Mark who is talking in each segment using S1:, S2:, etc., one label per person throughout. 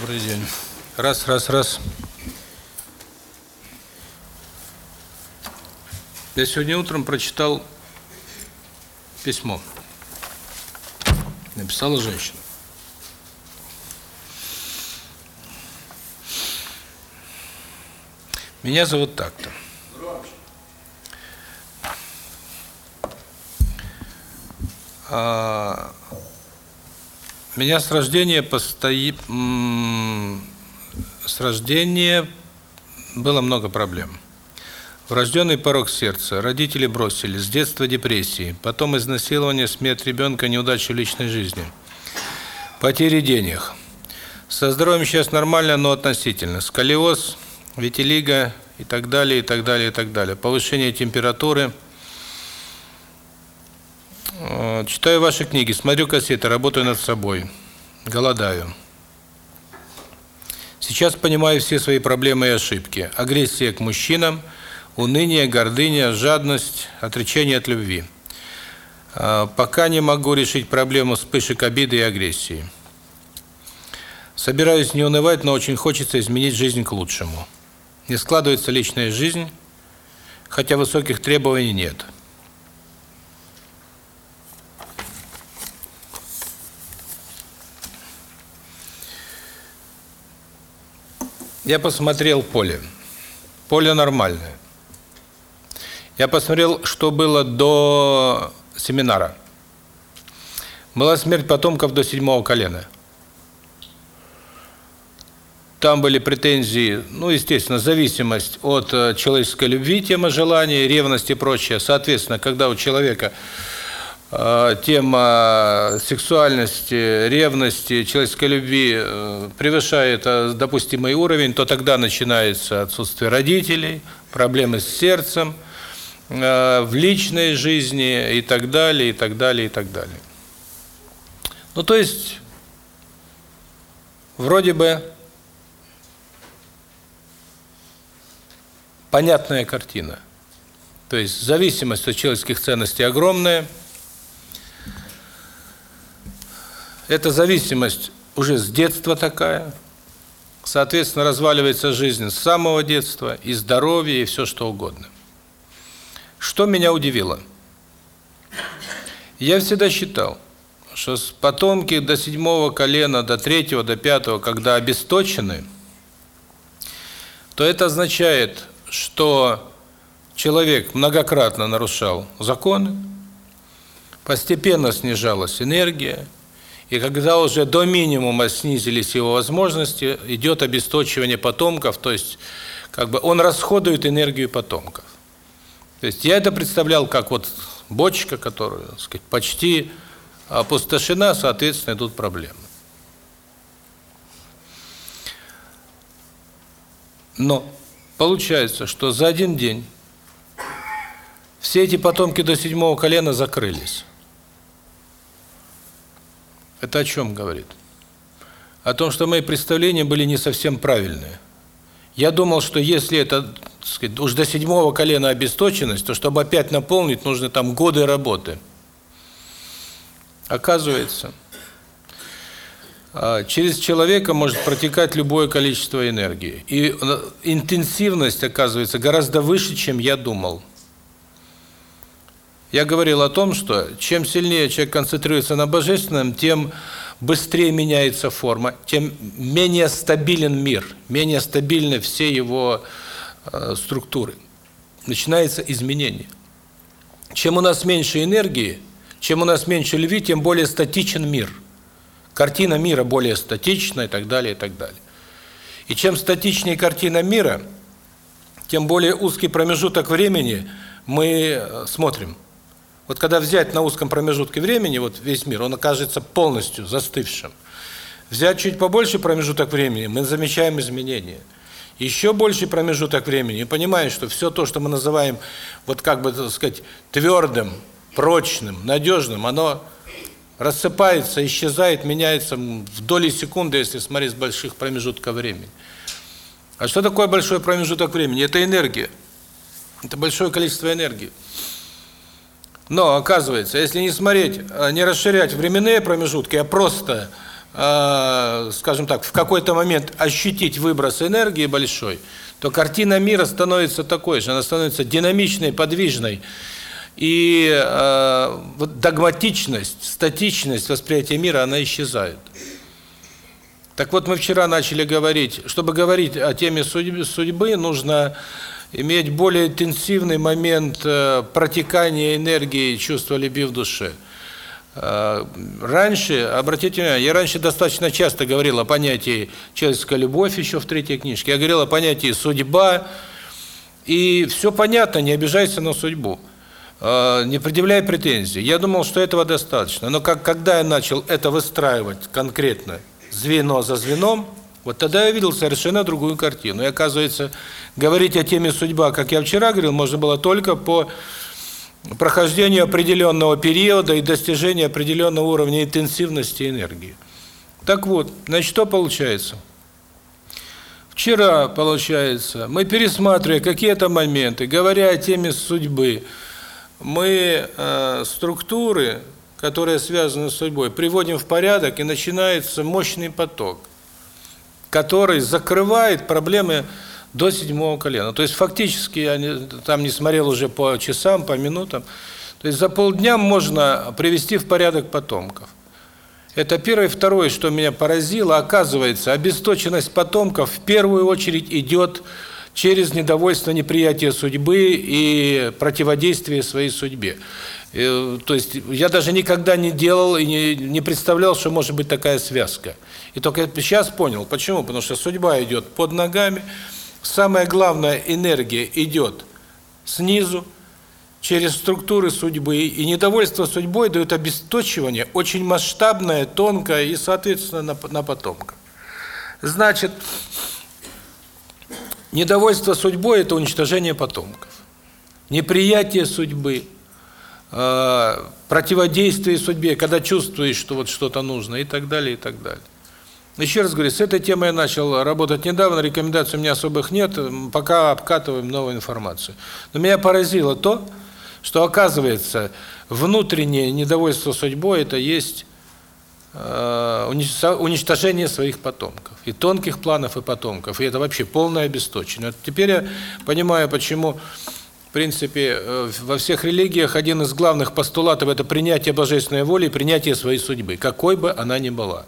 S1: Добрый день. Раз, раз, раз. Я сегодня утром прочитал письмо. Написала женщина. Меня зовут так-то. А, меня с рождения постои... с рождения было много проблем. Врожденный порог сердца, родители бросили, с детства депрессии, потом изнасилование, смерть ребенка, неудача в личной жизни, потери денег. Со здоровьем сейчас нормально, но относительно. Сколиоз, витилиго и так далее, и так далее, и так далее. Повышение температуры. Читаю ваши книги, смотрю кассеты, работаю над собой. Голодаю. Сейчас понимаю все свои проблемы и ошибки. Агрессия к мужчинам, уныние, гордыня, жадность, отречение от любви. Пока не могу решить проблему вспышек обиды и агрессии. Собираюсь не унывать, но очень хочется изменить жизнь к лучшему. Не складывается личная жизнь, хотя высоких требований нет. Я посмотрел поле. Поле нормальное. Я посмотрел, что было до семинара. Была смерть потомков до седьмого колена. Там были претензии, ну, естественно, зависимость от человеческой любви, тема желания, ревности и прочее. Соответственно, когда у человека тема сексуальности, ревности, человеческой любви превышает допустимый уровень, то тогда начинается отсутствие родителей, проблемы с сердцем, в личной жизни и так далее, и так далее, и так далее. Ну, то есть, вроде бы понятная картина. То есть, зависимость от человеческих ценностей огромная. Эта зависимость уже с детства такая. Соответственно, разваливается жизнь с самого детства, и здоровье, и все что угодно. Что меня удивило? Я всегда считал, что потомки до седьмого колена, до третьего, до пятого, когда обесточены, то это означает, что человек многократно нарушал законы, постепенно снижалась энергия, и когда уже до минимума снизились его возможности, идет обесточивание потомков, то есть как бы он расходует энергию потомков. То есть я это представлял как вот бочка, которая, так сказать, почти опустошена, соответственно, идут проблемы. Но получается, что за один день все эти потомки до седьмого колена закрылись. Это о чем говорит? О том, что мои представления были не совсем правильные. Я думал, что если это, так сказать, уж до седьмого колена обесточенность, то чтобы опять наполнить, нужны там годы работы. Оказывается, через человека может протекать любое количество энергии. И интенсивность, оказывается, гораздо выше, чем я думал. Я говорил о том, что чем сильнее человек концентрируется на божественном, тем быстрее меняется форма, тем менее стабилен мир, менее стабильны все его э, структуры. Начинается изменение. Чем у нас меньше энергии, чем у нас меньше любви, тем более статичен мир. Картина мира более статична и так далее, и так далее. И чем статичнее картина мира, тем более узкий промежуток времени мы смотрим. Вот когда взять на узком промежутке времени вот весь мир, он окажется полностью застывшим. Взять чуть побольше промежуток времени, мы замечаем изменения. Еще больший промежуток времени, и понимаем, что все то, что мы называем вот как бы, так сказать, твердым, прочным, надежным, оно рассыпается, исчезает, меняется в доли секунды, если смотреть с больших промежутков времени. А что такое большой промежуток времени? Это энергия. Это большое количество энергии. Но, оказывается, если не смотреть, не расширять временные промежутки, а просто э, скажем так, в какой-то момент ощутить выброс энергии большой, то картина мира становится такой же, она становится динамичной, подвижной. И э, вот догматичность, статичность восприятия мира, она исчезает. Так вот, мы вчера начали говорить, чтобы говорить о теме судьбы, судьбы нужно иметь более интенсивный момент э, протекания энергии чувства любви в душе. Э, раньше, обратите внимание, я раньше достаточно часто говорил о понятии человеческая любовь еще в третьей книжке. Я говорил о понятии судьба. И все понятно, не обижайся на судьбу. Э, не предъявляй претензий. Я думал, что этого достаточно. Но как когда я начал это выстраивать конкретно, звено за звеном, вот тогда я видел совершенно другую картину. И оказывается, говорить о теме судьба, как я вчера говорил, можно было только по прохождению определенного периода и достижению определенного уровня интенсивности энергии. Так вот, значит, что получается? Вчера, получается, мы пересматривая какие-то моменты, говоря о теме судьбы, мы э, структуры, которые связаны с судьбой, приводим в порядок, и начинается мощный поток который закрывает проблемы до седьмого колена. То есть фактически я там не смотрел уже по часам, по минутам. То есть за полдня можно привести в порядок потомков. Это первое. Второе, что меня поразило, оказывается, обесточенность потомков в первую очередь идет через недовольство, неприятие судьбы и противодействие своей судьбе. Э, то есть я даже никогда не делал и не, не представлял, что может быть такая связка. И только сейчас понял. Почему? Потому что судьба идет под ногами. Самая главная энергия идет снизу, через структуры судьбы. И недовольство судьбой дает обесточивание, очень масштабное, тонкое и, соответственно, на, на потомков. Значит, недовольство судьбой – это уничтожение потомков. Неприятие судьбы – Э, противодействие судьбе, когда чувствуешь, что вот что-то нужно и так далее, и так далее. Еще раз говорю, с этой темой я начал работать недавно, рекомендаций у меня особых нет, пока обкатываем новую информацию. Но меня поразило то, что оказывается, внутреннее недовольство судьбой – это есть э, уничтожение своих потомков, и тонких планов, и потомков, и это вообще полное обесточение. теперь я понимаю, почему в принципе, э, во всех религиях один из главных постулатов – это принятие божественной воли и принятие своей судьбы, какой бы она ни была.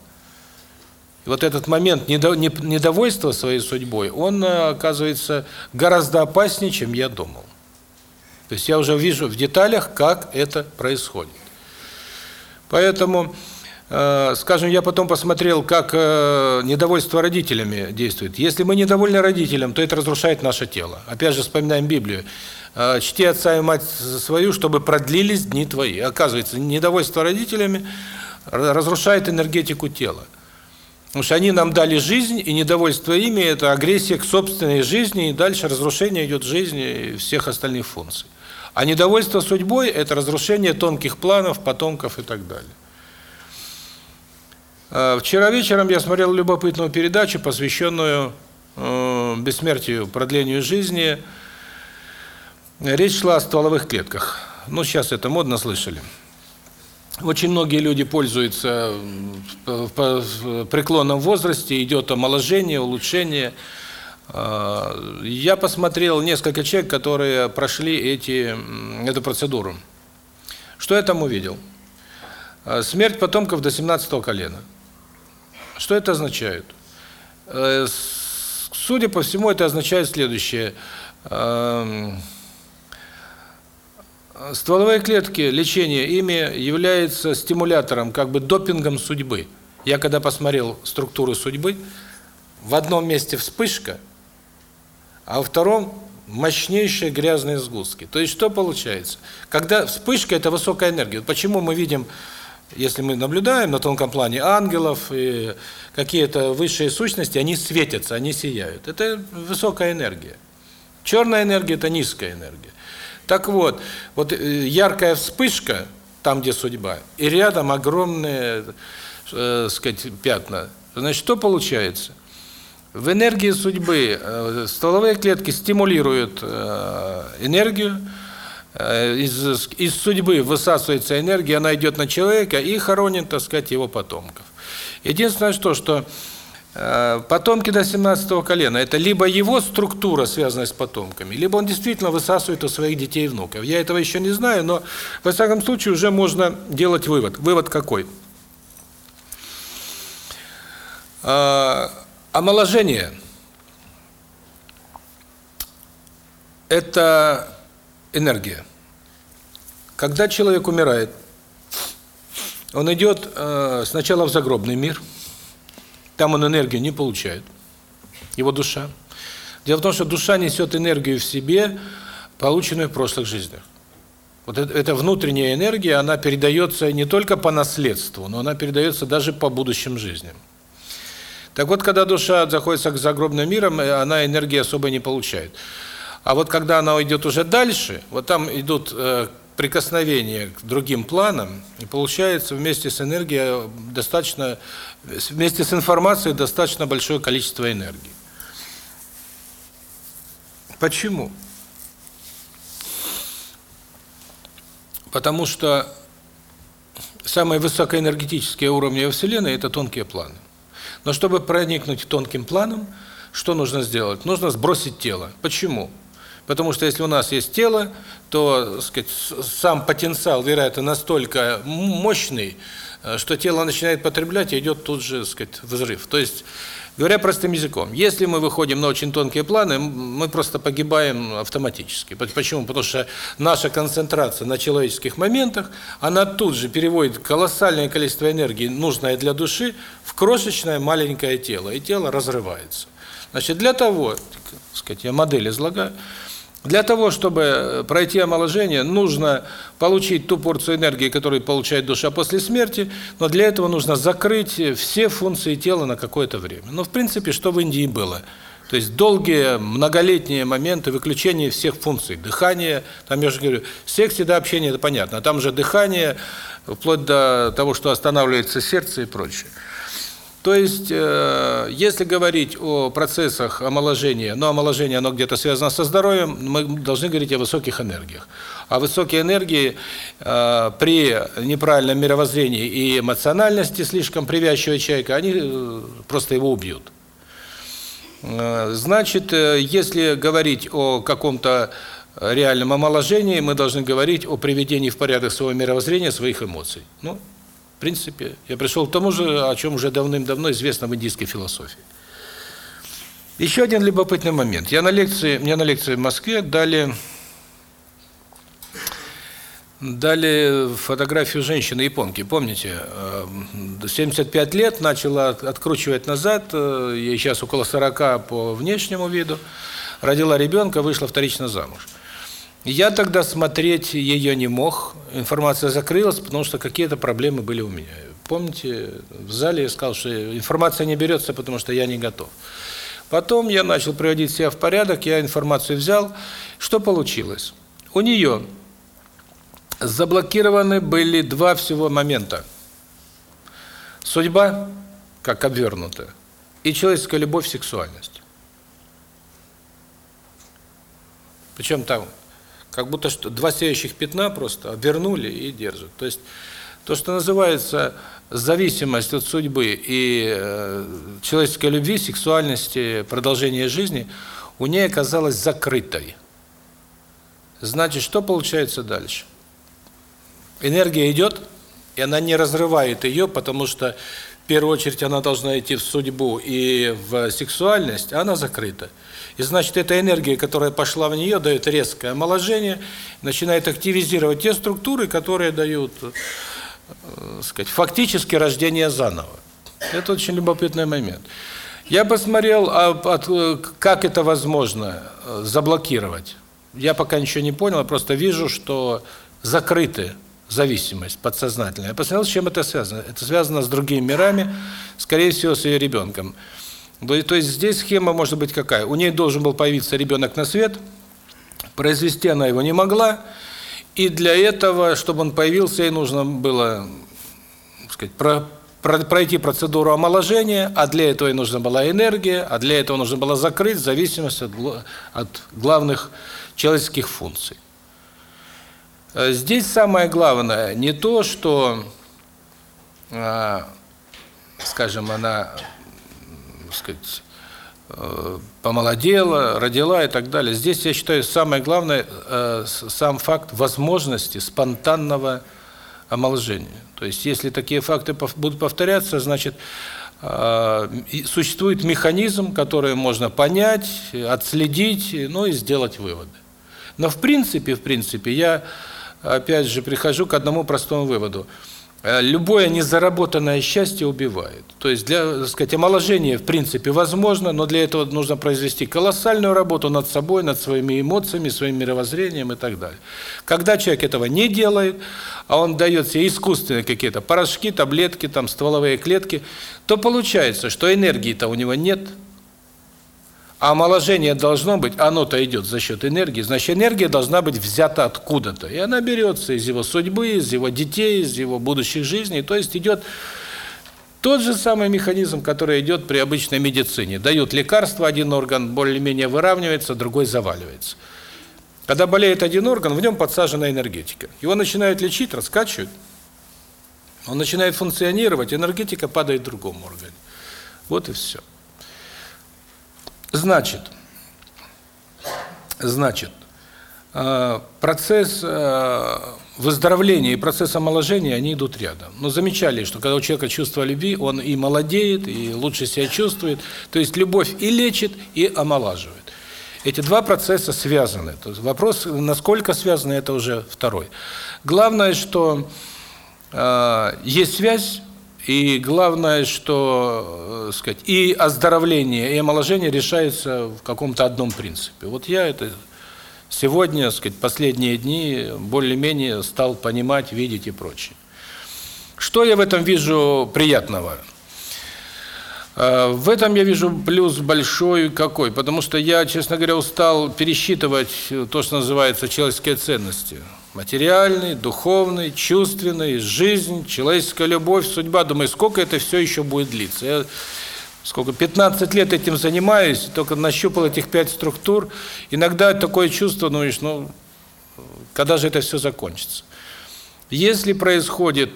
S1: И вот этот момент недовольства своей судьбой, он э, оказывается гораздо опаснее, чем я думал. То есть я уже вижу в деталях, как это происходит. Поэтому, э, скажем, я потом посмотрел, как недовольство родителями действует. Если мы недовольны родителям, то это разрушает наше тело. Опять же, вспоминаем Библию. Э, чти отца и мать свою, чтобы продлились дни твои. Оказывается, недовольство родителями разрушает энергетику тела. Потому что они нам дали жизнь, и недовольство ими – это агрессия к собственной жизни, и дальше разрушение идет жизни всех остальных функций. А недовольство судьбой – это разрушение тонких планов, потомков и так далее. Э, вчера вечером я смотрел любопытную передачу, посвященную э, бессмертию, продлению жизни – Речь шла о стволовых клетках. Ну, сейчас это модно слышали. Очень многие люди пользуются в преклонном возрасте, идет омоложение, улучшение. А, я посмотрел несколько человек, которые прошли эти эту процедуру. Что я там увидел? А, смерть потомков до 17 колена. Что это означает? Э, судя по всему, это означает следующее – Стволовые клетки, лечение ими является стимулятором, как бы допингом судьбы. Я когда посмотрел структуру судьбы, в одном месте вспышка, а во втором мощнейшие грязные сгустки. То есть что получается? Когда вспышка – это высокая энергия. Почему мы видим, если мы наблюдаем на тонком плане ангелов какие-то высшие сущности, они светятся, они сияют. Это высокая энергия. Черная энергия – это низкая энергия. Так вот, вот э, яркая вспышка, там, где судьба, и рядом огромные, э, сказать, пятна. Значит, что получается? В энергии судьбы э, стволовые клетки стимулируют э, энергию, э, из, из судьбы высасывается энергия, она идет на человека и хоронит, так сказать, его потомков. Единственное, что, что потомки до 17 колена – это либо его структура, связанная с потомками, либо он действительно высасывает у своих детей и внуков. Я этого еще не знаю, но, во всяком случае, уже можно делать вывод. Вывод какой? Э, омоложение – это энергия. Когда человек умирает, он идет э, сначала в загробный мир, там он энергию не получает, его душа. Дело в том, что душа несет энергию в себе, полученную в прошлых жизнях. Вот эта внутренняя энергия, она передается не только по наследству, но она передается даже по будущим жизням. Так вот, когда душа заходит к загробным мирам, э, она энергии особо не получает. А вот когда она уйдет уже дальше, вот там идут прикосновения к другим планам, и получается вместе с энергией достаточно, вместе с информацией достаточно большое количество энергии. Почему? Потому что самые высокоэнергетические уровни во Вселенной – это тонкие планы. Но чтобы проникнуть тонким планом, что нужно сделать? Нужно сбросить тело. Почему? Потому что если у нас есть тело, то, сказать, сам потенциал, вероятно, настолько мощный, э, что тело начинает потреблять, и идет тут же, сказать, взрыв. То есть, говоря простым языком, если мы выходим на очень тонкие планы, мы просто погибаем автоматически. Почему? Потому что наша концентрация на человеческих моментах, она тут же переводит колоссальное количество энергии, нужное для души, в крошечное маленькое тело, и тело разрывается. Значит, для того, сказать, я модель излагаю, для того, чтобы э, пройти омоложение, нужно получить ту порцию энергии, которую получает душа после смерти, но для этого нужно закрыть все функции тела на какое-то время. Но, в принципе, что в Индии было? То есть долгие, многолетние моменты выключения всех функций. Дыхание, там я же говорю, секс и до общения, это понятно. А там же дыхание, вплоть до того, что останавливается сердце и прочее. То есть, э, если говорить о процессах омоложения, но омоложение оно где-то связано со здоровьем, мы должны говорить о высоких энергиях. А высокие энергии э, при неправильном мировоззрении и эмоциональности слишком привязчивого человека, они э, просто его убьют. Значит, если говорить о каком-то реальном омоложении, мы должны говорить о приведении в порядок своего мировоззрения, своих эмоций. Ну, принципе, я пришел к тому же, о чем уже давным-давно известно в индийской философии. Еще один любопытный момент. Я на лекции, мне на лекции в Москве дали дали фотографию женщины-японки, помните? 75 лет, начала откручивать назад, э, ей сейчас около 40 по внешнему виду, родила ребенка, вышла вторично замуж. Я тогда смотреть ее не мог, информация закрылась, потому что какие-то проблемы были у меня. Помните, в зале я сказал, что информация не берется, потому что я не готов. Потом я начал приводить себя в порядок, я информацию взял. Что получилось? У нее заблокированы были два всего момента. Судьба, как обвернутая, и человеческая любовь, сексуальность. Причем там как будто что два сияющих пятна просто обернули и держат. То есть то, что называется зависимость от судьбы и э, человеческой любви, сексуальности, продолжения жизни, у нее оказалась закрытой. Значит, что получается дальше? Энергия идет, и она не разрывает ее, потому что в первую очередь она должна идти в судьбу и в сексуальность, а она закрыта. И значит, эта энергия, которая пошла в нее, дает резкое омоложение, начинает активизировать те структуры, которые дают, э, сказать, фактически рождение заново. Это очень любопытный момент. Я посмотрел, а, э, как это возможно э, заблокировать. Я пока ничего не понял, я просто вижу, что закрыты зависимость подсознательная. Я посмотрел, с чем это связано. Это связано с другими мирами, скорее всего, с ее ребенком. То есть здесь схема может быть какая? У нее должен был появиться ребенок на свет, произвести она его не могла, и для этого, чтобы он появился, ей нужно было, сказать, про, пройти процедуру омоложения, а для этого ей нужна была энергия, а для этого нужно было закрыть зависимость от, от главных человеческих функций. Э, здесь самое главное не то, что а, скажем, она, сказать, э, помолодела, родила и так далее. Здесь, я считаю, самое главное э, сам факт возможности спонтанного омоложения. То есть, если такие факты будут повторяться, значит, э, существует механизм, который можно понять, отследить, ну и сделать выводы. Но в принципе, в принципе, я опять же прихожу к одному простому выводу – любое незаработанное счастье убивает. То есть для, так сказать, омоложение в принципе возможно, но для этого нужно произвести колоссальную работу над собой, над своими эмоциями, своим мировоззрением и так далее. Когда человек этого не делает, а он дает себе искусственные какие-то порошки, таблетки, там стволовые клетки, то получается, что энергии-то у него нет, а омоложение должно быть, оно-то идет за счет энергии, значит, энергия должна быть взята откуда-то. И она берется из его судьбы, из его детей, из его будущих жизней. То есть идет тот же самый механизм, который идет при обычной медицине. Дают лекарство, один орган более-менее выравнивается, другой заваливается. Когда болеет один орган, в нем подсажена энергетика. Его начинают лечить, раскачивают. Он начинает функционировать, энергетика падает в другом органе. Вот и все. Значит, значит, э, процесс э, выздоровления и процесс омоложения, они идут рядом. Но замечали, что когда у человека чувство любви, он и молодеет, и лучше себя чувствует. То есть любовь и лечит, и омолаживает. Эти два процесса связаны. То есть вопрос, насколько связаны, это уже второй. Главное, что э, есть связь и главное, что, э, сказать, и оздоровление, и омоложение решается в каком-то одном принципе. Вот я это сегодня, сказать, последние дни более-менее стал понимать, видеть и прочее. Что я в этом вижу приятного? Э, в этом я вижу плюс большой какой, потому что я, честно говоря, устал пересчитывать то, что называется человеческие ценности – материальный, духовный, чувственный, жизнь, человеческая любовь, судьба. Думаю, сколько это все еще будет длиться. Я сколько 15 лет этим занимаюсь, только нащупал этих пять структур. Иногда такое чувство, ну, ну когда же это все закончится? Если происходит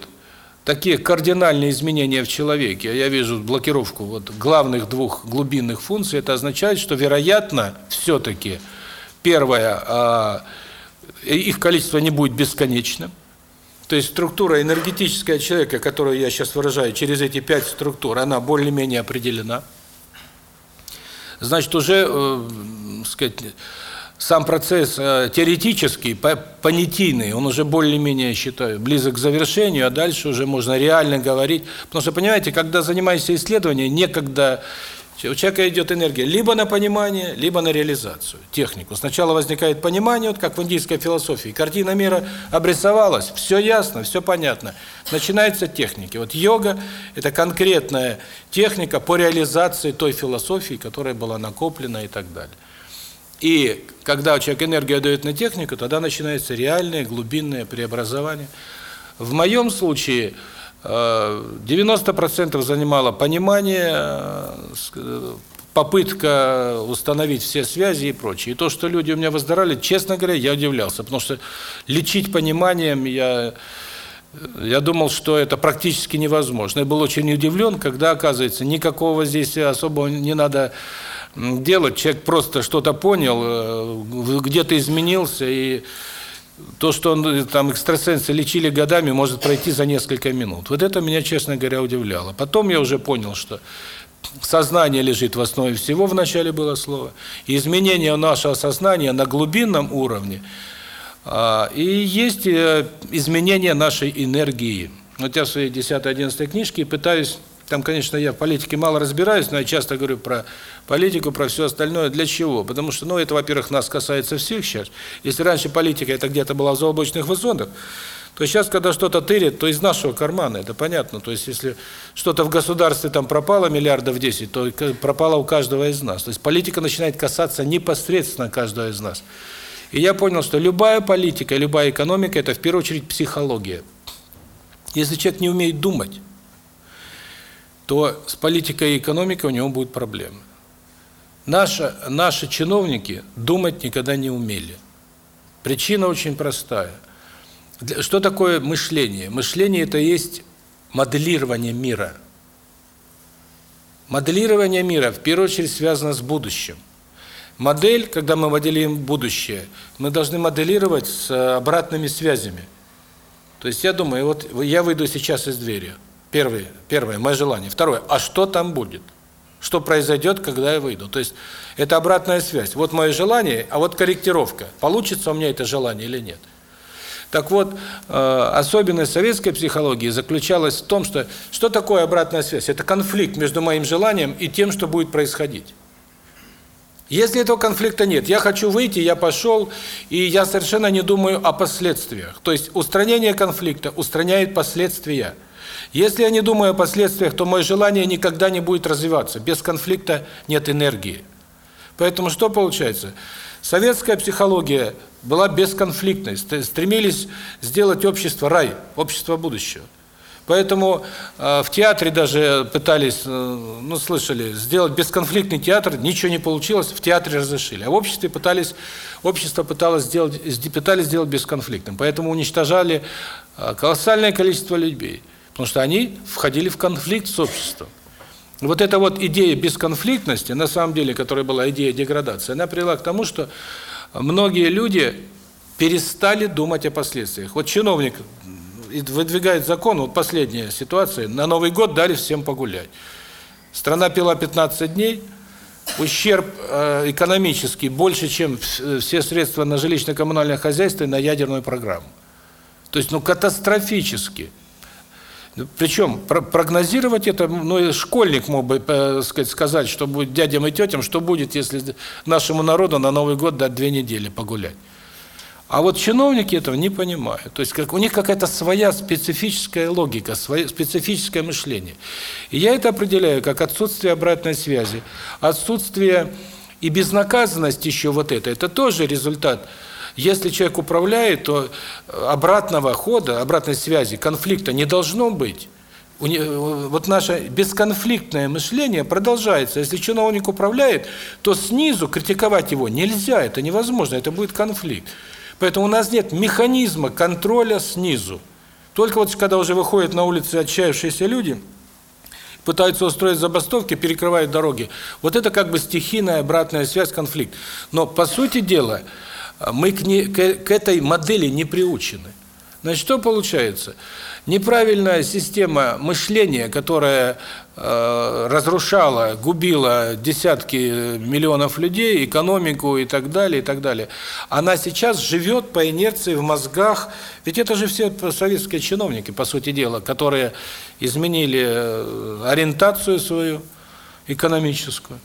S1: такие кардинальные изменения в человеке, я вижу блокировку вот главных двух глубинных функций, это означает, что вероятно все таки первое а, их количество не будет бесконечным. То есть структура энергетическая человека, которую я сейчас выражаю, через эти пять структур, она более-менее определена. Значит, уже, э, сказать, сам процесс э, теоретический, понятийный, он уже более-менее, считаю, близок к завершению, а дальше уже можно реально говорить. Потому что, понимаете, когда занимаешься исследованием, некогда у человека идет энергия либо на понимание, либо на реализацию, технику. Сначала возникает понимание, вот как в индийской философии. Картина мира обрисовалась, все ясно, все понятно. Начинается техники. Вот йога – это конкретная техника по реализации той философии, которая была накоплена и так далее. И когда человек энергию дает на технику, тогда начинается реальное глубинное преобразование. В моем случае – 90% занимало понимание, э, попытка установить все связи и прочее. И то, что люди у меня выздоровали, честно говоря, я удивлялся, потому что лечить пониманием я я думал, что это практически невозможно. Я был очень удивлен, когда, оказывается, никакого воздействия особого не надо делать. Человек просто что-то понял, э, где-то изменился, и то, что он, э, там экстрасенсы лечили годами, может пройти за несколько минут. Вот это меня, честно говоря, удивляло. Потом я уже понял, что сознание лежит в основе всего, в начале было слово. И изменение нашего сознания на глубинном уровне, а, и есть э, изменение нашей энергии. Вот я в своей 10-11 книжке пытаюсь там, конечно, я в политике мало разбираюсь, но я часто говорю про политику, про все остальное. Для чего? Потому что, ну, это, во-первых, нас касается всех сейчас. Если раньше политика это где-то была в заоблачных высотах, то сейчас, когда что-то тырит, то из нашего кармана, это понятно. То есть, если что-то в государстве там пропало миллиардов 10, то пропало у каждого из нас. То есть, политика начинает касаться непосредственно каждого из нас. И я понял, что любая политика, любая экономика – это в первую очередь психология. Если человек не умеет думать, то с политикой и экономикой у него будут проблемы. Наши, наши чиновники думать никогда не умели. Причина очень простая. Что такое мышление? Мышление – это есть моделирование мира. Моделирование мира в первую очередь связано с будущим. Модель, когда мы моделируем будущее, мы должны моделировать с обратными связями. То есть я думаю, вот я выйду сейчас из двери. Первое, первое мое желание. Второе, а что там будет? Что произойдет, когда я выйду? То есть это обратная связь. Вот мое желание, а вот корректировка. Получится у меня это желание или нет? Так вот, э, особенность советской психологии заключалась в том, что что такое обратная связь? Это конфликт между моим желанием и тем, что будет происходить. Если этого конфликта нет, я хочу выйти, я пошел, и я совершенно не думаю о последствиях. То есть устранение конфликта устраняет последствия. Если я не думаю о последствиях, то мое желание никогда не будет развиваться. Без конфликта нет энергии. Поэтому что получается? Советская психология была бесконфликтной, стремились сделать общество рай, общество будущего. Поэтому э, в театре даже пытались, э, ну, слышали, сделать бесконфликтный театр, ничего не получилось, в театре разрешили. А в обществе пытались, общество пыталось сделать, пытались сделать бесконфликтным. Поэтому уничтожали э, колоссальное количество людей, потому что они входили в конфликт с обществом. Вот эта вот идея бесконфликтности, на самом деле, которая была идея деградации, она привела к тому, что многие люди перестали думать о последствиях. Вот чиновник выдвигает закон, вот последняя ситуация, на Новый год дали всем погулять. Страна пила 15 дней, ущерб э, экономический больше, чем все средства на жилищно-коммунальное хозяйство и на ядерную программу. То есть, ну, катастрофически. Причем прогнозировать это, ну, школьник мог бы, э, сказать, сказать, что будет дядям и тетям, что будет, если нашему народу на Новый год дать две недели погулять. А вот чиновники этого не понимают. То есть как у них какая-то своя специфическая логика, свое специфическое мышление. И я это определяю как отсутствие обратной связи, отсутствие и безнаказанность еще вот это. Это тоже результат. Если человек управляет, то обратного хода, обратной связи, конфликта не должно быть. Вот наше бесконфликтное мышление продолжается. Если чиновник управляет, то снизу критиковать его нельзя, это невозможно, это будет конфликт. Поэтому у нас нет механизма контроля снизу. Только вот когда уже выходят на улицы отчаявшиеся люди, пытаются устроить забастовки, перекрывают дороги. Вот это как бы стихийная обратная связь, конфликт. Но по сути дела мы к, не, к, к этой модели не приучены. Значит, что получается? Неправильная система мышления, которая э, разрушала, губила десятки миллионов людей, экономику и так далее, и так далее, она сейчас живет по инерции в мозгах. Ведь это же все советские чиновники, по сути дела, которые изменили э, ориентацию свою экономическую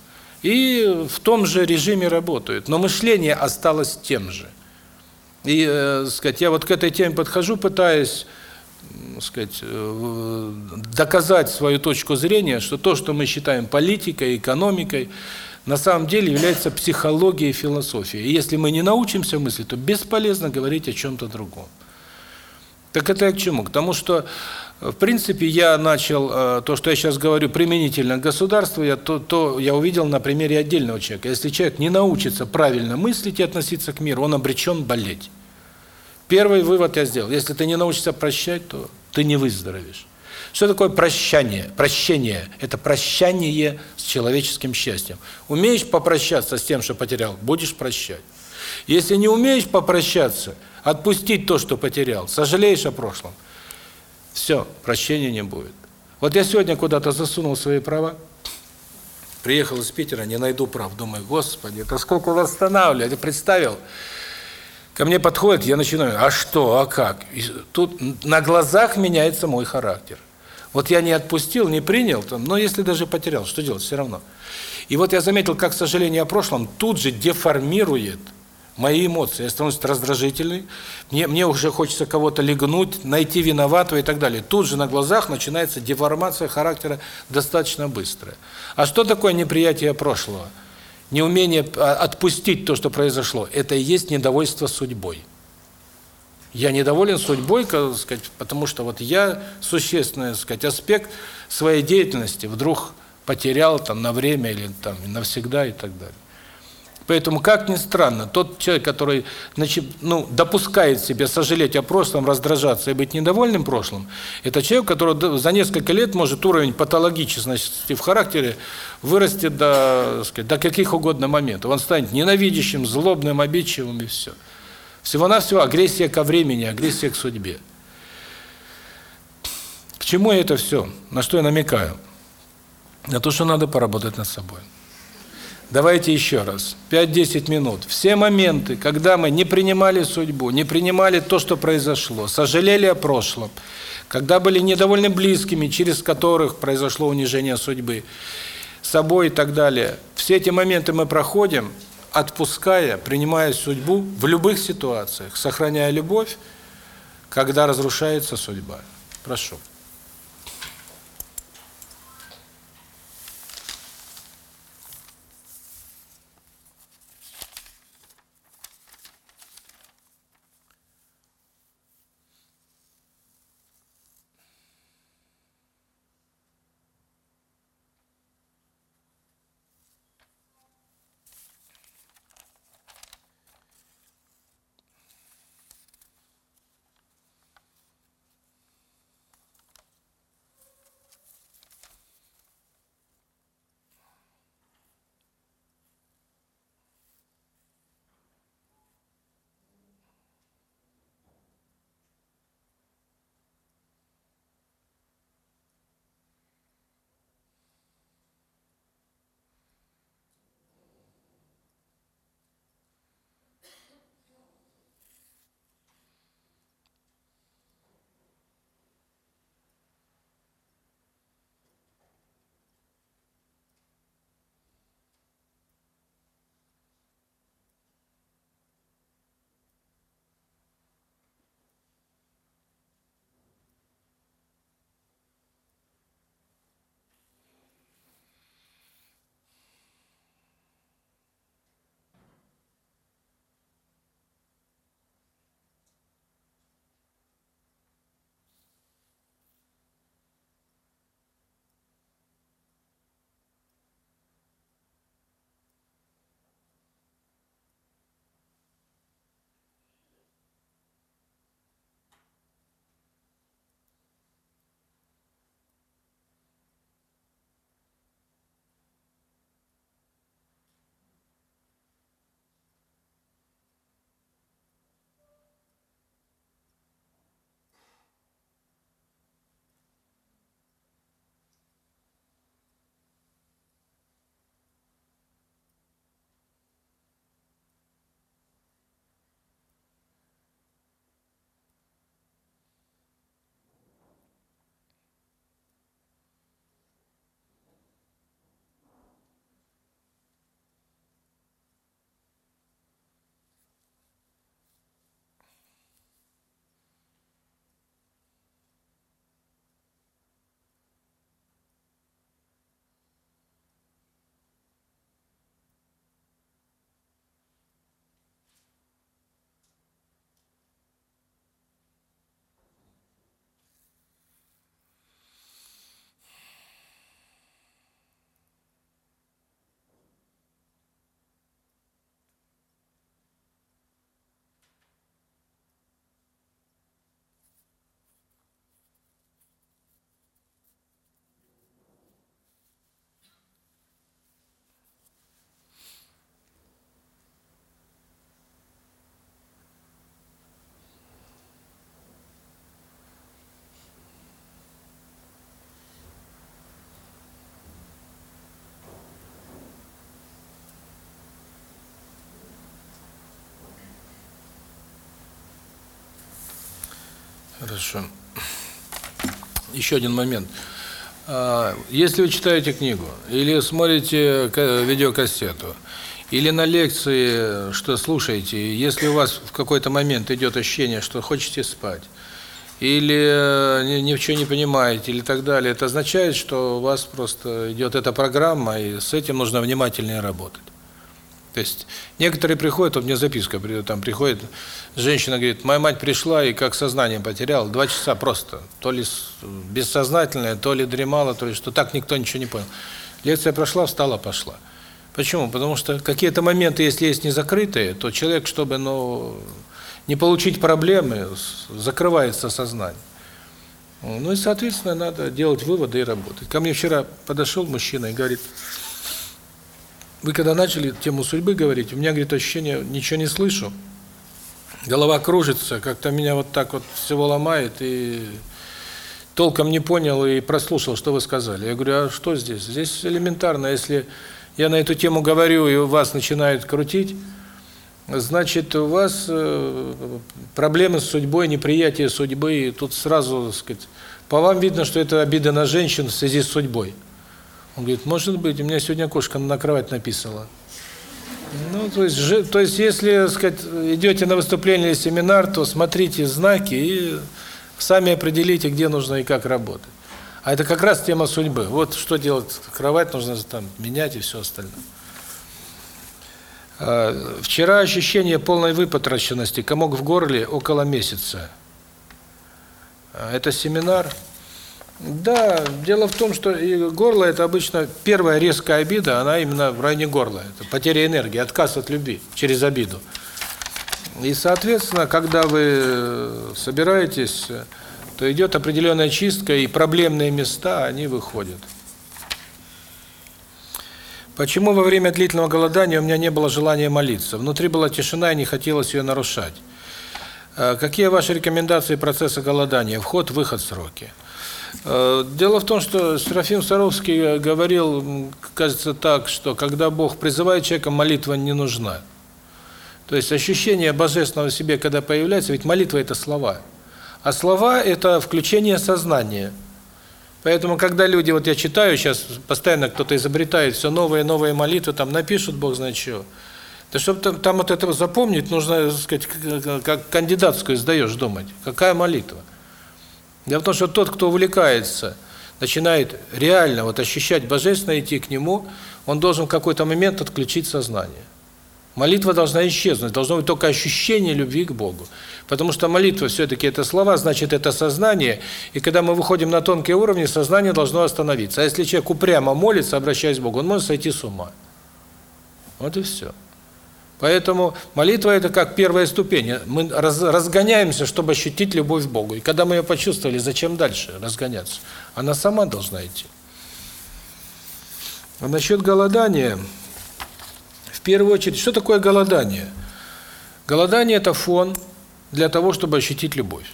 S1: и в том же режиме работают. Но мышление осталось тем же. И, э, сказать, я вот к этой теме подхожу, пытаясь, сказать, э, доказать свою точку зрения, что то, что мы считаем политикой, экономикой, на самом деле является психологией и философией. И если мы не научимся мыслить, то бесполезно говорить о чем-то другом. Так это к чему? К тому, что в принципе я начал э, то, что я сейчас говорю применительно к государству, я то то я увидел на примере отдельного человека. Если человек не научится правильно мыслить и относиться к миру, он обречен болеть. Первый вывод я сделал. Если ты не научишься прощать, то ты не выздоровеешь. Что такое прощание? Прощение это прощание с человеческим счастьем. Умеешь попрощаться с тем, что потерял, будешь прощать. Если не умеешь попрощаться, отпустить то, что потерял, сожалеешь о прошлом, все, прощения не будет. Вот я сегодня куда-то засунул свои права, приехал из Питера, не найду прав, думаю, господи, это сколько восстанавливать, я представил, ко мне подходит, я начинаю, а что, а как? И тут на глазах меняется мой характер. Вот я не отпустил, не принял, там, но если даже потерял, что делать, все равно. И вот я заметил, как сожаление о прошлом тут же деформирует мои эмоции. Я становлюсь раздражительный, мне, мне уже хочется кого-то легнуть, найти виноватого и так далее. Тут же на глазах начинается деформация характера достаточно быстрая. А что такое неприятие прошлого? Неумение а, отпустить то, что произошло. Это и есть недовольство судьбой. Я недоволен судьбой, как сказать, потому что вот я существенный, сказать, аспект своей деятельности вдруг потерял там на время или там навсегда и так далее. Поэтому, как ни странно, тот человек, который значит, ну, допускает себе сожалеть о прошлом, раздражаться и быть недовольным прошлым, это человек, который за несколько лет может уровень патологичности в характере вырасти до, сказать, до каких угодно моментов. Он станет ненавидящим, злобным, обидчивым и все. Всего-навсего агрессия ко времени, агрессия к судьбе. К чему это все? На что я намекаю? На то, что надо поработать над собой. Давайте еще раз. 5-10 минут. Все моменты, когда мы не принимали судьбу, не принимали то, что произошло, сожалели о прошлом, когда были недовольны близкими, через которых произошло унижение судьбы, собой и так далее. Все эти моменты мы проходим, отпуская, принимая судьбу в любых ситуациях, сохраняя любовь, когда разрушается судьба. Прошу. Хорошо. Еще один момент. А, если вы читаете книгу, или смотрите видеокассету, или на лекции, что слушаете, если у вас в какой-то момент идет ощущение, что хотите спать, или э, ни в чем не понимаете, или так далее, это означает, что у вас просто идет эта программа, и с этим нужно внимательнее работать. То есть некоторые приходят, вот мне записка там приходит, женщина говорит, моя мать пришла и как сознание потеряла, два часа просто, то ли бессознательное, то ли дремала, то ли что, так никто ничего не понял. Лекция прошла, встала, пошла. Почему? Потому что какие-то моменты, если есть не закрытые, то человек, чтобы ну, не получить проблемы, закрывается сознание. Ну и, соответственно, надо делать выводы и работать. Ко мне вчера подошел мужчина и говорит, вы когда начали тему судьбы говорить, у меня, говорит, ощущение, ничего не слышу, голова кружится, как-то меня вот так вот всего ломает, и толком не понял и прослушал, что вы сказали. Я говорю, а что здесь? Здесь элементарно, если я на эту тему говорю, и вас начинает крутить, значит, у вас э, проблемы с судьбой, неприятие судьбы, и тут сразу, так сказать, по вам видно, что это обида на женщин в связи с судьбой. Он говорит, может быть, у меня сегодня кошка на кровать написала. Ну, то есть, то есть если, сказать, идете на выступление или семинар, то смотрите знаки и сами определите, где нужно и как работать. А это как раз тема судьбы. Вот что делать, кровать нужно там менять и все остальное. А, вчера ощущение полной выпотрошенности, комок в горле около месяца. А, это семинар. Да, дело в том, что горло это обычно первая резкая обида, она именно в районе горла. Это потеря энергии, отказ от любви через обиду. И, соответственно, когда вы собираетесь, то идет определенная чистка, и проблемные места, они выходят. Почему во время длительного голодания у меня не было желания молиться? Внутри была тишина, и не хотелось ее нарушать. Э, какие ваши рекомендации процесса голодания? Вход, выход, сроки. Э, дело в том, что Серафим Саровский говорил, кажется, так, что когда Бог призывает человека, молитва не нужна. То есть ощущение божественного в себе, когда появляется, ведь молитва – это слова. А слова – это включение сознания – Поэтому, когда люди, вот я читаю, сейчас постоянно кто-то изобретает все новые новые молитвы, там напишут, бог знает что. Да чтобы там, вот этого запомнить, нужно, так сказать, как кандидатскую сдаешь думать. Какая молитва? Дело в том, что тот, кто увлекается, начинает реально вот ощущать божественное, идти к нему, он должен в какой-то момент отключить сознание. Молитва должна исчезнуть, должно быть только ощущение любви к Богу. Потому что молитва все-таки это слова, значит это сознание, и когда мы выходим на тонкие уровни, сознание должно остановиться. А если человек упрямо молится, обращаясь к Богу, он может сойти с ума. Вот и все. Поэтому молитва это как первая ступень. Мы разгоняемся, чтобы ощутить любовь к Богу. И когда мы ее почувствовали, зачем дальше разгоняться? Она сама должна идти. А насчет голодания первую очередь, что такое голодание? Голодание – это фон для того, чтобы ощутить любовь.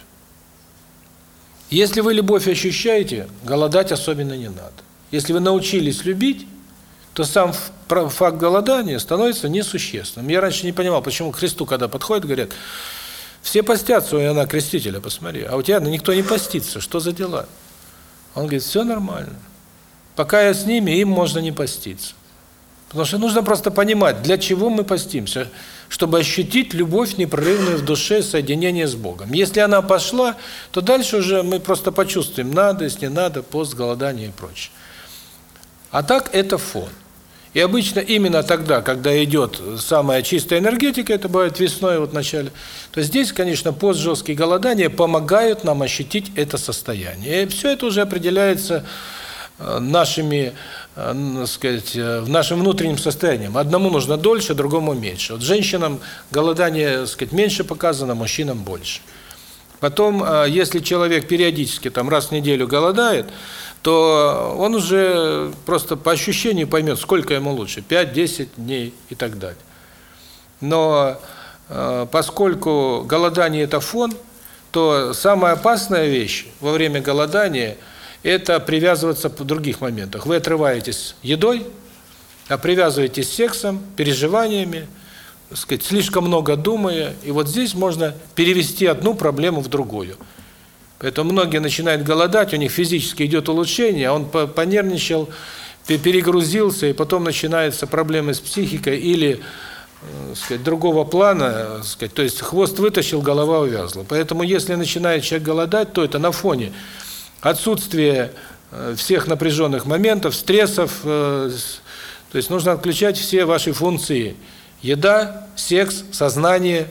S1: Если вы любовь ощущаете, голодать особенно не надо. Если вы научились любить, то сам факт голодания становится несущественным. Я раньше не понимал, почему к Христу, когда подходят, говорят, все постятся, и она крестителя, посмотри, а у тебя никто не постится, что за дела? Он говорит, все нормально. Пока я с ними, им можно не поститься. Потому что нужно просто понимать, для чего мы постимся, чтобы ощутить любовь непрерывную в душе, соединение с Богом. Если она пошла, то дальше уже мы просто почувствуем, надо, если не надо, пост, голодание и прочее. А так это фон. И обычно именно тогда, когда идет самая чистая энергетика, это бывает весной, вот в начале, то здесь, конечно, пост, жесткие голодания помогают нам ощутить это состояние. И все это уже определяется э, нашими Э, сказать, э, в нашем внутреннем состоянии. Одному нужно дольше, другому меньше. Вот женщинам голодание, сказать, меньше показано, мужчинам больше. Потом, если человек периодически, там, раз в неделю голодает, то он уже просто по ощущению поймет, сколько ему лучше, 5-10 дней и так далее. Но поскольку голодание – это фон, то самая опасная вещь во время голодания – это привязываться в других моментах. Вы отрываетесь едой, а привязываетесь сексом, переживаниями, сказать, слишком много думая, и вот здесь можно перевести одну проблему в другую. Поэтому многие начинают голодать, у них физически идет улучшение, а он понервничал, перегрузился, и потом начинаются проблемы с психикой или э, сказать, другого плана, сказать, то есть хвост вытащил, голова увязла. Поэтому если начинает человек голодать, то это на фоне отсутствие э, всех напряженных моментов, стрессов, э, то есть нужно отключать все ваши функции: еда, секс, сознание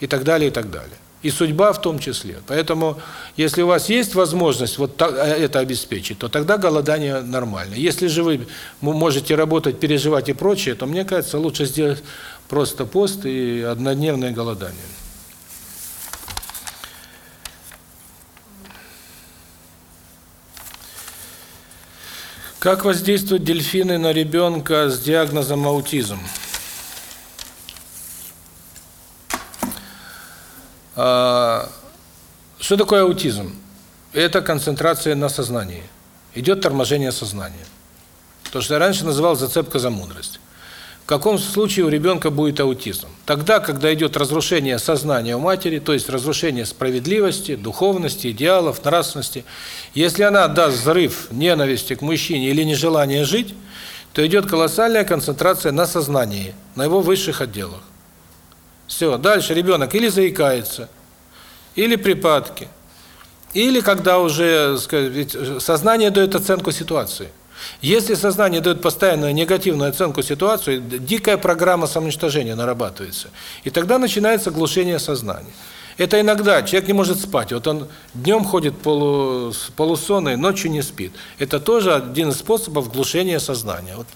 S1: и так далее, и так далее. И судьба в том числе. Поэтому, если у вас есть возможность вот э, это обеспечить, то тогда голодание нормально. Если же вы можете работать, переживать и прочее, то, мне кажется, лучше сделать просто пост и однодневное голодание. Как воздействуют дельфины на ребенка с диагнозом аутизм? Что такое аутизм? Это концентрация на сознании. Идет торможение сознания. То, что я раньше называл зацепка за мудрость. В каком случае у ребенка будет аутизм? Тогда, когда идет разрушение сознания у матери, то есть разрушение справедливости, духовности, идеалов, нравственности. Если она даст взрыв ненависти к мужчине или нежелание жить, то идет колоссальная концентрация на сознании, на его высших отделах. Все, дальше ребенок или заикается, или припадки, или когда уже, сказать, сознание дает оценку ситуации. Если сознание дает постоянную негативную оценку ситуации, дикая программа самоуничтожения нарабатывается. И тогда начинается глушение сознания. Это иногда человек не может спать. Вот он днем ходит полу, полусонный, ночью не спит. Это тоже один из способов глушения сознания. Вот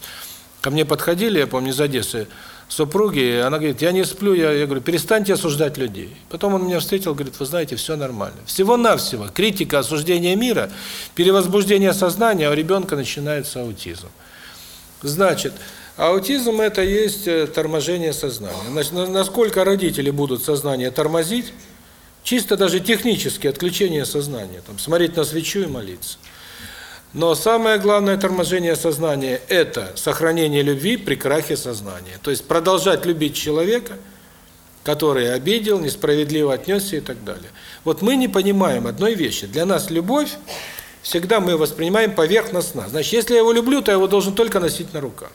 S1: ко мне подходили, я помню, из Одессы, супруги, она говорит, я не сплю, я, я говорю, перестаньте осуждать людей. Потом он меня встретил, говорит, вы знаете, все нормально. Всего-навсего критика, осуждение мира, перевозбуждение сознания, а у ребенка начинается аутизм. Значит, аутизм – это есть э, торможение сознания. Значит, насколько родители будут сознание тормозить, чисто даже технически отключение сознания, там, смотреть на свечу и молиться – но самое главное торможение сознания – это сохранение любви при крахе сознания. То есть продолжать любить человека, который обидел, несправедливо отнесся и так далее. Вот мы не понимаем одной вещи. Для нас любовь всегда мы воспринимаем поверхностно. Значит, если я его люблю, то я его должен только носить на руках.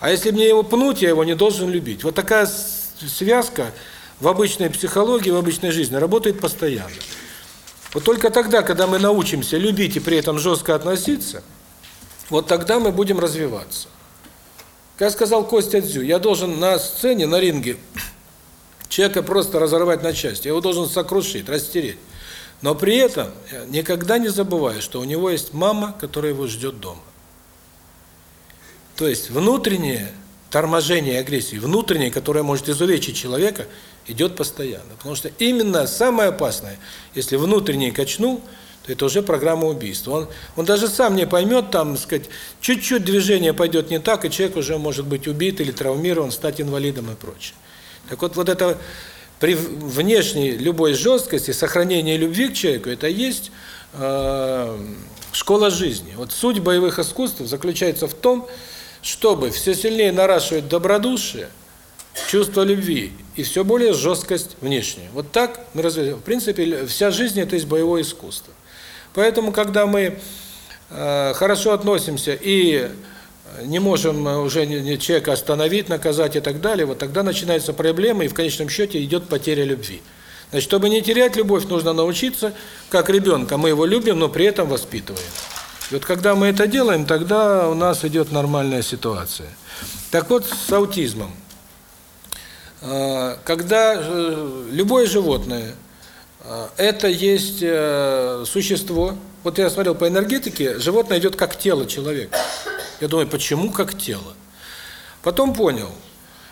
S1: А если мне его пнуть, я его не должен любить. Вот такая связка в обычной психологии, в обычной жизни работает постоянно. Вот только тогда, когда мы научимся любить и при этом жестко относиться, вот тогда мы будем развиваться. Как сказал Костя Дзю, я должен на сцене, на ринге человека просто разорвать на части, я его должен сокрушить, растереть. Но при этом никогда не забываю, что у него есть мама, которая его ждет дома. То есть внутреннее торможение агрессии, внутреннее, которое может изувечить человека, идет постоянно. Потому что именно самое опасное, если внутренний качнул, то это уже программа убийства. Он, он даже сам не поймет, там, сказать, чуть-чуть движение пойдет не так, и человек уже может быть убит или травмирован, стать инвалидом и прочее. Так вот, вот это при внешней любой жесткости, сохранение любви к человеку, это есть э, школа жизни. Вот суть боевых искусств заключается в том, чтобы все сильнее наращивать добродушие, чувство любви и все более жесткость внешняя. Вот так мы развиваем. В принципе, вся жизнь – это есть боевое искусство. Поэтому, когда мы э, хорошо относимся и не можем уже человека остановить, наказать и так далее, вот тогда начинаются проблемы, и в конечном счете идет потеря любви. Значит, чтобы не терять любовь, нужно научиться, как ребенка, мы его любим, но при этом воспитываем. И вот когда мы это делаем, тогда у нас идет нормальная ситуация. Так вот, с аутизмом. А, когда э, любое животное а, это есть э, существо. Вот я смотрел по энергетике, животное идет как тело человека. Я думаю, почему как тело? Потом понял,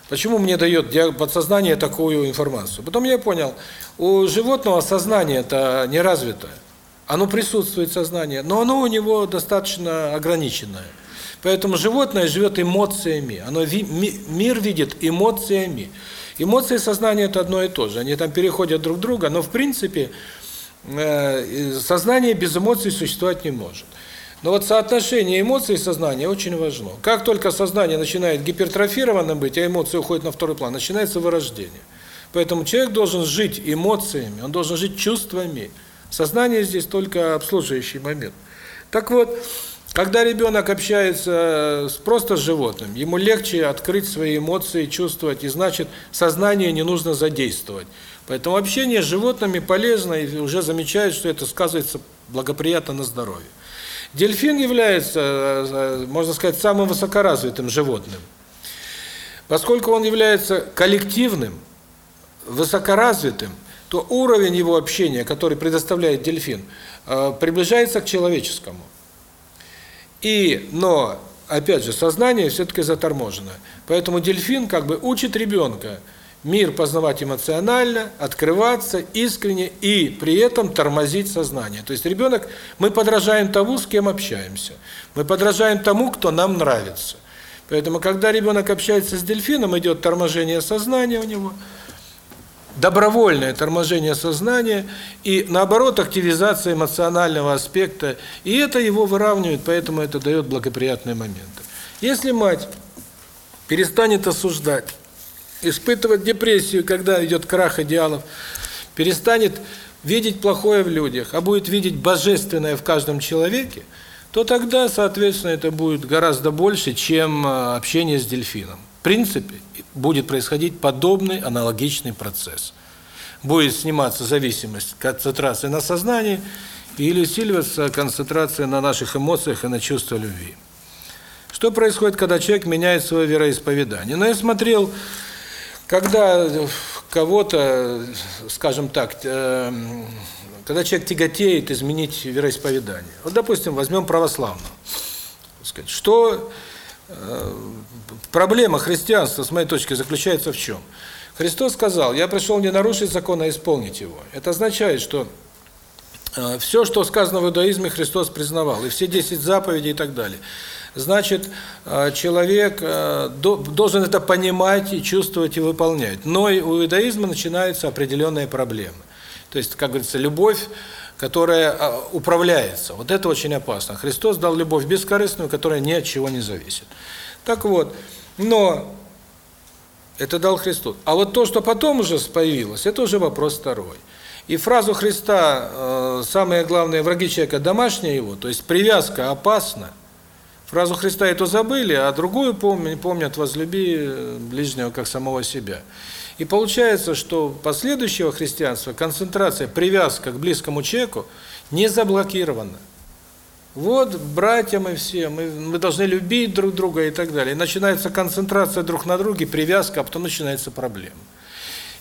S1: почему мне дает подсознание такую информацию. Потом я понял, у животного сознание это не развито. Оно присутствует сознание, но оно у него достаточно ограниченное. Поэтому животное живет эмоциями. Оно мир видит эмоциями. Эмоции и сознание – это одно и то же. Они там переходят друг друга, но в принципе э, сознание без эмоций существовать не может. Но вот соотношение эмоций и сознания очень важно. Как только сознание начинает гипертрофированным быть, а эмоции уходят на второй план, начинается вырождение. Поэтому человек должен жить эмоциями, он должен жить чувствами. Сознание здесь только обслуживающий момент. Так вот, когда ребенок общается с просто с животным, ему легче открыть свои эмоции, чувствовать, и значит, сознание не нужно задействовать. Поэтому общение с животными полезно, и уже замечают, что это сказывается благоприятно на здоровье. Дельфин является, э, можно сказать, самым высокоразвитым животным. Поскольку он является коллективным, высокоразвитым, то уровень его общения, который предоставляет дельфин, э, приближается к человеческому. И, но, опять же, сознание все-таки заторможено. Поэтому дельфин как бы учит ребенка мир познавать эмоционально, открываться искренне и при этом тормозить сознание. То есть ребенок, мы подражаем тому, с кем общаемся. Мы подражаем тому, кто нам нравится. Поэтому, когда ребенок общается с дельфином, идет торможение сознания у него, добровольное торможение сознания и, наоборот, активизация эмоционального аспекта. И это его выравнивает, поэтому это дает благоприятные моменты. Если мать перестанет осуждать, испытывать депрессию, когда идет крах идеалов, перестанет видеть плохое в людях, а будет видеть божественное в каждом человеке, то тогда, соответственно, это будет гораздо больше, чем э, общение с дельфином. Принципе, будет происходить подобный аналогичный процесс. Будет сниматься зависимость концентрации на сознании или усиливаться концентрация на наших эмоциях и на чувство любви. Что происходит, когда человек меняет свое вероисповедание? Ну, я смотрел когда кого-то, скажем так, э, когда человек тяготеет изменить вероисповедание. Вот, допустим, возьмем православного. Что проблема христианства, с моей точки, заключается в чем? Христос сказал, я пришел не нарушить закон, а исполнить его. Это означает, что э, все, что сказано в иудаизме, Христос признавал, и все 10 заповедей и так далее – значит, э, человек э, должен это понимать и чувствовать и выполнять. Но у иудаизма начинаются определенные проблемы. То есть, как говорится, любовь, которая э, управляется. Вот это очень опасно. Христос дал любовь бескорыстную, которая ни от чего не зависит. Так вот, но это дал Христос. А вот то, что потом уже появилось, это уже вопрос второй. И фразу Христа «самые главные враги человека – домашние его», то есть привязка опасна – Фразу Христа эту забыли, а другую помнят, помнят «возлюби ближнего, как самого себя». И получается, что последующего христианства концентрация, привязка к близкому человеку не заблокирована. Вот, братья мы все, мы, мы должны любить друг друга и так далее. И начинается концентрация друг на друге, привязка, а потом начинается проблема.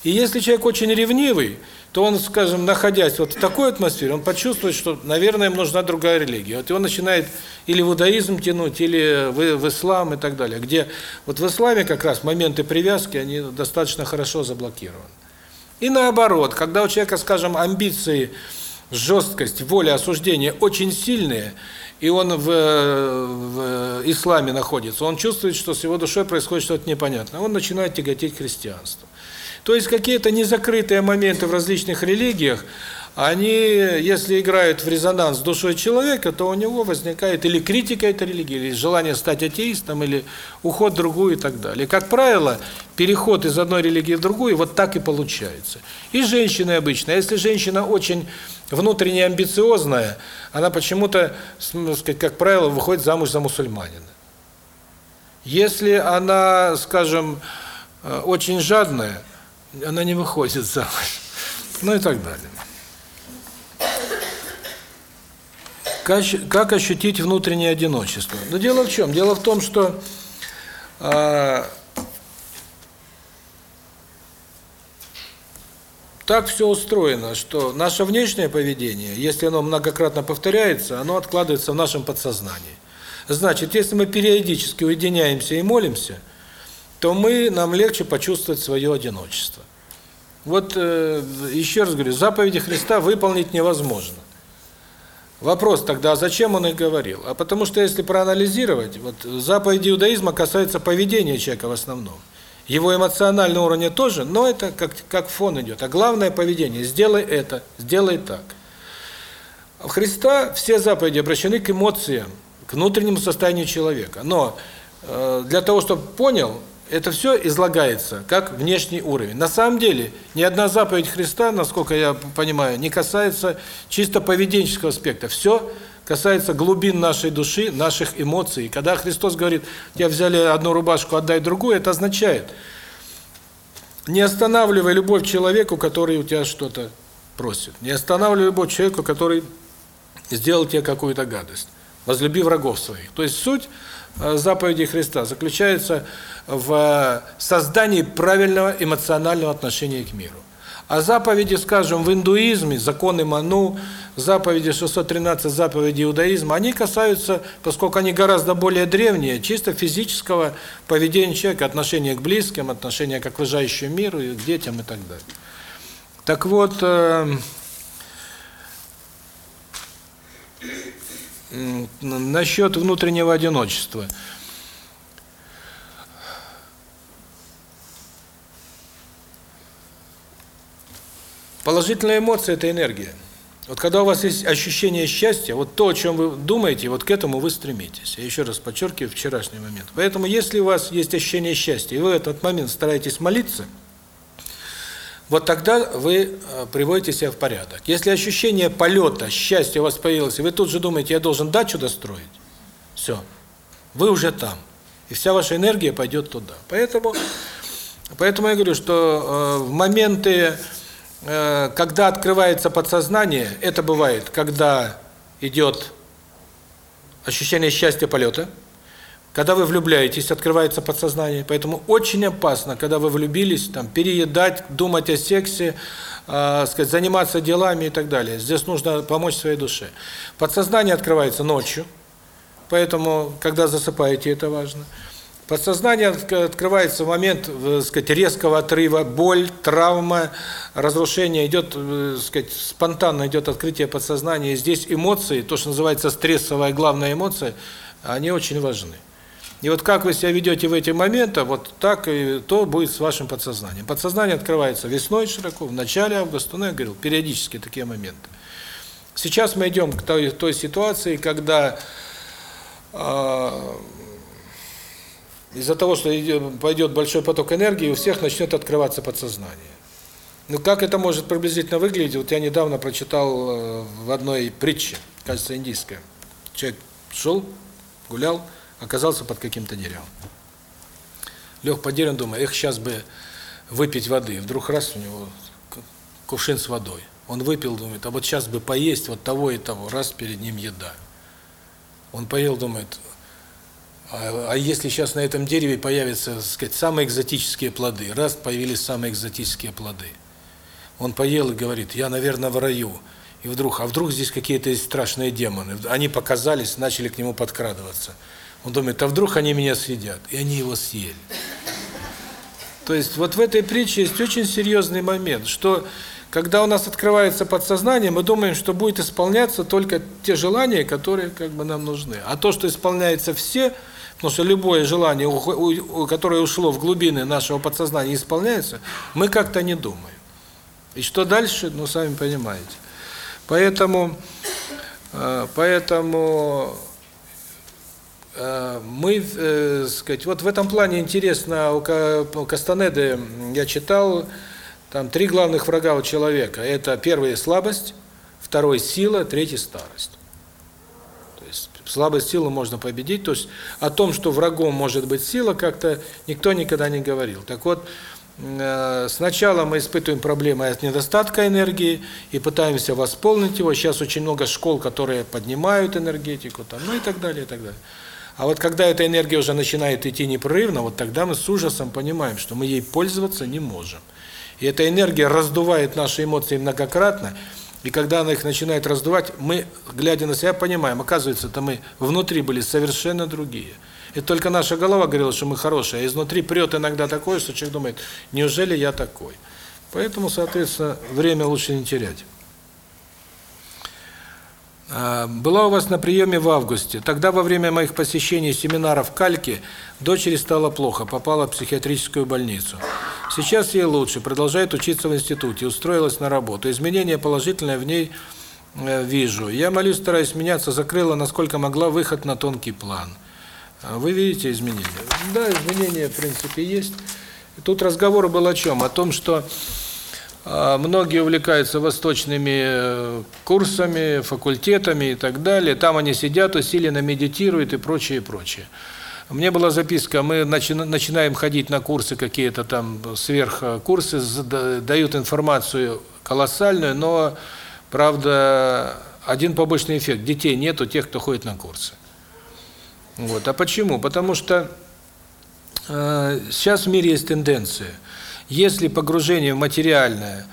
S1: И если человек очень ревнивый, то он, скажем, находясь вот в такой атмосфере, он почувствует, что, наверное, им нужна другая религия. Вот и он начинает или в иудаизм тянуть, или в, в ислам и так далее, где вот в исламе как раз моменты привязки, они достаточно хорошо заблокированы. И наоборот, когда у человека, скажем, амбиции, жесткость, воля осуждения очень сильные, и он в, в исламе находится, он чувствует, что с его душой происходит что-то непонятное, он начинает тяготеть к христианству. То есть какие-то незакрытые моменты в различных религиях, они, если играют в резонанс с душой человека, то у него возникает или критика этой религии, или желание стать атеистом, или уход в другую и так далее. Как правило, переход из одной религии в другую вот так и получается. И женщины обычно. Если женщина очень внутренне амбициозная, она почему-то, сказать, как правило, выходит замуж за мусульманина. Если она, скажем, э, очень жадная, она не выходит замуж. Ну и так далее. Как ощутить внутреннее одиночество? Но дело в чем? Дело в том, что э, так все устроено, что наше внешнее поведение, если оно многократно повторяется, оно откладывается в нашем подсознании. Значит, если мы периодически уединяемся и молимся, то мы нам легче почувствовать свое одиночество. Вот э, еще раз говорю, заповеди Христа выполнить невозможно. Вопрос тогда, а зачем он их говорил? А потому что если проанализировать, вот заповеди иудаизма касаются поведения человека в основном. Его эмоциональный уровень тоже, но это как как фон идет. А главное поведение сделай это, сделай так. У Христа все заповеди обращены к эмоциям, к внутреннему состоянию человека. Но э, для того, чтобы понял, это все излагается как внешний уровень. На самом деле, ни одна заповедь Христа, насколько я понимаю, не касается чисто поведенческого аспекта. Все касается глубин нашей души, наших эмоций. когда Христос говорит, тебя взяли одну рубашку, отдай другую, это означает, не останавливай любовь человеку, который у тебя что-то просит. Не останавливай любовь человеку, который сделал тебе какую-то гадость. Возлюби врагов своих. То есть суть Э, заповеди Христа заключается в создании правильного эмоционального отношения к миру. А заповеди, скажем, в индуизме, законы Ману, заповеди 613 заповедей иудаизма, они касаются, поскольку они гораздо более древние, чисто физического поведения человека, отношения к близким, отношения к окружающему миру, к детям и так далее. Так вот, э, насчет внутреннего одиночества – Положительная эмоция – это энергия. Вот когда у вас есть ощущение счастья, вот то, о чем вы думаете, вот к этому вы стремитесь. Я еще раз подчеркиваю вчерашний момент. Поэтому, если у вас есть ощущение счастья, и вы в этот момент стараетесь молиться, вот тогда вы э, приводите себя в порядок. Если ощущение полета, счастья у вас появилось, и вы тут же думаете, я должен дачу достроить, все, вы уже там. И вся ваша энергия пойдет туда. Поэтому, поэтому я говорю, что э, в моменты Э, когда открывается подсознание, это бывает, когда идет ощущение счастья полета, когда вы влюбляетесь, открывается подсознание. Поэтому очень опасно, когда вы влюбились, там переедать, думать о сексе, э, сказать, заниматься делами и так далее. Здесь нужно помочь своей душе. Подсознание открывается ночью, поэтому, когда засыпаете, это важно. Подсознание открывается в момент, так сказать, резкого отрыва, боль, травма, разрушение, идет, так сказать, спонтанно идет открытие подсознания. Здесь эмоции, то, что называется стрессовая главная эмоция, они очень важны. И вот как вы себя ведете в эти моменты, вот так и то будет с вашим подсознанием. Подсознание открывается весной широко, в начале августа, ну, я говорил, периодически такие моменты. Сейчас мы идем к той, той ситуации, когда э, из-за того, что пойдет большой поток энергии, у всех начнет открываться подсознание. Ну, как это может приблизительно выглядеть? Вот я недавно прочитал э, в одной притче, кажется, индийская. Человек шел, гулял, оказался под каким-то деревом. Лег под деревом, думаю, эх, сейчас бы выпить воды. Вдруг раз у него кувшин с водой. Он выпил, думает, а вот сейчас бы поесть вот того и того, раз перед ним еда. Он поел, думает, а, а если сейчас на этом дереве появятся, так сказать, самые экзотические плоды, раз появились самые экзотические плоды. Он поел и говорит, я, наверное, в раю. И вдруг, а вдруг здесь какие-то страшные демоны. Они показались, начали к нему подкрадываться. Он думает, а вдруг они меня съедят? И они его съели. То есть вот в этой притче есть очень серьезный момент, что когда у нас открывается подсознание, мы думаем, что будет исполняться только те желания, которые как бы нам нужны. А то, что исполняется все, Потому что любое желание, которое ушло в глубины нашего подсознания, исполняется, мы как-то не думаем. И что дальше, ну, сами понимаете. Поэтому, э, поэтому мы, э, сказать, вот в этом плане интересно, у Кастанеды я читал, там три главных врага у человека. Это первый – слабость, второй – сила, третий – старость. Слабость силы можно победить. То есть о том, что врагом может быть сила, как-то никто никогда не говорил. Так вот, э, сначала мы испытываем проблемы от недостатка энергии и пытаемся восполнить его. Сейчас очень много школ, которые поднимают энергетику, там, ну и так далее, и так далее. А вот когда эта энергия уже начинает идти непрерывно, вот тогда мы с ужасом понимаем, что мы ей пользоваться не можем. И эта энергия раздувает наши эмоции многократно, и когда она их начинает раздувать, мы, глядя на себя, понимаем, оказывается, это мы внутри были совершенно другие. И только наша голова говорила, что мы хорошие, а изнутри прет иногда такое, что человек думает, неужели я такой? Поэтому, соответственно, время лучше не терять. А, была у вас на приеме в августе. Тогда во время моих посещений семинаров в Кальке дочери стало плохо, попала в психиатрическую больницу. Сейчас ей лучше, продолжает учиться в институте, устроилась на работу. Изменения положительные в ней э, вижу. Я молюсь, стараюсь меняться, закрыла, насколько могла, выход на тонкий план. А вы видите изменения? Да, изменения, в принципе, есть. Тут разговор был о чем? О том, что многие увлекаются восточными э, курсами, факультетами и так далее. Там они сидят, усиленно медитируют и прочее, и прочее. Мне была записка, мы начинаем ходить на курсы какие-то там, сверхкурсы, дают информацию колоссальную, но, правда, один побочный эффект. Детей нет у тех, кто ходит на курсы. Вот. А почему? Потому что э, сейчас в мире есть тенденция – если погружение в материальное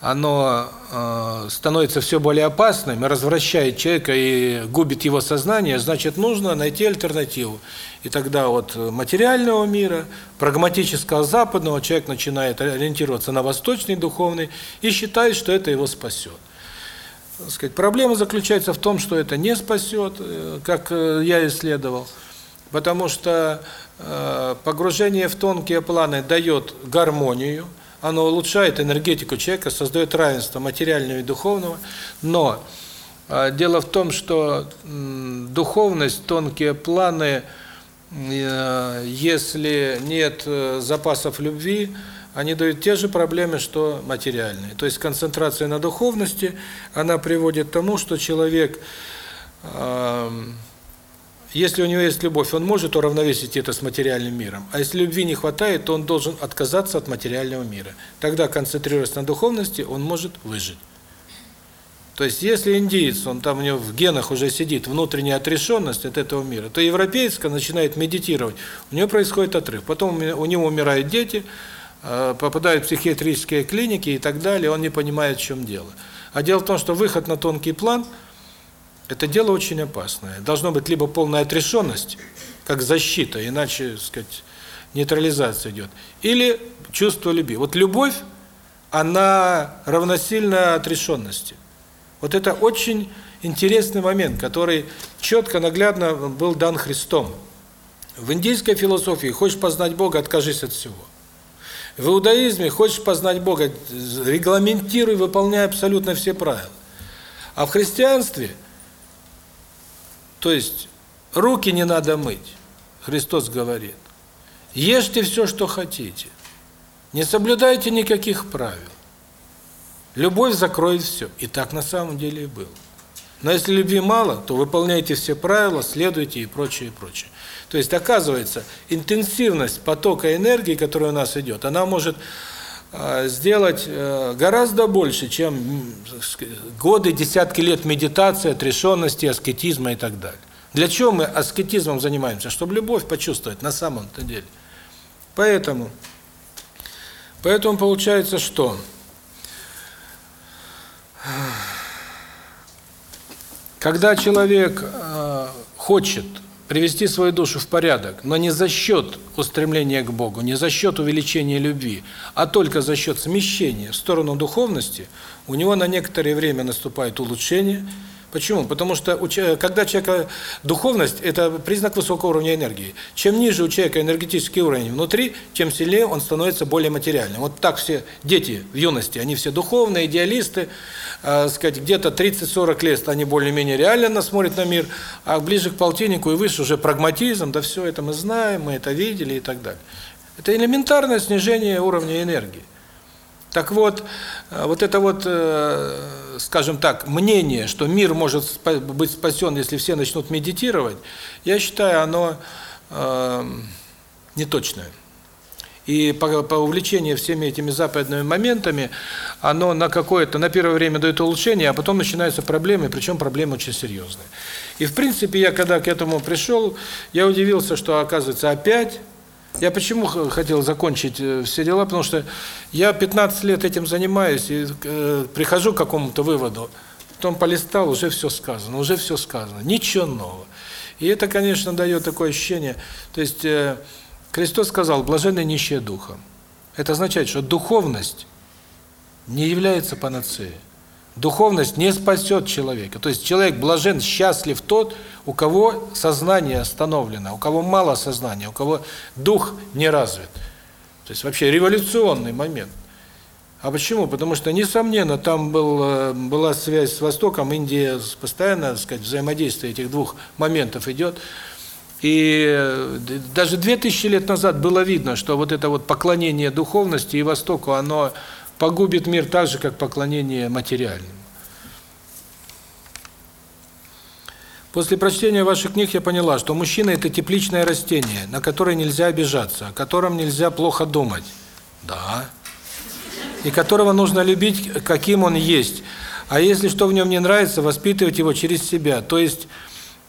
S1: оно э, становится все более опасным развращает человека и губит его сознание, значит, нужно найти альтернативу. И тогда от материального мира, прагматического западного, человек начинает ориентироваться на восточный духовный и считает, что это его спасет. Сказать, проблема заключается в том, что это не спасет, э, как э, я исследовал, потому что погружение в тонкие планы дает гармонию, оно улучшает энергетику человека, создает равенство материального и духовного, но э, дело в том, что э, духовность, тонкие планы, э, если нет э, запасов любви, они дают те же проблемы, что материальные. То есть концентрация на духовности, она приводит к тому, что человек э, если у него есть любовь, он может уравновесить это с материальным миром. А если любви не хватает, то он должен отказаться от материального мира. Тогда, концентрируясь на духовности, он может выжить. То есть, если индиец, он там у него в генах уже сидит внутренняя отрешенность от этого мира, то европеец начинает медитировать, у него происходит отрыв. Потом у него умирают дети, э, попадают в психиатрические клиники и так далее, он не понимает, в чем дело. А дело в том, что выход на тонкий план – это дело очень опасное. Должно быть либо полная отрешенность, как защита, иначе, сказать, нейтрализация идет, или чувство любви. Вот любовь, она равносильна отрешенности. Вот это очень интересный момент, который четко, наглядно был дан Христом. В индийской философии хочешь познать Бога, откажись от всего. В иудаизме хочешь познать Бога, регламентируй, выполняй абсолютно все правила. А в христианстве – то есть руки не надо мыть. Христос говорит. Ешьте все, что хотите. Не соблюдайте никаких правил. Любовь закроет все. И так на самом деле и было. Но если любви мало, то выполняйте все правила, следуйте и прочее, и прочее. То есть, оказывается, интенсивность потока энергии, которая у нас идет, она может сделать э, гораздо больше, чем годы, десятки лет медитации, отрешенности, аскетизма и так далее. Для чего мы аскетизмом занимаемся? Чтобы любовь почувствовать на самом-то деле. Поэтому, поэтому получается что? Когда человек э, хочет привести свою душу в порядок, но не за счет устремления к Богу, не за счет увеличения любви, а только за счет смещения в сторону духовности, у него на некоторое время наступает улучшение – Почему? Потому что когда человека духовность это признак высокого уровня энергии. Чем ниже у человека энергетический уровень внутри, тем сильнее он становится более материальным. Вот так все дети в юности, они все духовные, идеалисты, э, сказать, где-то 30-40 лет они более-менее реально смотрят на мир, а ближе к полтиннику и выше уже прагматизм, да все это мы знаем, мы это видели и так далее. Это элементарное снижение уровня энергии. Так вот, э, вот это вот, э, скажем так, мнение, что мир может быть спасен, если все начнут медитировать, я считаю, оно э, неточное. И по, по увлечению всеми этими западными моментами, оно на какое-то, на первое время дает улучшение, а потом начинаются проблемы, причем проблемы очень серьезные. И в принципе, я когда к этому пришел, я удивился, что оказывается опять я почему хотел закончить э, все дела, потому что я 15 лет этим занимаюсь и э, прихожу к какому-то выводу, потом полистал, уже все сказано, уже все сказано, ничего нового. И это, конечно, дает такое ощущение, то есть э, Христос сказал, блаженны нищие духом. Это означает, что духовность не является панацеей. Духовность не спасет человека. То есть человек блажен, счастлив тот, у кого сознание остановлено, у кого мало сознания, у кого дух не развит. То есть вообще революционный момент. А почему? Потому что, несомненно, там был, э, была связь с Востоком, Индия постоянно, так сказать, взаимодействие этих двух моментов идет. И э, даже 2000 лет назад было видно, что вот это вот поклонение духовности и Востоку, оно погубит мир так же, как поклонение материальному. После прочтения ваших книг я поняла, что мужчина – это тепличное растение, на которое нельзя обижаться, о котором нельзя плохо думать. Да. И которого нужно любить, каким он есть. А если что в нем не нравится, воспитывать его через себя, то есть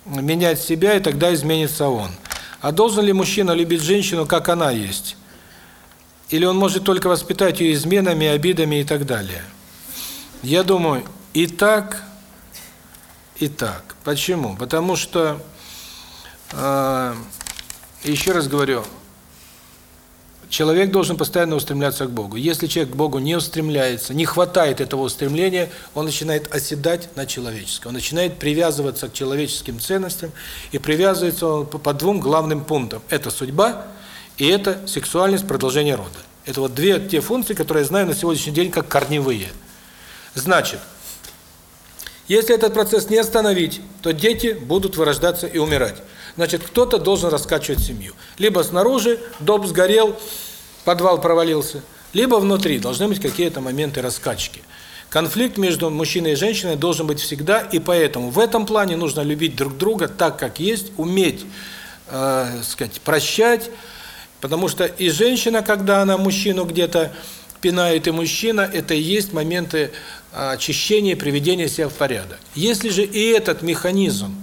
S1: менять себя, и тогда изменится он. А должен ли мужчина любить женщину, как она есть? Или он может только воспитать ее изменами, обидами и так далее. Я думаю, и так, и так. Почему? Потому что, э, еще раз говорю, человек должен постоянно устремляться к Богу. Если человек к Богу не устремляется, не хватает этого устремления, он начинает оседать на человеческое. Он начинает привязываться к человеческим ценностям, и привязывается он по двум главным пунктам. Это судьба и это сексуальность, продолжение рода. Это вот две те функции, которые я знаю на сегодняшний день как корневые. Значит, если этот процесс не остановить, то дети будут вырождаться и умирать. Значит, кто-то должен раскачивать семью. Либо снаружи дом сгорел, подвал провалился, либо внутри должны быть какие-то моменты раскачки. Конфликт между мужчиной и женщиной должен быть всегда, и поэтому в этом плане нужно любить друг друга так, как есть, уметь, э, сказать, прощать, потому что и женщина, когда она мужчину где-то пинает, и мужчина, это и есть моменты очищения, приведения себя в порядок. Если же и этот механизм,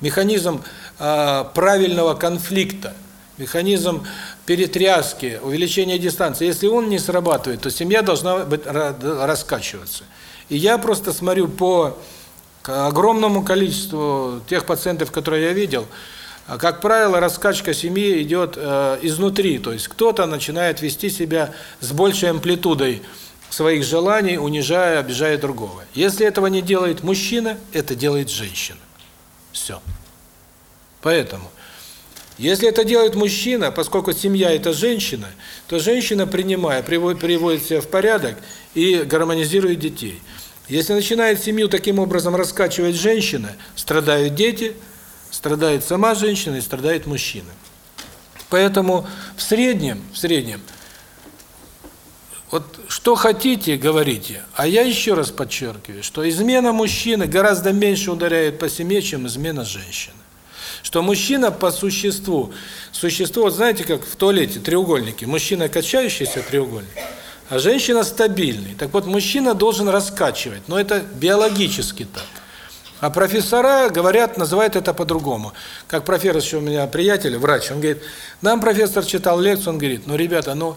S1: механизм а, правильного конфликта, механизм перетряски, увеличения дистанции, если он не срабатывает, то семья должна быть раскачиваться. И я просто смотрю по огромному количеству тех пациентов, которые я видел, а, как правило, раскачка семьи идет э, изнутри, то есть кто-то начинает вести себя с большей амплитудой своих желаний, унижая, обижая другого. Если этого не делает мужчина, это делает женщина. Все. Поэтому, если это делает мужчина, поскольку семья – это женщина, то женщина, принимая, приводит себя в порядок и гармонизирует детей. Если начинает семью таким образом раскачивать женщина, страдают дети, страдает сама женщина и страдает мужчина. Поэтому в среднем, в среднем, вот что хотите, говорите. А я еще раз подчеркиваю, что измена мужчины гораздо меньше ударяет по семье, чем измена женщины что мужчина по существу, существо, знаете, как в туалете, треугольники, мужчина качающийся треугольник, а женщина стабильный. Так вот, мужчина должен раскачивать, но это биологически так. А профессора говорят, называют это по-другому. Как профессор, еще у меня приятель, врач, он говорит, нам профессор читал лекцию, он говорит, ну, ребята, ну,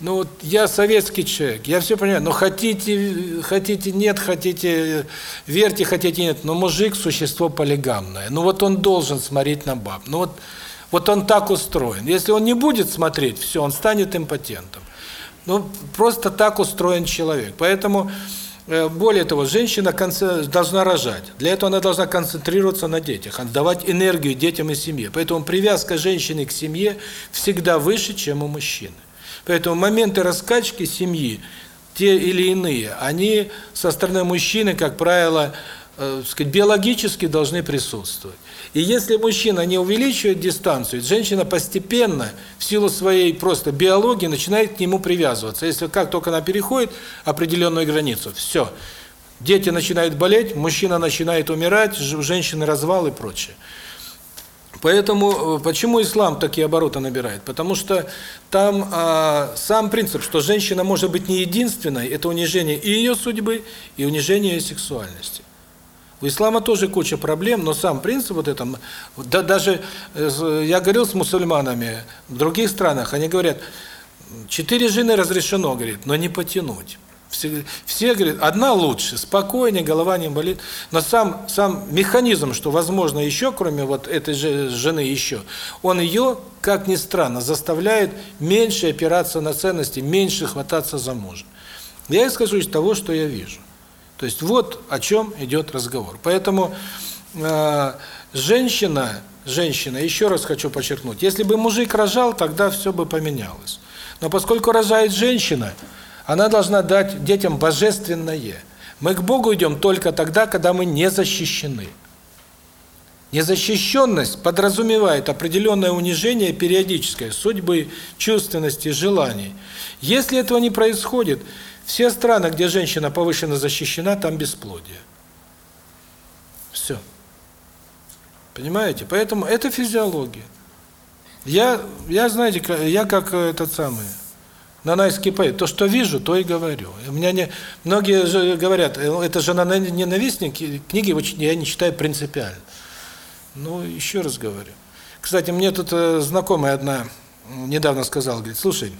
S1: ну вот я советский человек, я все понимаю, но хотите, хотите нет, хотите верьте, хотите нет, но мужик существо полигамное. Ну вот он должен смотреть на баб. Ну вот вот он так устроен. Если он не будет смотреть, все, он станет импотентом. Ну просто так устроен человек. Поэтому более того, женщина должна рожать. Для этого она должна концентрироваться на детях, отдавать энергию детям и семье. Поэтому привязка женщины к семье всегда выше, чем у мужчины. Поэтому моменты раскачки семьи, те или иные, они со стороны мужчины, как правило, э, сказать, биологически должны присутствовать. И если мужчина не увеличивает дистанцию, женщина постепенно, в силу своей просто биологии, начинает к нему привязываться. Если как только она переходит определенную границу, все. Дети начинают болеть, мужчина начинает умирать, женщины развал и прочее. Поэтому э, почему ислам такие обороты набирает? Потому что там а, сам принцип, что женщина может быть не единственной, это унижение и ее судьбы, и унижение ее сексуальности. У ислама тоже куча проблем, но сам принцип вот этом, да, даже э, я говорил с мусульманами в других странах, они говорят, четыре жены разрешено, говорит, но не потянуть. Все, все говорят, одна лучше, спокойнее, голова не болит. Но сам сам механизм, что возможно еще, кроме вот этой же жены еще, он ее, как ни странно, заставляет меньше опираться на ценности, меньше хвататься за мужа. Я исхожу из того, что я вижу. То есть вот о чем идет разговор. Поэтому э, женщина, женщина, еще раз хочу подчеркнуть, если бы мужик рожал, тогда все бы поменялось. Но поскольку рожает женщина, она должна дать детям божественное. Мы к Богу идем только тогда, когда мы не защищены. Незащищенность подразумевает определенное унижение периодическое судьбы, чувственности, желаний. Если этого не происходит, все страны, где женщина повышенно защищена, там бесплодие. Все. Понимаете? Поэтому это физиология. Я, я знаете, я как этот самый Нанайский поэт. То, что вижу, то и говорю. У меня не многие же говорят, «Э, это же ненавистник, книги я не читаю принципиально. Ну, еще раз говорю. Кстати, мне тут э, знакомая одна недавно сказала, говорит, слушай,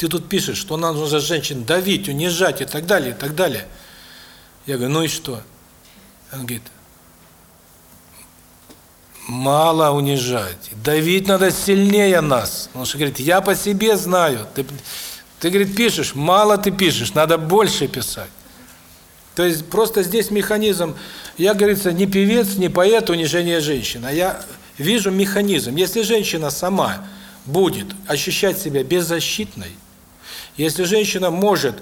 S1: ты тут пишешь, что нам нужно женщин давить, унижать и так далее, и так далее. Я говорю, ну и что? Он говорит, мало унижать. Давить надо сильнее нас. Потому что, говорит, я по себе знаю. Ты, ты говорит, пишешь, мало ты пишешь, надо больше писать. То есть просто здесь механизм, я, говорится, не певец, не поэт унижения женщины, а я вижу механизм. Если женщина сама будет ощущать себя беззащитной, если женщина может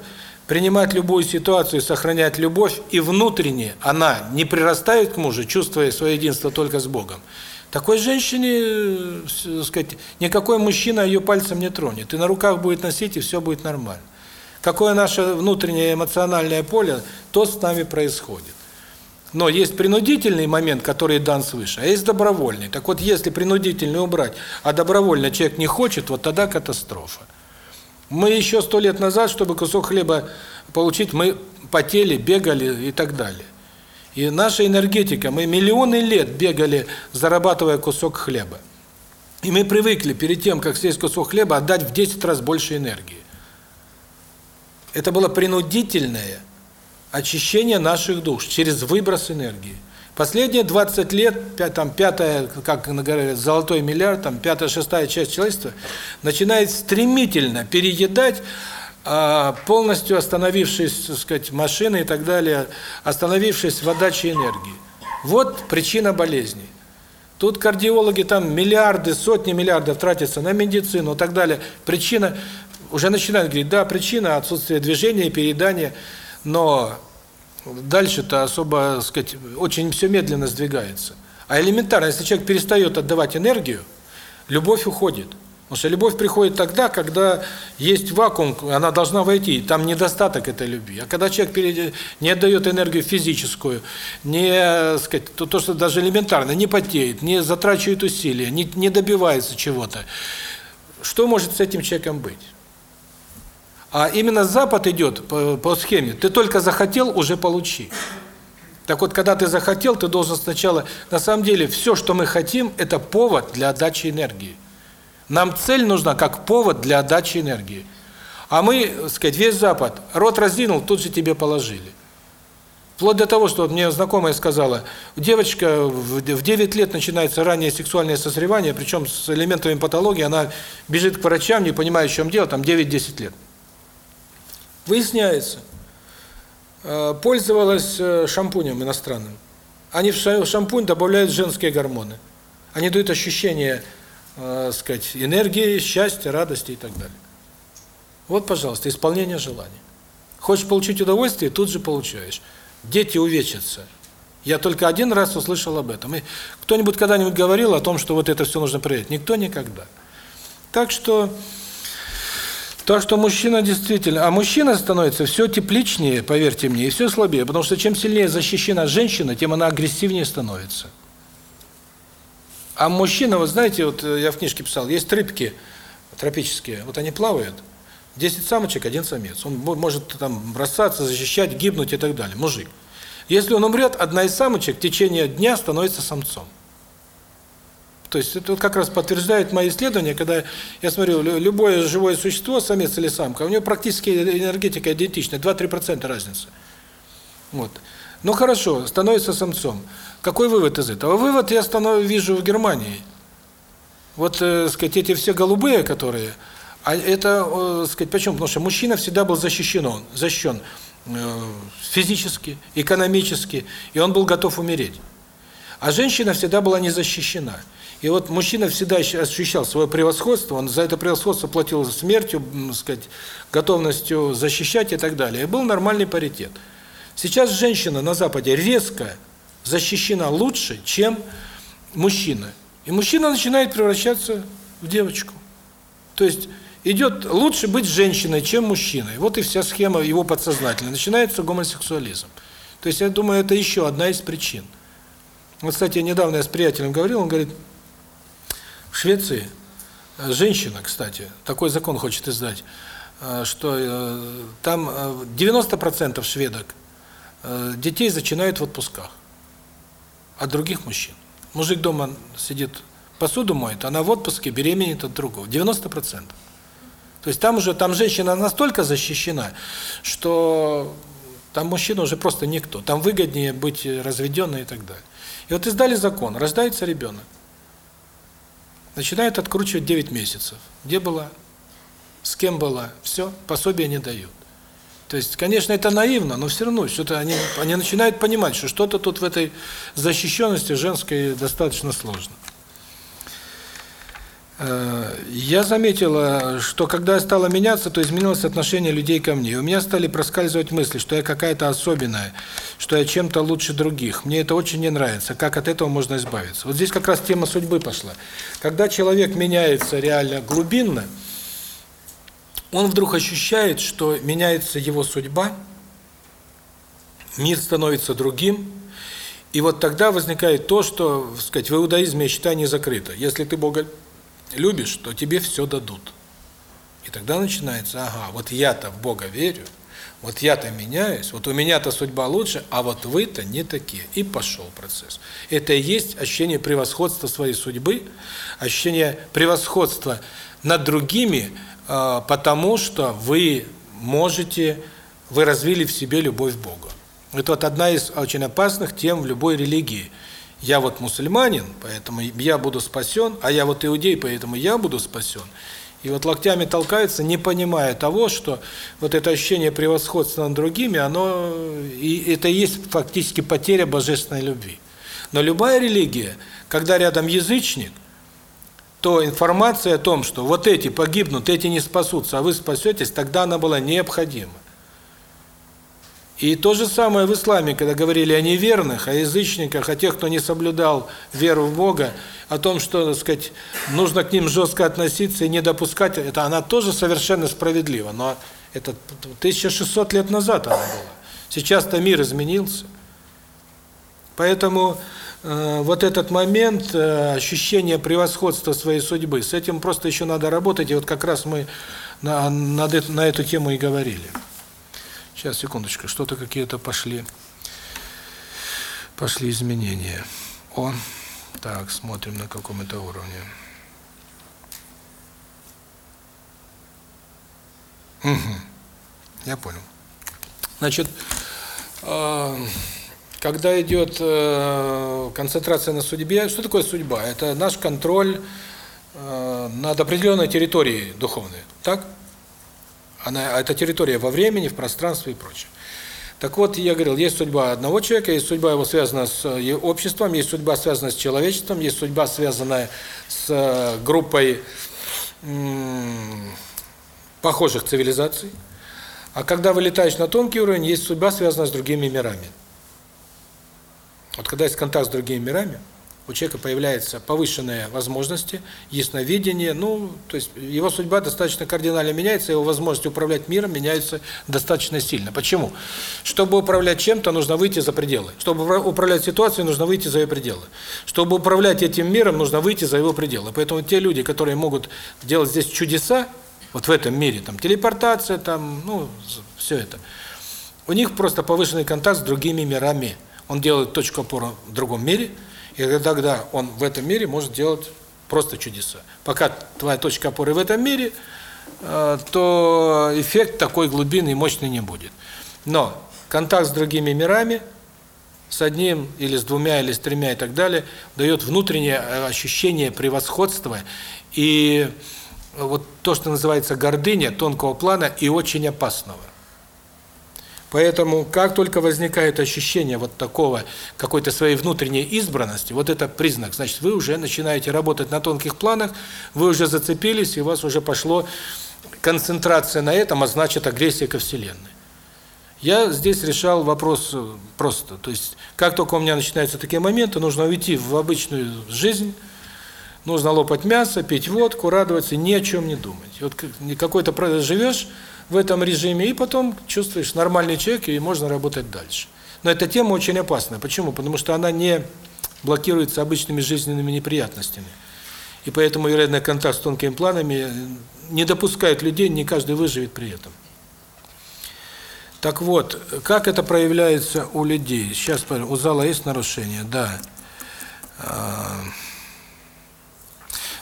S1: принимать любую ситуацию, сохранять любовь, и внутренне она не прирастает к мужу, чувствуя свое единство только с Богом, такой женщине, э, сказать, никакой мужчина ее пальцем не тронет. И на руках будет носить, и все будет нормально. Какое наше внутреннее эмоциональное поле, то с нами происходит. Но есть принудительный момент, который дан свыше, а есть добровольный. Так вот, если принудительный убрать, а добровольно человек не хочет, вот тогда катастрофа. Мы еще сто лет назад, чтобы кусок хлеба получить, мы потели, бегали и так далее. И наша энергетика, мы миллионы лет бегали, зарабатывая кусок хлеба. И мы привыкли перед тем, как съесть кусок хлеба, отдать в 10 раз больше энергии. Это было принудительное очищение наших душ через выброс энергии. Последние 20 лет, там пятая, как говорят, золотой миллиард, там пятая, шестая часть человечества начинает стремительно переедать а, полностью остановившись, так сказать, машины и так далее, остановившись в отдаче энергии. Вот причина болезней. Тут кардиологи там миллиарды, сотни миллиардов тратятся на медицину и так далее. Причина уже начинают говорить, да, причина отсутствие движения, переедания, но дальше-то особо, так сказать, очень все медленно сдвигается. А элементарно, если человек перестает отдавать энергию, любовь уходит. Потому что любовь приходит тогда, когда есть вакуум, она должна войти, там недостаток этой любви. А когда человек не отдает энергию физическую, не, сказать, то, то что даже элементарно, не потеет, не затрачивает усилия, не, не добивается чего-то, что может с этим человеком быть? А именно Запад идет по, по схеме. Ты только захотел, уже получи. Так вот, когда ты захотел, ты должен сначала... На самом деле, все, что мы хотим, это повод для отдачи энергии. Нам цель нужна как повод для отдачи энергии. А мы, так сказать, весь Запад, рот раздвинул, тут же тебе положили. Вплоть до того, что мне знакомая сказала, девочка в 9 лет начинается раннее сексуальное созревание, причем с элементами патологии, она бежит к врачам, не понимая, в чем дело, там 9-10 лет. Выясняется, э, пользовалась э, шампунем иностранным. Они в шампунь добавляют женские гормоны. Они дают ощущение, э, сказать, энергии, счастья, радости и так далее. Вот, пожалуйста, исполнение желаний. Хочешь получить удовольствие, тут же получаешь. Дети увечатся. Я только один раз услышал об этом. И кто-нибудь когда-нибудь говорил о том, что вот это все нужно проверять? Никто никогда. Так что так что мужчина действительно, а мужчина становится все тепличнее, поверьте мне, и все слабее, потому что чем сильнее защищена женщина, тем она агрессивнее становится. А мужчина, вот знаете, вот э, я в книжке писал, есть рыбки тропические, вот они плавают, 10 самочек, один самец. Он может там бросаться, защищать, гибнуть и так далее, мужик. Если он умрет, одна из самочек в течение дня становится самцом. То есть это вот как раз подтверждает мои исследования, когда я смотрю, любое живое существо, самец или самка, у него практически энергетика идентична, 2-3% разница. Вот. Ну хорошо, становится самцом. Какой вывод из этого? Вывод я станов, вижу в Германии. Вот, э, сказать, эти все голубые, которые, а это, э, сказать, почему? Потому что мужчина всегда был защищен, защищен э, физически, экономически, и он был готов умереть. А женщина всегда была не защищена. И вот мужчина всегда ощущал свое превосходство, он за это превосходство платил смертью, сказать, готовностью защищать и так далее. И был нормальный паритет. Сейчас женщина на Западе резко защищена лучше, чем мужчина. И мужчина начинает превращаться в девочку. То есть идет лучше быть женщиной, чем мужчиной. Вот и вся схема его подсознательной. Начинается гомосексуализм. То есть я думаю, это еще одна из причин. Вот, кстати, недавно я с приятелем говорил, он говорит, в Швеции э, женщина, кстати, такой закон хочет издать, э, что э, там 90% шведок детей зачинают в отпусках от других мужчин. Мужик дома сидит, посуду моет, она в отпуске беременеет от другого. 90%. То есть там уже там женщина настолько защищена, что Там мужчина уже просто никто. Там выгоднее быть разведенной и так далее. И вот издали закон, рождается ребенок. Начинает откручивать 9 месяцев. Где была? С кем была? Все, пособия не дают. То есть, конечно, это наивно, но все равно что-то они они начинают понимать, что что-то тут в этой защищенности женской достаточно сложно. Я заметила, что когда я стала меняться, то изменилось отношение людей ко мне. У меня стали проскальзывать мысли, что я какая-то особенная, что я чем-то лучше других. Мне это очень не нравится. Как от этого можно избавиться? Вот здесь как раз тема судьбы пошла. Когда человек меняется реально глубинно, он вдруг ощущает, что меняется его судьба, мир становится другим, и вот тогда возникает то, что, так сказать, в иудаизме, не закрыто. Если ты Бога любишь, то тебе все дадут. И тогда начинается, ага, вот я-то в Бога верю, вот я-то меняюсь, вот у меня-то судьба лучше, а вот вы-то не такие. И пошел процесс. Это и есть ощущение превосходства своей судьбы, ощущение превосходства над другими, а, потому что вы можете, вы развили в себе любовь к Богу. Это вот одна из очень опасных тем в любой религии. Я вот мусульманин, поэтому я буду спасен, а я вот иудей, поэтому я буду спасен. И вот локтями толкаются, не понимая того, что вот это ощущение превосходства над другими, оно и это и есть фактически потеря божественной любви. Но любая религия, когда рядом язычник – то информация о том, что вот эти погибнут, эти не спасутся, а вы спасетесь, тогда она была необходима. И то же самое в исламе, когда говорили о неверных, о язычниках, о тех, кто не соблюдал веру в Бога, о том, что, так сказать, нужно к ним жестко относиться и не допускать, это она тоже совершенно справедлива, но это 1600 лет назад она была. Сейчас-то мир изменился. Поэтому Э, вот этот момент э, ощущения превосходства своей судьбы, с этим просто еще надо работать, и вот как раз мы на, на, на эту тему и говорили. Сейчас, секундочку, что-то какие-то пошли, пошли изменения. О, так, смотрим на каком это уровне. Угу, я понял. Значит, э когда идет э, концентрация на судьбе, что такое судьба? Это наш контроль э, над определенной территорией духовной, так? Она, это территория во времени, в пространстве и прочее. Так вот, я говорил, есть судьба одного человека, есть судьба его связана с э, обществом, есть судьба связанная с человечеством, есть судьба связанная с э, группой похожих цивилизаций. А когда вылетаешь на тонкий уровень, есть судьба, связанная с другими мирами. Вот когда есть контакт с другими мирами, у человека появляются повышенные возможности, ясновидение, ну, то есть его судьба достаточно кардинально меняется, его возможности управлять миром меняются достаточно сильно. Почему? Чтобы управлять чем-то, нужно выйти за пределы. Чтобы управлять ситуацией, нужно выйти за ее пределы. Чтобы управлять этим миром, нужно выйти за его пределы. Поэтому те люди, которые могут делать здесь чудеса, вот в этом мире, там телепортация, там, ну, все это, у них просто повышенный контакт с другими мирами он делает точку опоры в другом мире, и тогда он в этом мире может делать просто чудеса. Пока твоя точка опоры в этом мире, э, то эффект такой глубинный и мощный не будет. Но контакт с другими мирами, с одним или с двумя или с тремя и так далее, дает внутреннее э, ощущение превосходства и вот то, что называется гордыня тонкого плана и очень опасного. Поэтому, как только возникает ощущение вот такого, какой-то своей внутренней избранности, вот это признак, значит, вы уже начинаете работать на тонких планах, вы уже зацепились, и у вас уже пошло концентрация на этом, а значит, агрессия ко Вселенной. Я здесь решал вопрос просто, то есть, как только у меня начинаются такие моменты, нужно уйти в обычную жизнь, нужно лопать мясо, пить водку, радоваться, ни о чем не думать. Вот какой-то живешь, в этом режиме, и потом чувствуешь нормальный человек, и можно работать дальше. Но эта тема очень опасная. Почему? Потому что она не блокируется обычными жизненными неприятностями. И поэтому вероятно контакт с тонкими планами не допускает людей, не каждый выживет при этом. Так вот, как это проявляется у людей? Сейчас, у зала есть нарушение? Да. А,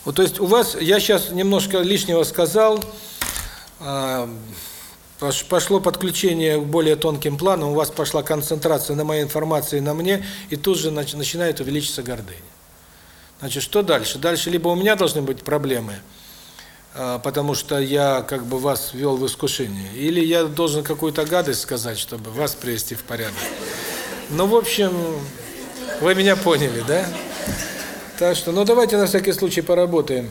S1: вот, то есть у вас, я сейчас немножко лишнего сказал, Пошло подключение к более тонким планам, у вас пошла концентрация на моей информации, на мне, и тут же начинает увеличиться гордыня. Значит, что дальше? Дальше либо у меня должны быть проблемы, а, потому что я как бы вас ввел в искушение, или я должен какую-то гадость сказать, чтобы вас привести в порядок. Ну, в общем, вы меня поняли, да? Так что, ну давайте на всякий случай поработаем.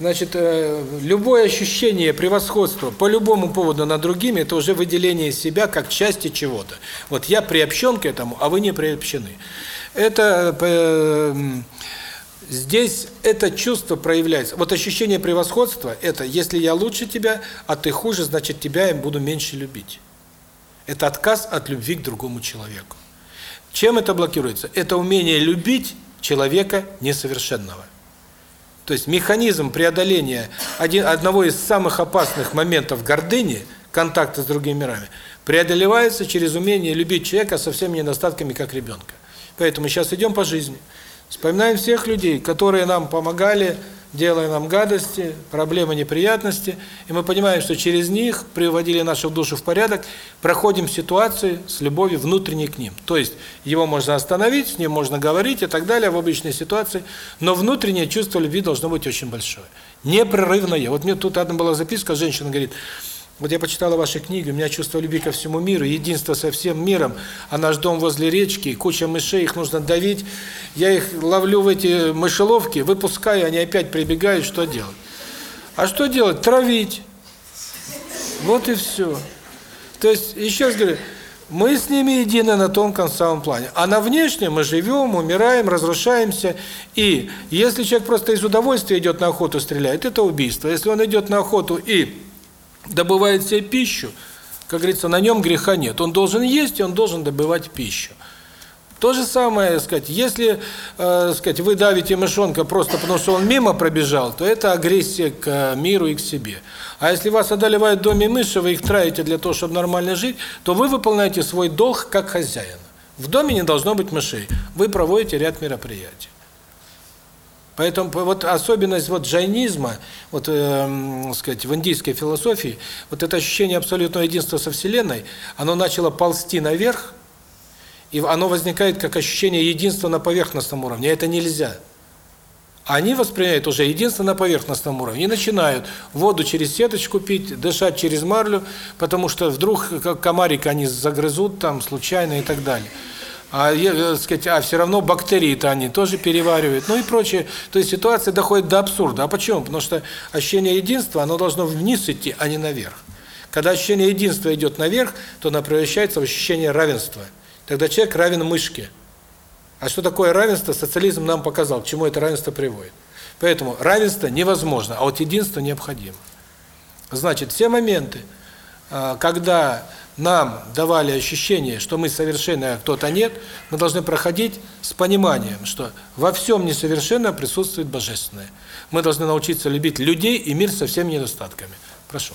S1: Значит, э, любое ощущение превосходства по любому поводу над другими – это уже выделение себя как части чего-то. Вот я приобщен к этому, а вы не приобщены. Это э, Здесь это чувство проявляется. Вот ощущение превосходства – это если я лучше тебя, а ты хуже, значит тебя я буду меньше любить. Это отказ от любви к другому человеку. Чем это блокируется? Это умение любить человека несовершенного. То есть механизм преодоления один, одного из самых опасных моментов гордыни, контакта с другими мирами, преодолевается через умение любить человека со всеми недостатками, как ребенка. Поэтому сейчас идем по жизни – Вспоминаем всех людей, которые нам помогали, делая нам гадости, проблемы, неприятности, и мы понимаем, что через них приводили нашу душу в порядок, проходим ситуации с любовью внутренней к ним. То есть его можно остановить, с ним можно говорить и так далее в обычной ситуации, но внутреннее чувство любви должно быть очень большое. Непрерывное. Вот мне тут одна была записка, женщина говорит, вот я почитала ваши книги, у меня чувство любви ко всему миру, единство со всем миром, а наш дом возле речки, куча мышей, их нужно давить. Я их ловлю в эти мышеловки, выпускаю, они опять прибегают, что делать? А что делать? Травить. Вот и все. То есть, еще раз говорю, мы с ними едины на тонком самом плане. А на внешнем мы живем, умираем, разрушаемся. И если человек просто из удовольствия идет на охоту, стреляет, это убийство. Если он идет на охоту и добывает себе пищу, как говорится, на нем греха нет. Он должен есть, и он должен добывать пищу. То же самое, сказать, если, э, сказать, вы давите мышонка просто потому, что он мимо пробежал, то это агрессия к миру и к себе. А если вас одолевают в доме мыши, вы их травите для того, чтобы нормально жить, то вы выполняете свой долг как хозяин. В доме не должно быть мышей. Вы проводите ряд мероприятий. Поэтому вот особенность вот джайнизма, вот, э, сказать, в индийской философии, вот это ощущение абсолютного единства со Вселенной, оно начало ползти наверх, и оно возникает как ощущение единства на поверхностном уровне. Это нельзя. Они воспринимают уже единство на поверхностном уровне и начинают воду через сеточку пить, дышать через марлю, потому что вдруг комарик они загрызут там случайно и так далее а, э, сказать, а все равно бактерии-то они тоже переваривают, ну и прочее. То есть ситуация доходит до абсурда. А почему? Потому что ощущение единства, оно должно вниз идти, а не наверх. Когда ощущение единства идет наверх, то оно превращается в ощущение равенства. Тогда человек равен мышке. А что такое равенство, социализм нам показал, к чему это равенство приводит. Поэтому равенство невозможно, а вот единство необходимо. Значит, все моменты, а, когда нам давали ощущение, что мы совершенны, а кто-то нет, мы должны проходить с пониманием, что во всем несовершенном присутствует Божественное. Мы должны научиться любить людей и мир со всеми недостатками. Прошу.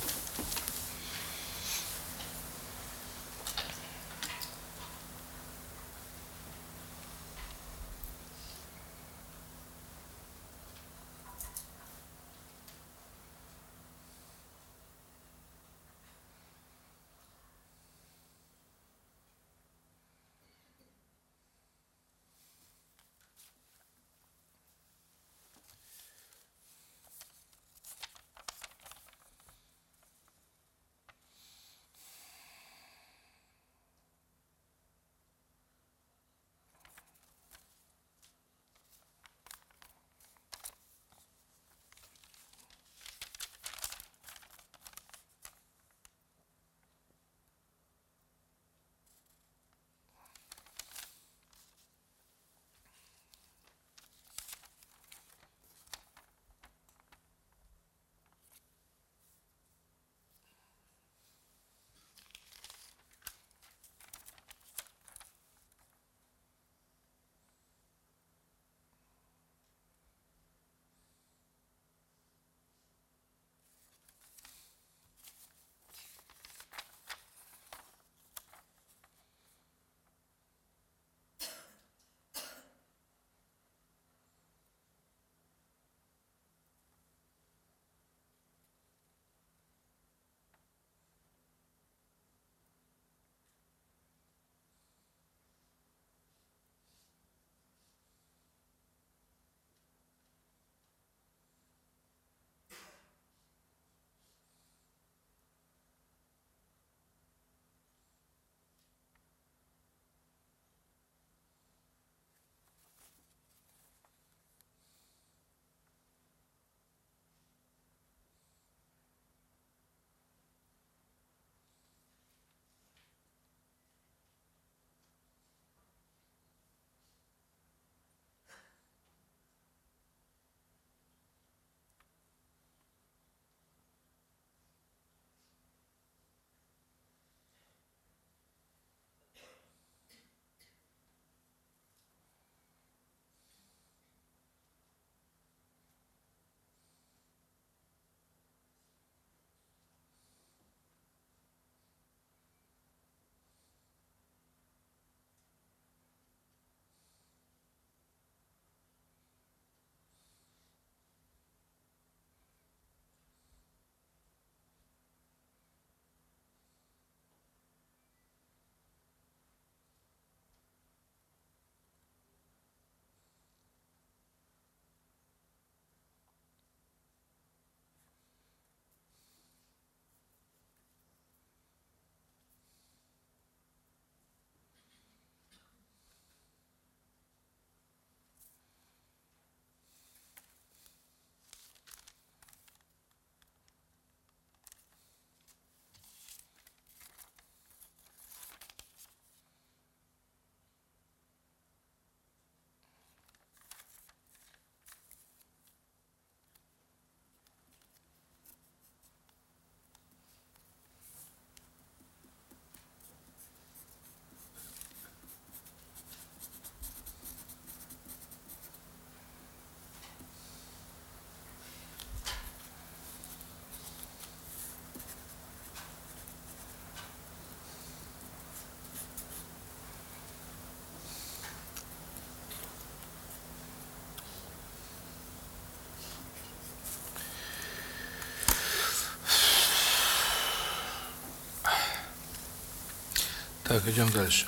S1: Так, идем дальше.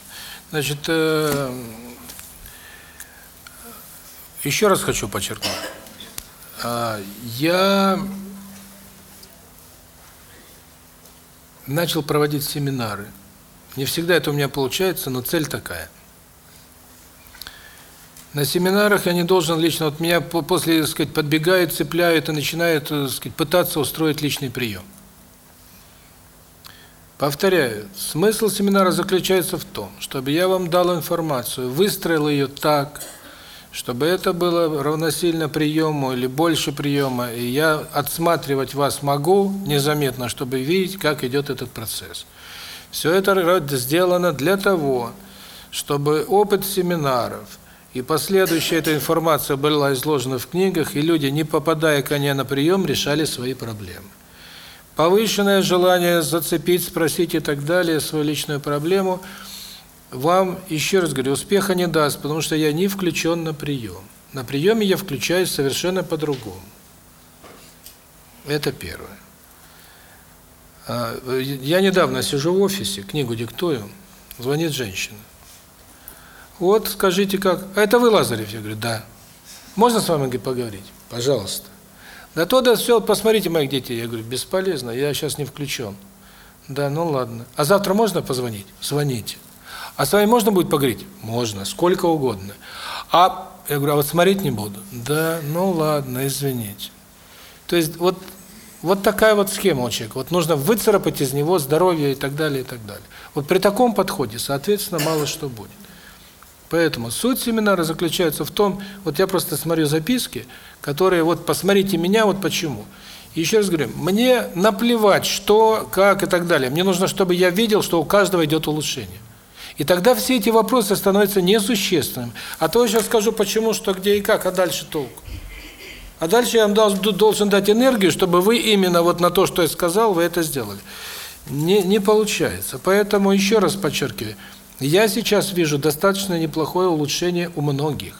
S1: Значит, э, еще раз хочу подчеркнуть. Э, я начал проводить семинары. Не всегда это у меня получается, но цель такая. На семинарах я не должен лично, вот меня после, так сказать, подбегают, цепляют и начинают, так сказать, пытаться устроить личный прием. Повторяю, смысл семинара заключается в том, чтобы я вам дал информацию, выстроил ее так, чтобы это было равносильно приему или больше приема, и я отсматривать вас могу незаметно, чтобы видеть, как идет этот процесс. Все это сделано для того, чтобы опыт семинаров и последующая эта информация была изложена в книгах, и люди, не попадая ко мне на прием, решали свои проблемы. Повышенное желание зацепить, спросить и так далее свою личную проблему вам, еще раз говорю, успеха не даст, потому что я не включен на прием. На приеме я включаюсь совершенно по-другому. Это первое. А, я недавно сижу в офисе, книгу диктую, звонит женщина. Вот, скажите как. А это вы, Лазарев? Я говорю, да. Можно с вами поговорить? Пожалуйста. Да то, да все, посмотрите моих детей. Я говорю, бесполезно, я сейчас не включен. Да, ну ладно. А завтра можно позвонить? Звоните. А с вами можно будет поговорить? Можно, сколько угодно. А, я говорю, а вот смотреть не буду. Да, ну ладно, извините. То есть вот вот такая вот схема у человека. Вот нужно выцарапать из него здоровье и так далее, и так далее. Вот при таком подходе, соответственно, мало что будет. Поэтому суть семинара заключается в том, вот я просто смотрю записки, которые вот посмотрите меня, вот почему. И еще раз говорю, мне наплевать, что, как и так далее. Мне нужно, чтобы я видел, что у каждого идет улучшение. И тогда все эти вопросы становятся несущественными. А то я сейчас скажу, почему, что, где и как, а дальше толку. А дальше я вам должен дать энергию, чтобы вы именно вот на то, что я сказал, вы это сделали. Не, не получается. Поэтому еще раз подчеркиваю, я сейчас вижу достаточно неплохое улучшение у многих.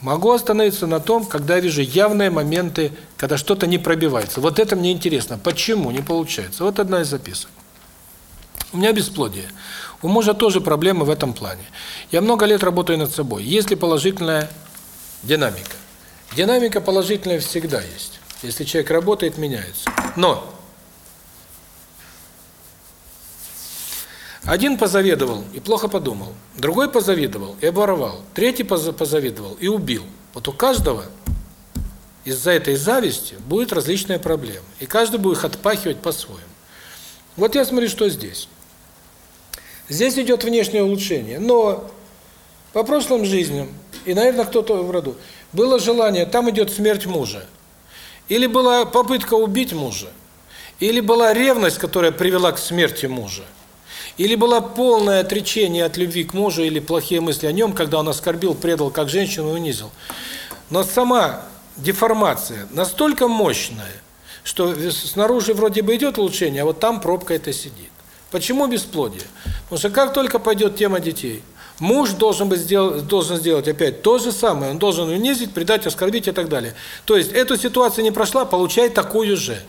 S1: Могу остановиться на том, когда вижу явные моменты, когда что-то не пробивается. Вот это мне интересно. Почему не получается? Вот одна из записок. У меня бесплодие. У мужа тоже проблемы в этом плане. Я много лет работаю над собой. Есть ли положительная динамика? Динамика положительная всегда есть. Если человек работает, меняется. Но Один позавидовал и плохо подумал, другой позавидовал и обворовал, третий позавидовал и убил. Вот у каждого из-за этой зависти будет различная проблема, и каждый будет их отпахивать по-своему. Вот я смотрю, что здесь. Здесь идет внешнее улучшение, но по прошлым жизням, и, наверное, кто-то в роду, было желание, там идет смерть мужа, или была попытка убить мужа, или была ревность, которая привела к смерти мужа, или было полное отречение от любви к мужу, или плохие мысли о нем, когда он оскорбил, предал как женщину унизил. Но сама деформация настолько мощная, что снаружи вроде бы идет улучшение, а вот там пробка это сидит. Почему бесплодие? Потому что как только пойдет тема детей, муж должен быть сделать должен сделать опять то же самое, он должен унизить, предать, оскорбить и так далее. То есть эту ситуацию не прошла, получай такую же.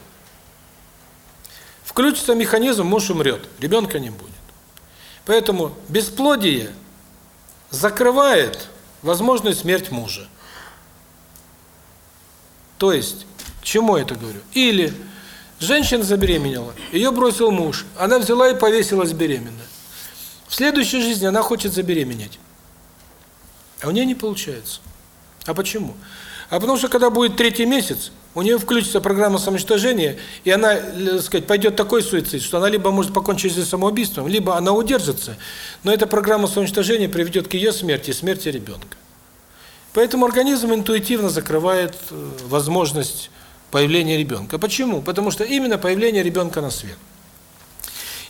S1: Включится механизм, муж умрет, ребенка не будет. Поэтому бесплодие закрывает возможную смерть мужа. То есть, чему я это говорю? Или женщина забеременела, ее бросил муж, она взяла и повесилась беременна. В следующей жизни она хочет забеременеть. А у нее не получается. А почему? А потому что когда будет третий месяц, у нее включится программа самоуничтожения, и она, так сказать, пойдет такой суицид, что она либо может покончить жизнь самоубийством, либо она удержится, но эта программа самоуничтожения приведет к ее смерти, смерти ребенка. Поэтому организм интуитивно закрывает э, возможность появления ребенка. Почему? Потому что именно появление ребенка на свет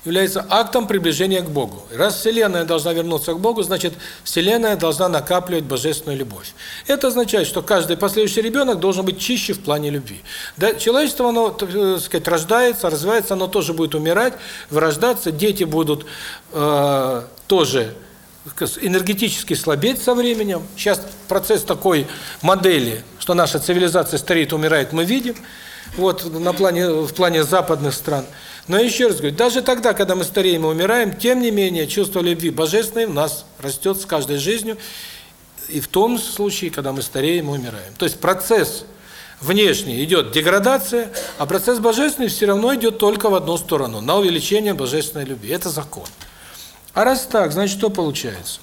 S1: является актом приближения к Богу. Раз Вселенная должна вернуться к Богу, значит, Вселенная должна накапливать божественную любовь. Это означает, что каждый последующий ребенок должен быть чище в плане любви. Да, человечество, оно, так сказать, рождается, развивается, оно тоже будет умирать, вырождаться, дети будут э, тоже энергетически слабеть со временем. Сейчас процесс такой модели, что наша цивилизация стареет, умирает, мы видим, вот на плане, в плане западных стран. Но еще раз говорю, даже тогда, когда мы стареем и умираем, тем не менее, чувство любви божественной в нас растет с каждой жизнью, и в том случае, когда мы стареем и умираем. То есть процесс внешний идет деградация, а процесс божественный все равно идет только в одну сторону, на увеличение божественной любви. Это закон. А раз так, значит, что получается?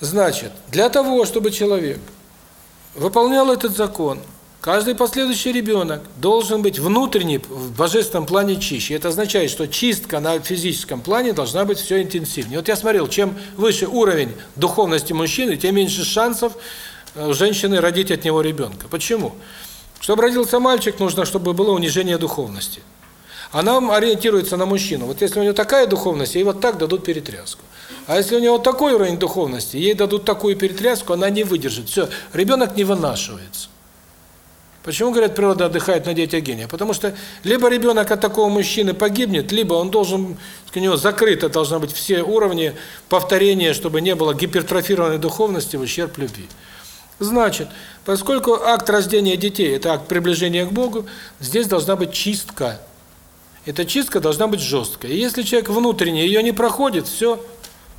S1: Значит, для того, чтобы человек выполнял этот закон, каждый последующий ребенок должен быть внутренне в божественном плане чище. Это означает, что чистка на физическом плане должна быть все интенсивнее. Вот я смотрел, чем выше уровень духовности мужчины, тем меньше шансов у женщины родить от него ребенка. Почему? Чтобы родился мальчик, нужно, чтобы было унижение духовности. Она ориентируется на мужчину. Вот если у нее такая духовность, ей вот так дадут перетряску. А если у нее вот такой уровень духовности, ей дадут такую перетряску, она не выдержит. Все, ребенок не вынашивается. Почему, говорят, природа отдыхает на детях гения? Потому что либо ребенок от такого мужчины погибнет, либо он должен, у него закрыто должны быть все уровни повторения, чтобы не было гипертрофированной духовности в ущерб любви. Значит, поскольку акт рождения детей – это акт приближения к Богу, здесь должна быть чистка. Эта чистка должна быть жесткая. И если человек внутренне ее не проходит, все,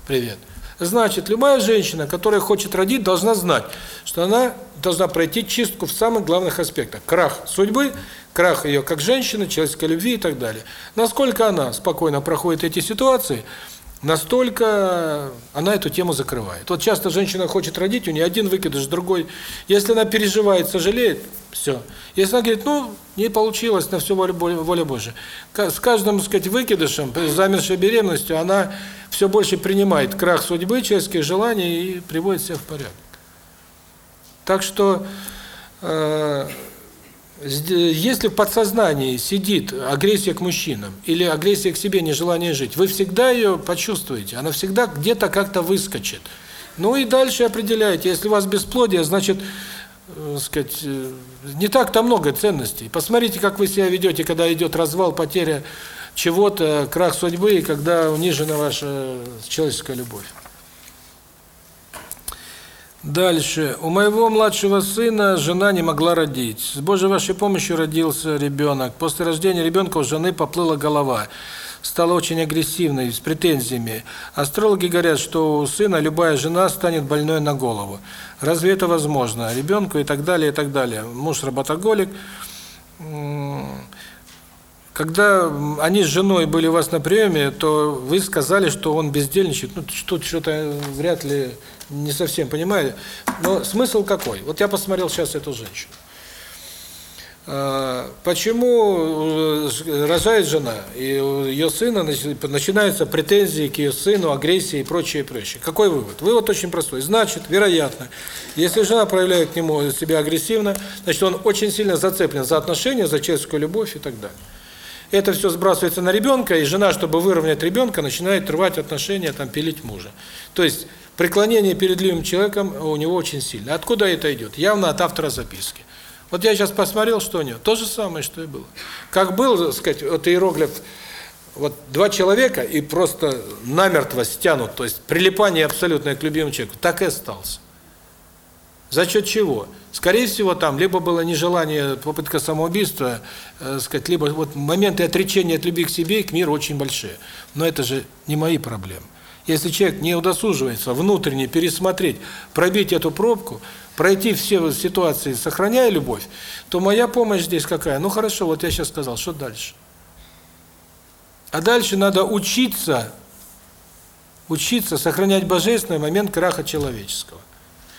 S1: привет. Значит, любая женщина, которая хочет родить, должна знать, что она должна пройти чистку в самых главных аспектах. Крах судьбы, крах ее как женщины, человеческой любви и так далее. Насколько она спокойно проходит эти ситуации – настолько она эту тему закрывает. Вот часто женщина хочет родить, у нее один выкидыш, другой. Если она переживает, сожалеет, все. Если она говорит, ну, не получилось, на все воля, воля Божия. С каждым, так сказать, выкидышем, замершей беременностью, она все больше принимает крах судьбы, человеческие желания и приводит себя в порядок. Так что... Э если в подсознании сидит агрессия к мужчинам или агрессия к себе, нежелание жить, вы всегда ее почувствуете, она всегда где-то как-то выскочит. Ну и дальше определяете, если у вас бесплодие, значит, э, сказать, э, не так-то много ценностей. Посмотрите, как вы себя ведете, когда идет развал, потеря чего-то, крах судьбы, и когда унижена ваша человеческая любовь. Дальше. У моего младшего сына жена не могла родить. С Божьей вашей помощью родился ребенок. После рождения ребенка у жены поплыла голова. Стала очень агрессивной, с претензиями. Астрологи говорят, что у сына любая жена станет больной на голову. Разве это возможно? Ребенку и так далее, и так далее. Муж работоголик. Когда они с женой были у вас на приеме, то вы сказали, что он бездельничает. Ну, тут что-то вряд ли не совсем понимаю. Но смысл какой? Вот я посмотрел сейчас эту женщину. А, почему э, рожает жена, и у ее сына начинаются претензии к ее сыну, агрессии и прочее, прочее. Какой вывод? Вывод очень простой. Значит, вероятно, если жена проявляет к нему себя агрессивно, значит, он очень сильно зацеплен за отношения, за человеческую любовь и так далее. Это все сбрасывается на ребенка, и жена, чтобы выровнять ребенка, начинает рвать отношения, там, пилить мужа. То есть, преклонение перед любимым человеком у него очень сильно. Откуда это идет? Явно от автора записки. Вот я сейчас посмотрел, что у него. То же самое, что и было. Как был, так сказать, вот иероглиф, вот два человека и просто намертво стянут, то есть прилипание абсолютное к любимому человеку, так и остался. За счет чего? Скорее всего, там либо было нежелание, попытка самоубийства, э, сказать, либо вот моменты отречения от любви к себе и к миру очень большие. Но это же не мои проблемы. Если человек не удосуживается внутренне пересмотреть, пробить эту пробку, пройти все ситуации, сохраняя любовь, то моя помощь здесь какая? Ну хорошо, вот я сейчас сказал, что дальше? А дальше надо учиться, учиться сохранять божественный момент краха человеческого.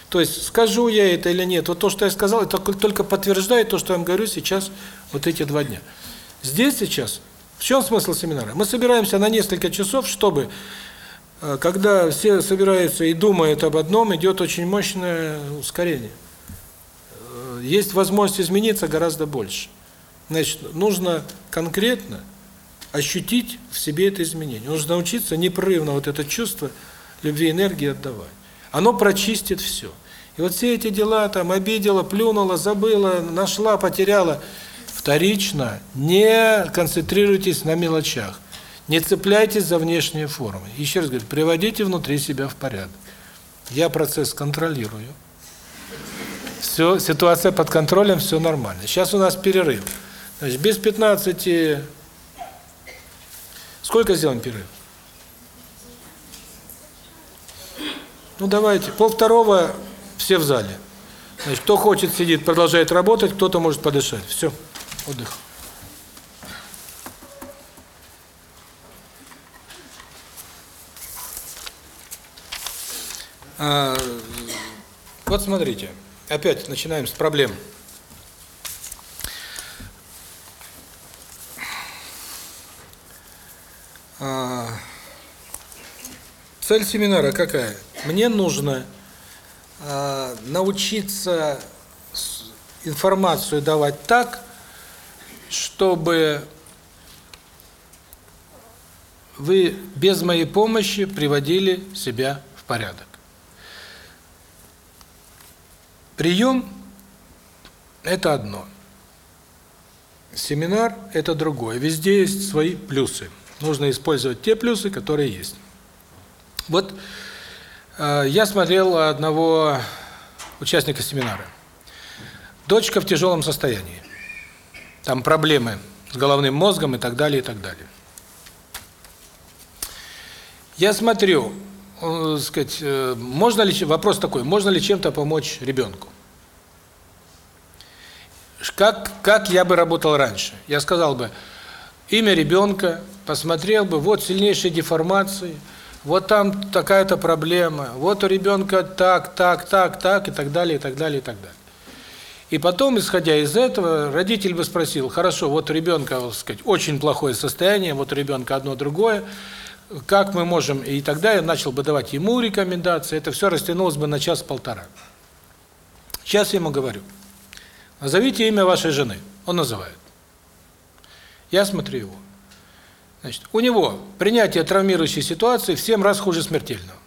S1: То есть скажу я это или нет, вот то, что я сказал, это только подтверждает то, что я вам говорю сейчас, вот эти два дня. Здесь сейчас, в чем смысл семинара? Мы собираемся на несколько часов, чтобы а когда все собираются и думают об одном, идет очень мощное ускорение. Э, есть возможность измениться гораздо больше. Значит, нужно конкретно ощутить в себе это изменение. Нужно научиться непрерывно вот это чувство любви энергии отдавать. Оно прочистит все. И вот все эти дела, там, обидела, плюнула, забыла, нашла, потеряла, вторично, не концентрируйтесь на мелочах. Не цепляйтесь за внешние формы. Еще раз говорю, приводите внутри себя в порядок. Я процесс контролирую. Все, ситуация под контролем, все нормально. Сейчас у нас перерыв. Значит, без 15... Сколько сделаем перерыв? Ну, давайте. Пол второго все в зале. Значит, кто хочет сидит, продолжает работать, кто-то может подышать. Все, отдых. А, вот смотрите, опять начинаем с проблем. А, цель семинара какая? Мне нужно э, научиться информацию давать так, чтобы вы без моей помощи приводили себя в порядок. Прием – это одно. Семинар – это другое. Везде есть свои плюсы. Нужно использовать те плюсы, которые есть. Вот Э, я смотрел одного участника семинара. Дочка в тяжелом состоянии. Там проблемы с головным мозгом и так далее, и так далее. Я смотрю, э, сказать, э, можно ли вопрос такой, можно ли чем-то помочь ребенку? Как как я бы работал раньше? Я сказал бы имя ребенка, посмотрел бы, вот сильнейшие деформации, вот там такая-то проблема, вот у ребенка так, так, так, так и так далее, и так далее, и так далее. И потом, исходя из этого, родитель бы спросил, хорошо, вот у ребенка, так сказать, очень плохое состояние, вот у ребенка одно другое, как мы можем, и тогда я начал бы давать ему рекомендации, это все растянулось бы на час-полтора. Сейчас я ему говорю, назовите имя вашей жены, он называет. Я смотрю его. Значит, у него принятие травмирующей ситуации в 7 раз хуже смертельного.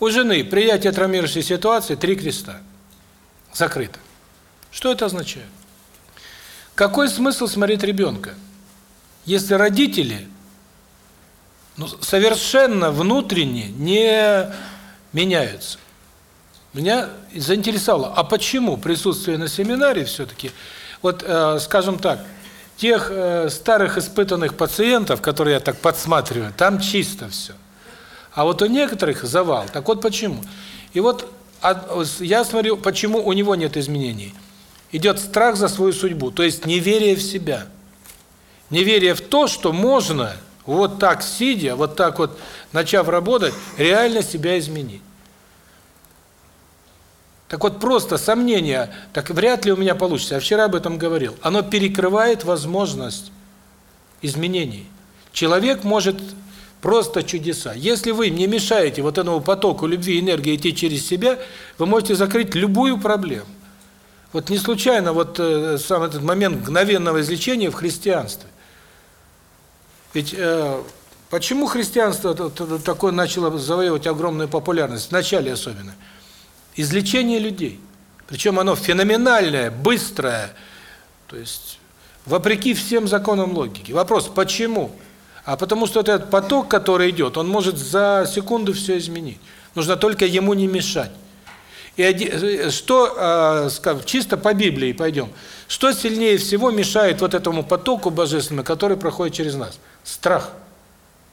S1: У жены принятие травмирующей ситуации три креста. Закрыто. Что это означает? Какой смысл смотреть ребенка, если родители ну, совершенно внутренне не меняются? Меня заинтересовало, а почему присутствие на семинаре все-таки, вот, э, скажем так, тех э, старых испытанных пациентов, которые я так подсматриваю, там чисто все. А вот у некоторых завал. Так вот почему? И вот я смотрю, почему у него нет изменений. Идет страх за свою судьбу, то есть неверие в себя. Неверие в то, что можно вот так сидя, вот так вот начав работать, реально себя изменить. Так вот, просто сомнение, так вряд ли у меня получится, я вчера об этом говорил, оно перекрывает возможность изменений. Человек может просто чудеса. Если вы не мешаете вот этому потоку любви и энергии идти через себя, вы можете закрыть любую проблему. Вот не случайно вот э, сам этот момент мгновенного излечения в христианстве. Ведь э, почему христианство такое начало завоевывать огромную популярность, в начале особенно – излечение людей. Причем оно феноменальное, быстрое, то есть вопреки всем законам логики. Вопрос, почему? А потому что этот поток, который идет, он может за секунду все изменить. Нужно только ему не мешать. И что, а, чисто по Библии пойдем, что сильнее всего мешает вот этому потоку божественному, который проходит через нас? Страх,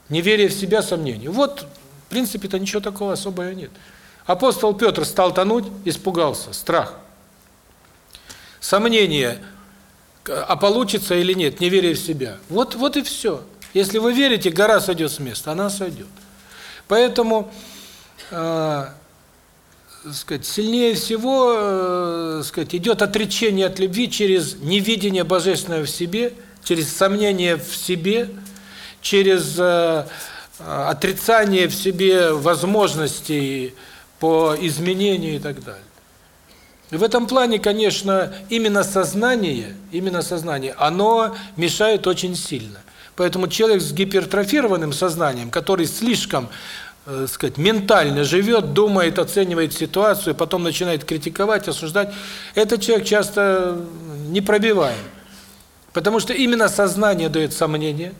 S1: неверие в себя, сомнение. Вот, в принципе-то ничего такого особого нет. Апостол Петр стал тонуть, испугался, страх. Сомнение, а получится или нет, не веря в себя. Вот вот и все. Если вы верите, гора сойдет с места, она сойдет. Поэтому, э, сказать, сильнее всего, э, сказать, идет отречение от любви через невидение божественного в себе, через сомнение в себе, через э, отрицание в себе возможностей по изменению и так далее. В этом плане, конечно, именно сознание, именно сознание, оно мешает очень сильно. Поэтому человек с гипертрофированным сознанием, который слишком, э, сказать, ментально живет, думает, оценивает ситуацию, потом начинает критиковать, осуждать, этот человек часто не пробиваем. Потому что именно сознание дает сомнение,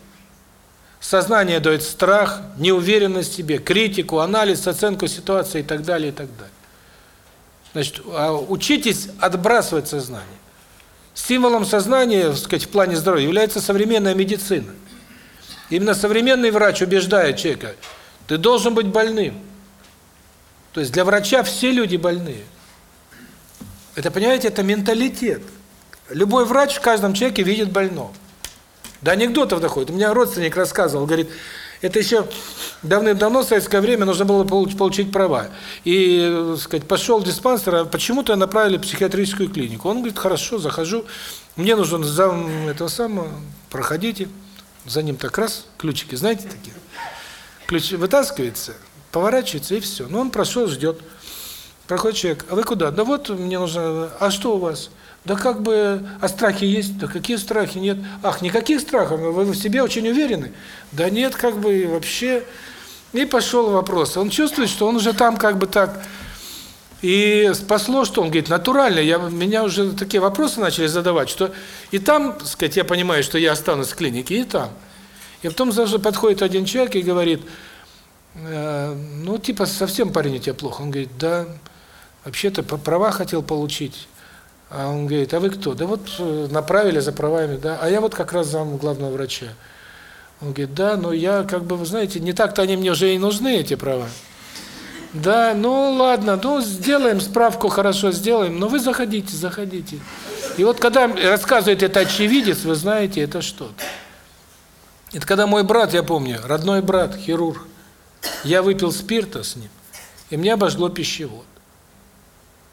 S1: Сознание дает страх, неуверенность в себе, критику, анализ, оценку ситуации и так далее, и так далее. Значит, а учитесь отбрасывать сознание. Символом сознания, так сказать, в плане здоровья является современная медицина. Именно современный врач убеждает человека, ты должен быть больным. То есть для врача все люди больные. Это, понимаете, это менталитет. Любой врач в каждом человеке видит больного. До анекдотов доходит. У меня родственник рассказывал, говорит, это еще давным-давно, в советское время, нужно было получить права. И, так сказать, пошел диспансер, а почему-то направили в психиатрическую клинику. Он говорит, хорошо, захожу, мне нужен зам этого самого, проходите. За ним так раз, ключики, знаете такие? Ключ вытаскивается, поворачивается и все. Ну, он прошел, ждет. Проходит человек, а вы куда? Да вот, мне нужно, а что у вас? Да как бы, а страхи есть? Да какие страхи? Нет. Ах, никаких страхов, вы в себе очень уверены? Да нет, как бы вообще. И пошел вопрос. Он чувствует, что он уже там как бы так... И спасло, что он говорит, натурально, я, меня уже такие вопросы начали задавать, что и там, сказать, я понимаю, что я останусь в клинике, и там. И потом даже подходит один человек и говорит, э, ну, типа, совсем парень у тебя плохо. Он говорит, да, вообще-то права хотел получить. А он говорит, а вы кто? Да вот э, направили за правами, да. А я вот как раз зам главного врача. Он говорит, да, но я как бы, вы знаете, не так-то они мне уже и нужны, эти права. Да, ну ладно, ну сделаем справку, хорошо сделаем, но вы заходите, заходите. И вот когда рассказывает это очевидец, вы знаете, это что-то. Это когда мой брат, я помню, родной брат, хирург, я выпил спирта с ним, и мне обожгло пищевод.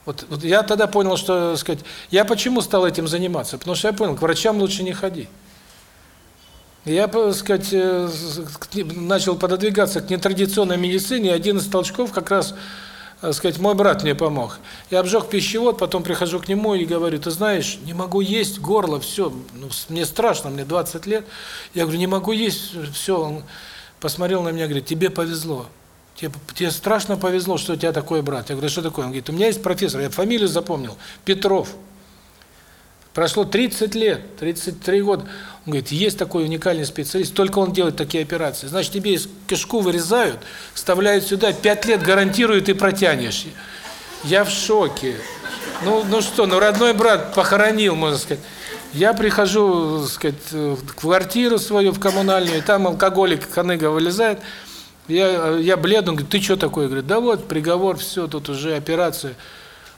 S1: Вот, вот я тогда понял, что, сказать, я почему стал этим заниматься? Потому что я понял, к врачам лучше не ходить. Я, так сказать, э, начал пододвигаться к нетрадиционной медицине, один из толчков как раз, так сказать, мой брат мне помог. Я обжег пищевод, потом прихожу к нему и говорю, ты знаешь, не могу есть, горло, все, ну, мне страшно, мне 20 лет. Я говорю, не могу есть, все. Он посмотрел на меня, говорит, тебе повезло. Тебе, тебе страшно повезло, что у тебя такой брат. Я говорю, что такое? Он говорит, у меня есть профессор, я фамилию запомнил, Петров. Прошло 30 лет, 33 года. Он говорит, есть такой уникальный специалист, только он делает такие операции. Значит, тебе из кишку вырезают, вставляют сюда, 5 лет гарантируют и протянешь. Я в шоке. Ну, ну что, ну родной брат похоронил, можно сказать. Я прихожу, так сказать, в квартиру свою, в коммунальную, и там алкоголик, ханыга вылезает. Я, я бледный, он говорит, ты что такое? Я говорю, да вот, приговор, все, тут уже операция.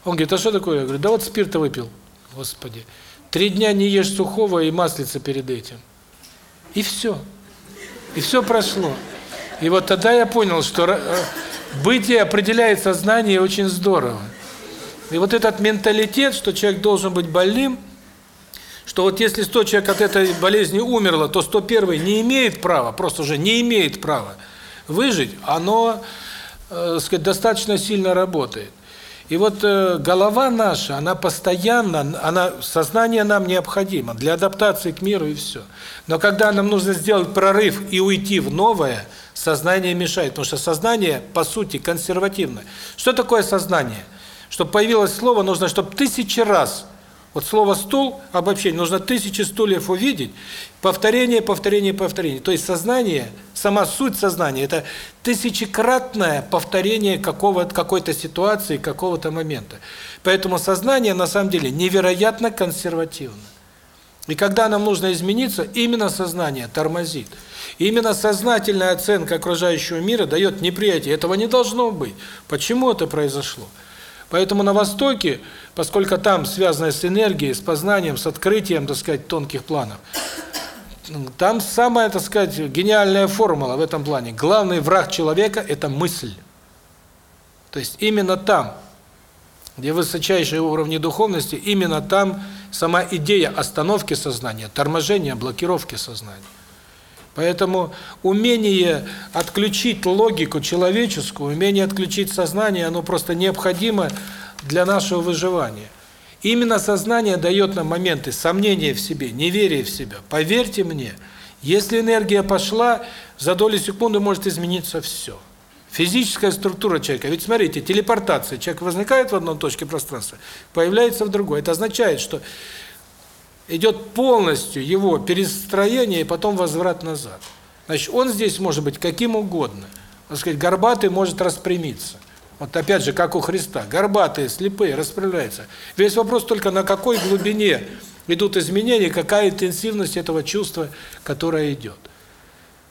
S1: Он говорит, а что такое? Я говорю, да вот спирта выпил. Господи. Три дня не ешь сухого и маслица перед этим. И все. И все прошло. И вот тогда я понял, что э, бытие определяет сознание очень здорово. И вот этот менталитет, что человек должен быть больным, что вот если 100 человек от этой болезни умерло, то 101 не имеет права, просто уже не имеет права выжить, оно, э, сказать, достаточно сильно работает. И вот э, голова наша, она постоянно, она сознание нам необходимо для адаптации к миру и все. Но когда нам нужно сделать прорыв и уйти в новое, сознание мешает, потому что сознание по сути консервативное. Что такое сознание? Чтобы появилось слово, нужно, чтобы тысячи раз вот слово стул обобщение нужно тысячи стульев увидеть, повторение, повторение, повторение. То есть сознание, сама суть сознания это тысячекратное повторение какой-то ситуации, какого-то момента. Поэтому сознание на самом деле невероятно консервативно. И когда нам нужно измениться, именно сознание тормозит. Именно сознательная оценка окружающего мира дает неприятие. Этого не должно быть. Почему это произошло? Поэтому на Востоке, поскольку там связано с энергией, с познанием, с открытием, так сказать, тонких планов, там самая, так сказать, гениальная формула в этом плане. Главный враг человека – это мысль. То есть именно там, где высочайшие уровни духовности, именно там сама идея остановки сознания, торможения, блокировки сознания. Поэтому умение отключить логику человеческую, умение отключить сознание, оно просто необходимо для нашего выживания. Именно сознание дает нам моменты сомнения в себе, неверия в себя. Поверьте мне, если энергия пошла, за долю секунды может измениться все. Физическая структура человека. Ведь смотрите, телепортация. Человек возникает в одной точке пространства, появляется в другой. Это означает, что идет полностью его перестроение и потом возврат назад. Значит, он здесь может быть каким угодно. Так сказать, горбатый может распрямиться. Вот опять же, как у Христа. Горбатые, слепые, расправляются. Весь вопрос только на какой глубине идут изменения, какая интенсивность этого чувства, которое идет.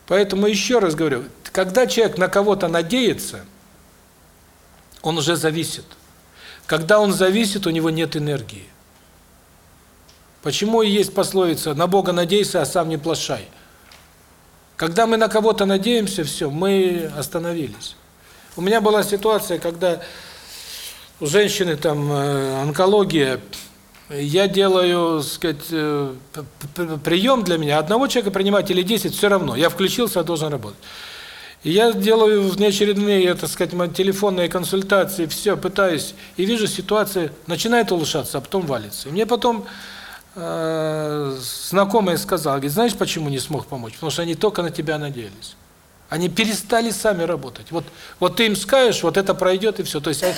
S1: Поэтому еще раз говорю, когда человек на кого-то надеется, он уже зависит. Когда он зависит, у него нет энергии. Почему и есть пословица «на Бога надейся, а сам не плашай». Когда мы на кого-то надеемся, все, мы остановились. У меня была ситуация, когда у женщины там э, онкология, я делаю, сказать, э, прием для меня, одного человека принимать или 10, все равно, я включился, я должен работать. И я делаю внеочередные, так сказать, телефонные консультации, все, пытаюсь, и вижу, ситуация начинает улучшаться, а потом валится. И мне потом э, знакомый сказал, говорит, знаешь, почему не смог помочь? Потому что они только на тебя надеялись. Они перестали сами работать. Вот, вот ты им скажешь, вот это пройдет и все. То есть, а,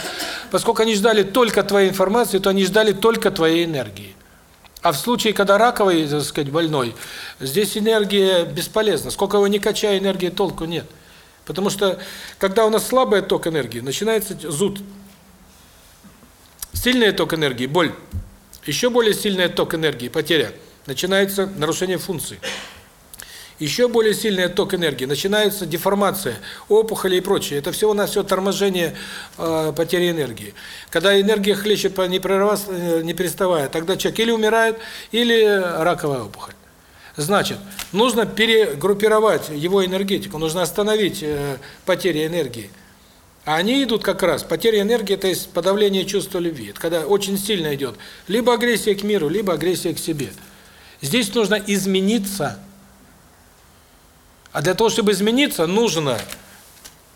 S1: поскольку они ждали только твоей информации, то они ждали только твоей энергии. А в случае, когда раковый, так сказать, больной, здесь энергия бесполезна. Сколько его не качай, энергии толку нет. Потому что, когда у нас слабый ток энергии, начинается зуд. Сильный ток энергии – боль. Еще более сильный ток энергии – потеря. Начинается нарушение функций. Еще более сильный ток энергии, начинается деформация, опухоли и прочее. Это все у нас все торможение э, потери энергии. Когда энергия хлещет не, прерываясь, э, не переставая, тогда человек или умирает, или раковая опухоль. Значит, нужно перегруппировать его энергетику, нужно остановить э, потери энергии. А они идут как раз, потеря энергии – это есть подавление чувства любви. Это когда очень сильно идет либо агрессия к миру, либо агрессия к себе. Здесь нужно измениться. А для того, чтобы измениться, нужно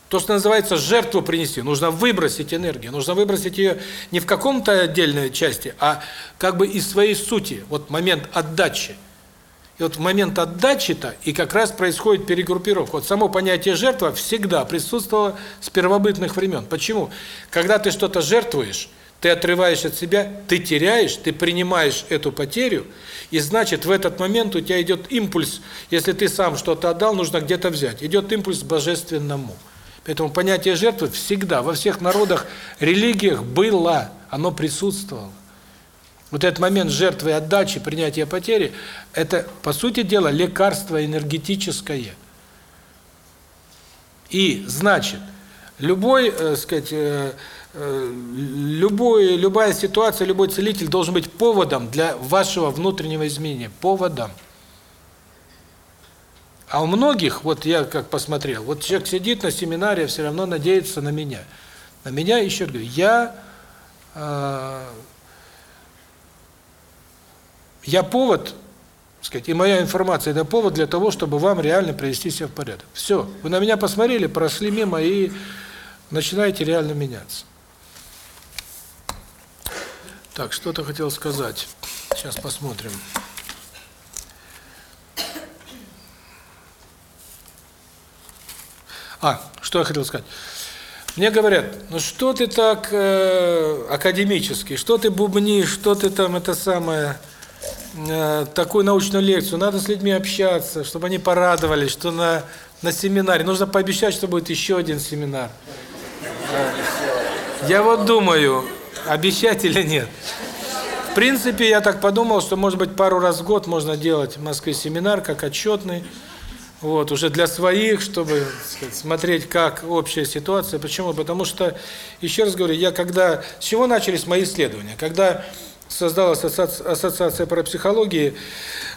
S1: то, что называется жертву принести. Нужно выбросить энергию. Нужно выбросить ее не в каком-то отдельной части, а как бы из своей сути. Вот момент отдачи. И вот в момент отдачи-то и как раз происходит перегруппировка. Вот само понятие жертва всегда присутствовало с первобытных времен. Почему? Когда ты что-то жертвуешь, ты отрываешь от себя, ты теряешь, ты принимаешь эту потерю, и значит в этот момент у тебя идет импульс, если ты сам что-то отдал, нужно где-то взять. Идет импульс божественному. Поэтому понятие жертвы всегда, во всех народах, религиях было, оно присутствовало. Вот этот момент жертвы, отдачи, принятия потери – это, по сути дела, лекарство энергетическое. И, значит, любой, э, сказать, э, э, любой, любая ситуация, любой целитель должен быть поводом для вашего внутреннего изменения. Поводом. А у многих, вот я как посмотрел, вот человек сидит на семинаре, все равно надеется на меня. На меня, еще говорю, я э, я повод, сказать, и моя информация это повод для того, чтобы вам реально привести себя в порядок. Все, вы на меня посмотрели, прошли мимо и начинаете реально меняться. Так, что-то хотел сказать. Сейчас посмотрим. А, что я хотел сказать. Мне говорят, ну что ты так э, академический, что ты бубнишь, что ты там это самое э, такую научную лекцию, надо с людьми общаться, чтобы они порадовались, что на на семинаре нужно пообещать, что будет еще один семинар. Я вот думаю, обещать или нет. В принципе, я так подумал, что, может быть, пару раз в год можно делать в Москве семинар, как отчетный, вот, уже для своих, чтобы сказать, смотреть, как общая ситуация. Почему? Потому что, еще раз говорю, я когда... С чего начались мои исследования? Когда создалась ассоциация парапсихологии,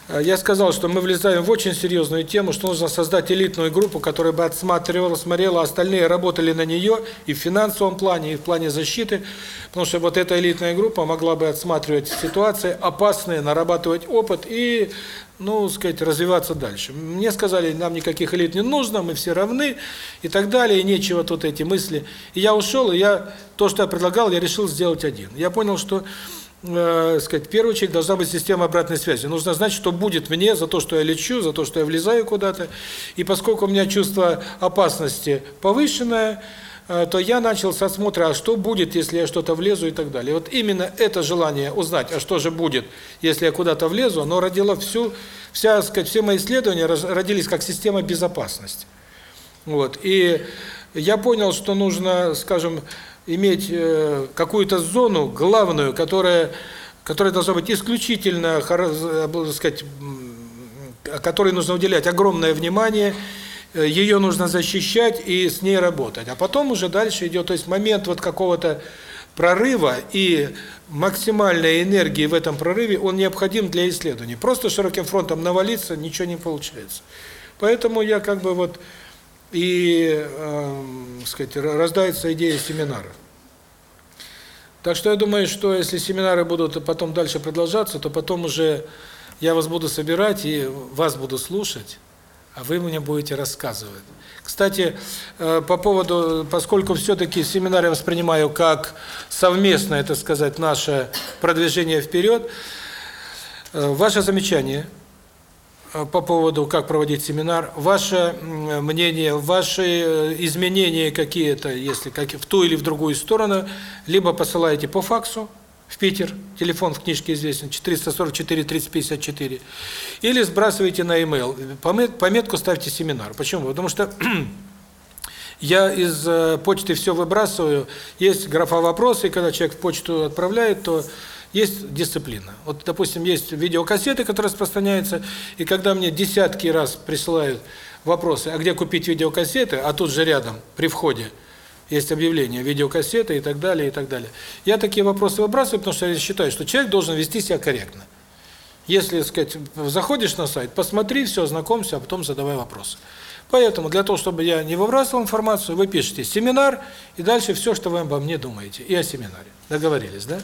S1: э, я сказал, что мы влезаем в очень серьезную тему, что нужно создать элитную группу, которая бы отсматривала, смотрела, а остальные работали на нее и в финансовом плане, и в плане защиты, потому что вот эта элитная группа могла бы отсматривать ситуации опасные, нарабатывать опыт и, ну, сказать, развиваться дальше. Мне сказали, нам никаких элит не нужно, мы все равны и так далее, и нечего тут эти мысли. И я ушел, и я то, что я предлагал, я решил сделать один. Я понял, что э, сказать, в первую очередь должна быть система обратной связи. Нужно знать, что будет мне за то, что я лечу, за то, что я влезаю куда-то. И поскольку у меня чувство опасности повышенное, э, то я начал с осмотра, а что будет, если я что-то влезу и так далее. Вот именно это желание узнать, а что же будет, если я куда-то влезу, оно родило всю, вся, сказать, все мои исследования родились как система безопасности. Вот. И я понял, что нужно, скажем, иметь э, какую-то зону главную, которая которая должна быть исключительно, так сказать, которой нужно уделять огромное внимание, э, ее нужно защищать и с ней работать. А потом уже дальше идет, то есть момент вот какого-то прорыва и максимальной энергии в этом прорыве, он необходим для исследований. Просто широким фронтом навалиться ничего не получается. Поэтому я как бы вот и, э, сказать, рождается идея семинара. Так что я думаю, что если семинары будут потом дальше продолжаться, то потом уже я вас буду собирать и вас буду слушать, а вы мне будете рассказывать. Кстати, э, по поводу, поскольку все-таки семинар я воспринимаю как совместное, это сказать, наше продвижение вперед, э, ваше замечание – по поводу, как проводить семинар, ваше мнение, ваши э, изменения какие-то, если как в ту или в другую сторону, либо посылаете по факсу в Питер, телефон в книжке известен, 444 3054, или сбрасываете на e-mail, пометку ставьте семинар. Почему? Потому что я из э, почты все выбрасываю, есть графа вопросы, и когда человек в почту отправляет, то есть дисциплина. Вот, допустим, есть видеокассеты, которые распространяются, и когда мне десятки раз присылают вопросы, а где купить видеокассеты, а тут же рядом, при входе, есть объявление, видеокассеты и так далее, и так далее. Я такие вопросы выбрасываю, потому что я считаю, что человек должен вести себя корректно. Если, так сказать, заходишь на сайт, посмотри, все, знакомься, а потом задавай вопросы. Поэтому для того, чтобы я не выбрасывал информацию, вы пишете «семинар» и дальше все, что вы обо мне думаете, и о семинаре. Договорились, да?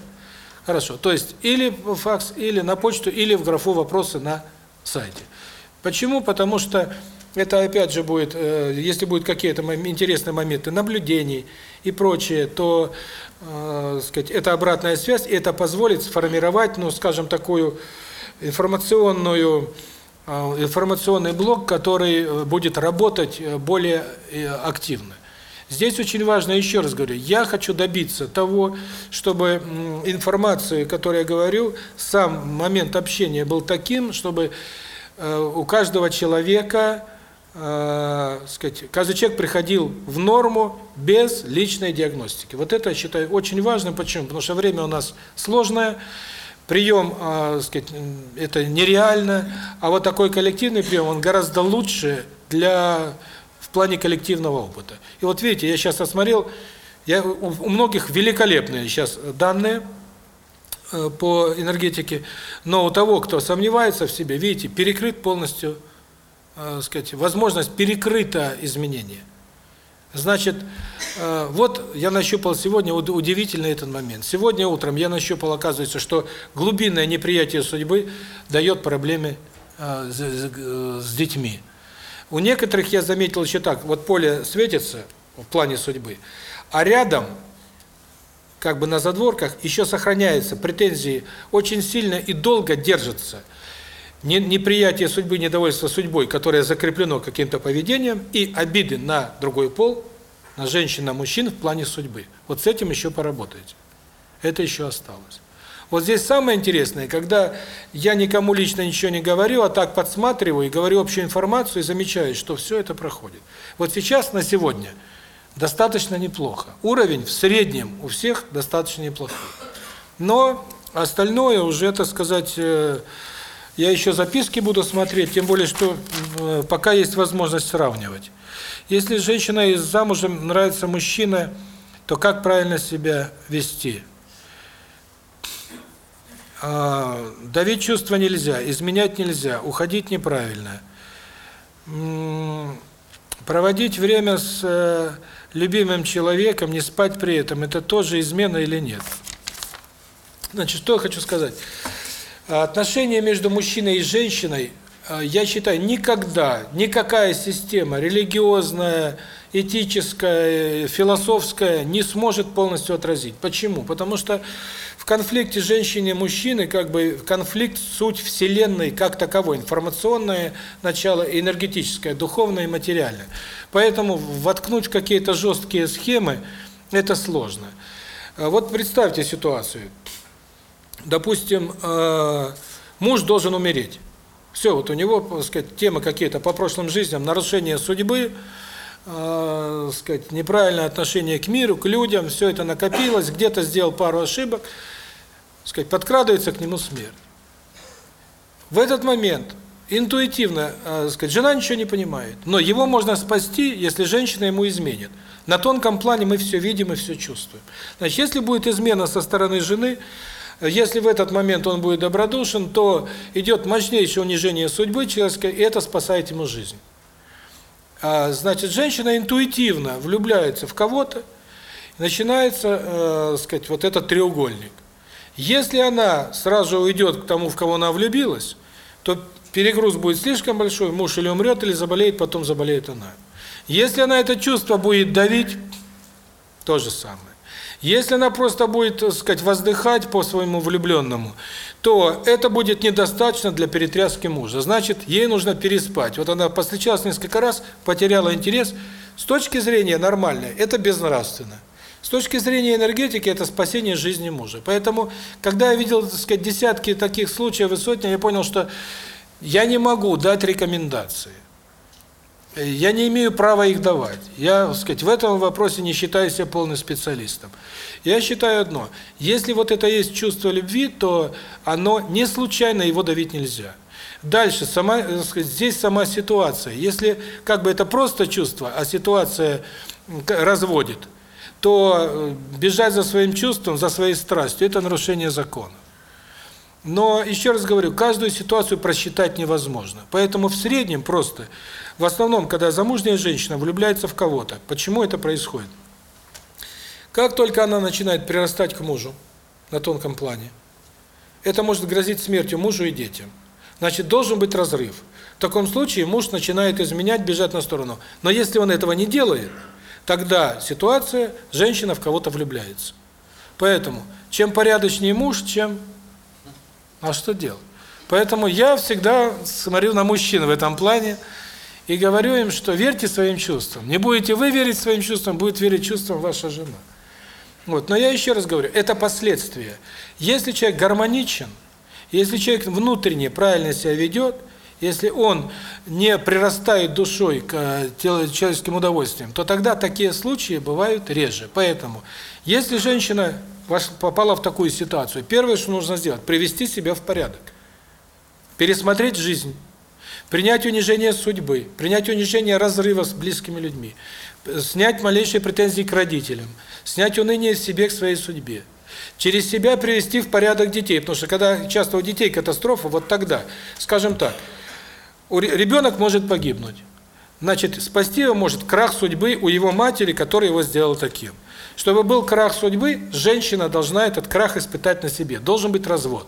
S1: Хорошо. То есть или факс, или на почту, или в графу вопросы на сайте. Почему? Потому что это опять же будет, э, если будут какие-то интересные моменты наблюдений и прочее, то, э, сказать, это обратная связь, и это позволит сформировать, ну, скажем, такую информационную э, информационный блок, который э, будет работать более активно. Здесь очень важно, еще раз говорю, я хочу добиться того, чтобы информацию, которую я говорю, сам момент общения был таким, чтобы э, у каждого человека, э, сказать, каждый человек приходил в норму без личной диагностики. Вот это я считаю очень важным. Почему? Потому что время у нас сложное, прием, э, сказать, это нереально, а вот такой коллективный прием, он гораздо лучше для в плане коллективного опыта. И вот видите, я сейчас осмотрел, я, у многих великолепные сейчас данные э, по энергетике, но у того, кто сомневается в себе, видите, перекрыт полностью, э, сказать, возможность перекрыта изменения. Значит, э, вот я нащупал сегодня удивительный этот момент. Сегодня утром я нащупал, оказывается, что глубинное неприятие судьбы дает проблемы э, с, с детьми. У некоторых я заметил еще так, вот поле светится в плане судьбы, а рядом, как бы на задворках, еще сохраняются претензии, очень сильно и долго держатся неприятие судьбы, недовольство судьбой, которое закреплено каким-то поведением, и обиды на другой пол, на женщин, на мужчин в плане судьбы. Вот с этим еще поработайте. Это еще осталось. Вот здесь самое интересное, когда я никому лично ничего не говорю, а так подсматриваю и говорю общую информацию и замечаю, что все это проходит. Вот сейчас, на сегодня, достаточно неплохо. Уровень в среднем у всех достаточно неплохой. Но остальное уже, так сказать, э, я еще записки буду смотреть, тем более, что э, пока есть возможность сравнивать. Если женщина из замужем нравится мужчина, то как правильно себя вести? А, давить чувства нельзя, изменять нельзя, уходить неправильно. Проводить время с э, любимым человеком, не спать при этом, это тоже измена или нет? Значит, что я хочу сказать. Отношения между мужчиной и женщиной, э, я считаю, никогда, никакая система, религиозная, этическая, философская, не сможет полностью отразить. Почему? Потому что конфликте женщины и мужчины как бы конфликт суть вселенной как таковой, информационное начало, энергетическое, духовное и материальное. Поэтому воткнуть какие-то жесткие схемы это сложно. А вот представьте ситуацию. Допустим, э, муж должен умереть. Все, вот у него, так сказать, темы какие-то по прошлым жизням, нарушение судьбы, э, сказать, неправильное отношение к миру, к людям, все это накопилось, где-то сделал пару ошибок, сказать, подкрадывается к нему смерть. В этот момент интуитивно, э, сказать, жена ничего не понимает, но его можно спасти, если женщина ему изменит. На тонком плане мы все видим и все чувствуем. Значит, если будет измена со стороны жены, если в этот момент он будет добродушен, то идет мощнейшее унижение судьбы человеческой, и это спасает ему жизнь. А, значит, женщина интуитивно влюбляется в кого-то, начинается, э, сказать, вот этот треугольник. Если она сразу уйдет к тому, в кого она влюбилась, то перегруз будет слишком большой, муж или умрет, или заболеет, потом заболеет она. Если она это чувство будет давить, то же самое. Если она просто будет, так сказать, воздыхать по своему влюбленному, то это будет недостаточно для перетряски мужа. Значит, ей нужно переспать. Вот она повстречалась несколько раз, потеряла интерес. С точки зрения нормальной, это безнравственно. С точки зрения энергетики, это спасение жизни мужа. Поэтому, когда я видел, так сказать, десятки таких случаев и сотни, я понял, что я не могу дать рекомендации. Я не имею права их давать. Я, так сказать, в этом вопросе не считаю себя полным специалистом. Я считаю одно: если вот это есть чувство любви, то оно не случайно его давить нельзя. Дальше сама, сказать, здесь сама ситуация. Если как бы это просто чувство, а ситуация разводит, то э, бежать за своим чувством, за своей страстью это нарушение закона. Но еще раз говорю, каждую ситуацию просчитать невозможно. Поэтому в среднем просто в основном, когда замужняя женщина влюбляется в кого-то, почему это происходит? Как только она начинает прирастать к мужу на тонком плане, это может грозить смертью мужу и детям. Значит, должен быть разрыв. В таком случае муж начинает изменять, бежать на сторону. Но если он этого не делает, тогда ситуация, женщина в кого-то влюбляется. Поэтому, чем порядочнее муж, чем... А что делать? Поэтому я всегда смотрю на мужчин в этом плане, и говорю им, что верьте своим чувствам. Не будете вы верить своим чувствам, будет верить чувствам ваша жена. Вот, но я еще раз говорю, это последствия. Если человек гармоничен, если человек внутренне правильно себя ведет, если он не прирастает душой к э, человеческим удовольствиям, то тогда такие случаи бывают реже. Поэтому, если женщина попала в такую ситуацию, первое, что нужно сделать, привести себя в порядок. Пересмотреть жизнь, принять унижение судьбы, принять унижение разрыва с близкими людьми, снять малейшие претензии к родителям, снять уныние в себе к своей судьбе. Через себя привести в порядок детей, потому что когда часто у детей катастрофа, вот тогда, скажем так, ребенок может погибнуть. Значит, спасти его может крах судьбы у его матери, который его сделал таким. Чтобы был крах судьбы, женщина должна этот крах испытать на себе. Должен быть развод.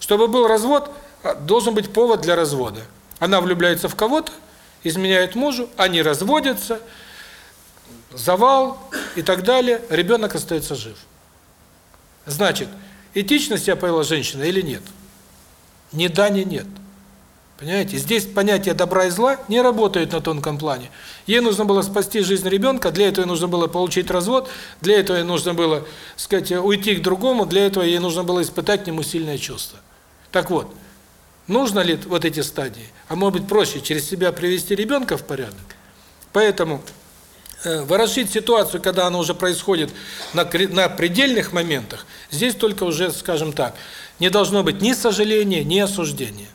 S1: Чтобы был развод, а, должен быть повод для развода. Она влюбляется в кого-то, изменяет мужу, они разводятся, завал и так далее, ребенок остается жив. Значит, этично себя повела женщина или нет? Ни да, ни нет. Понимаете? Здесь понятие добра и зла не работает на тонком плане. Ей нужно было спасти жизнь ребенка, для этого ей нужно было получить развод, для этого ей нужно было, сказать, уйти к другому, для этого ей нужно было испытать к нему сильное чувство. Так вот, Нужно ли вот эти стадии? А может быть проще через себя привести ребенка в порядок? Поэтому э, ситуацию, когда она уже происходит на, на предельных моментах, здесь только уже, скажем так, не должно быть ни сожаления, ни осуждения.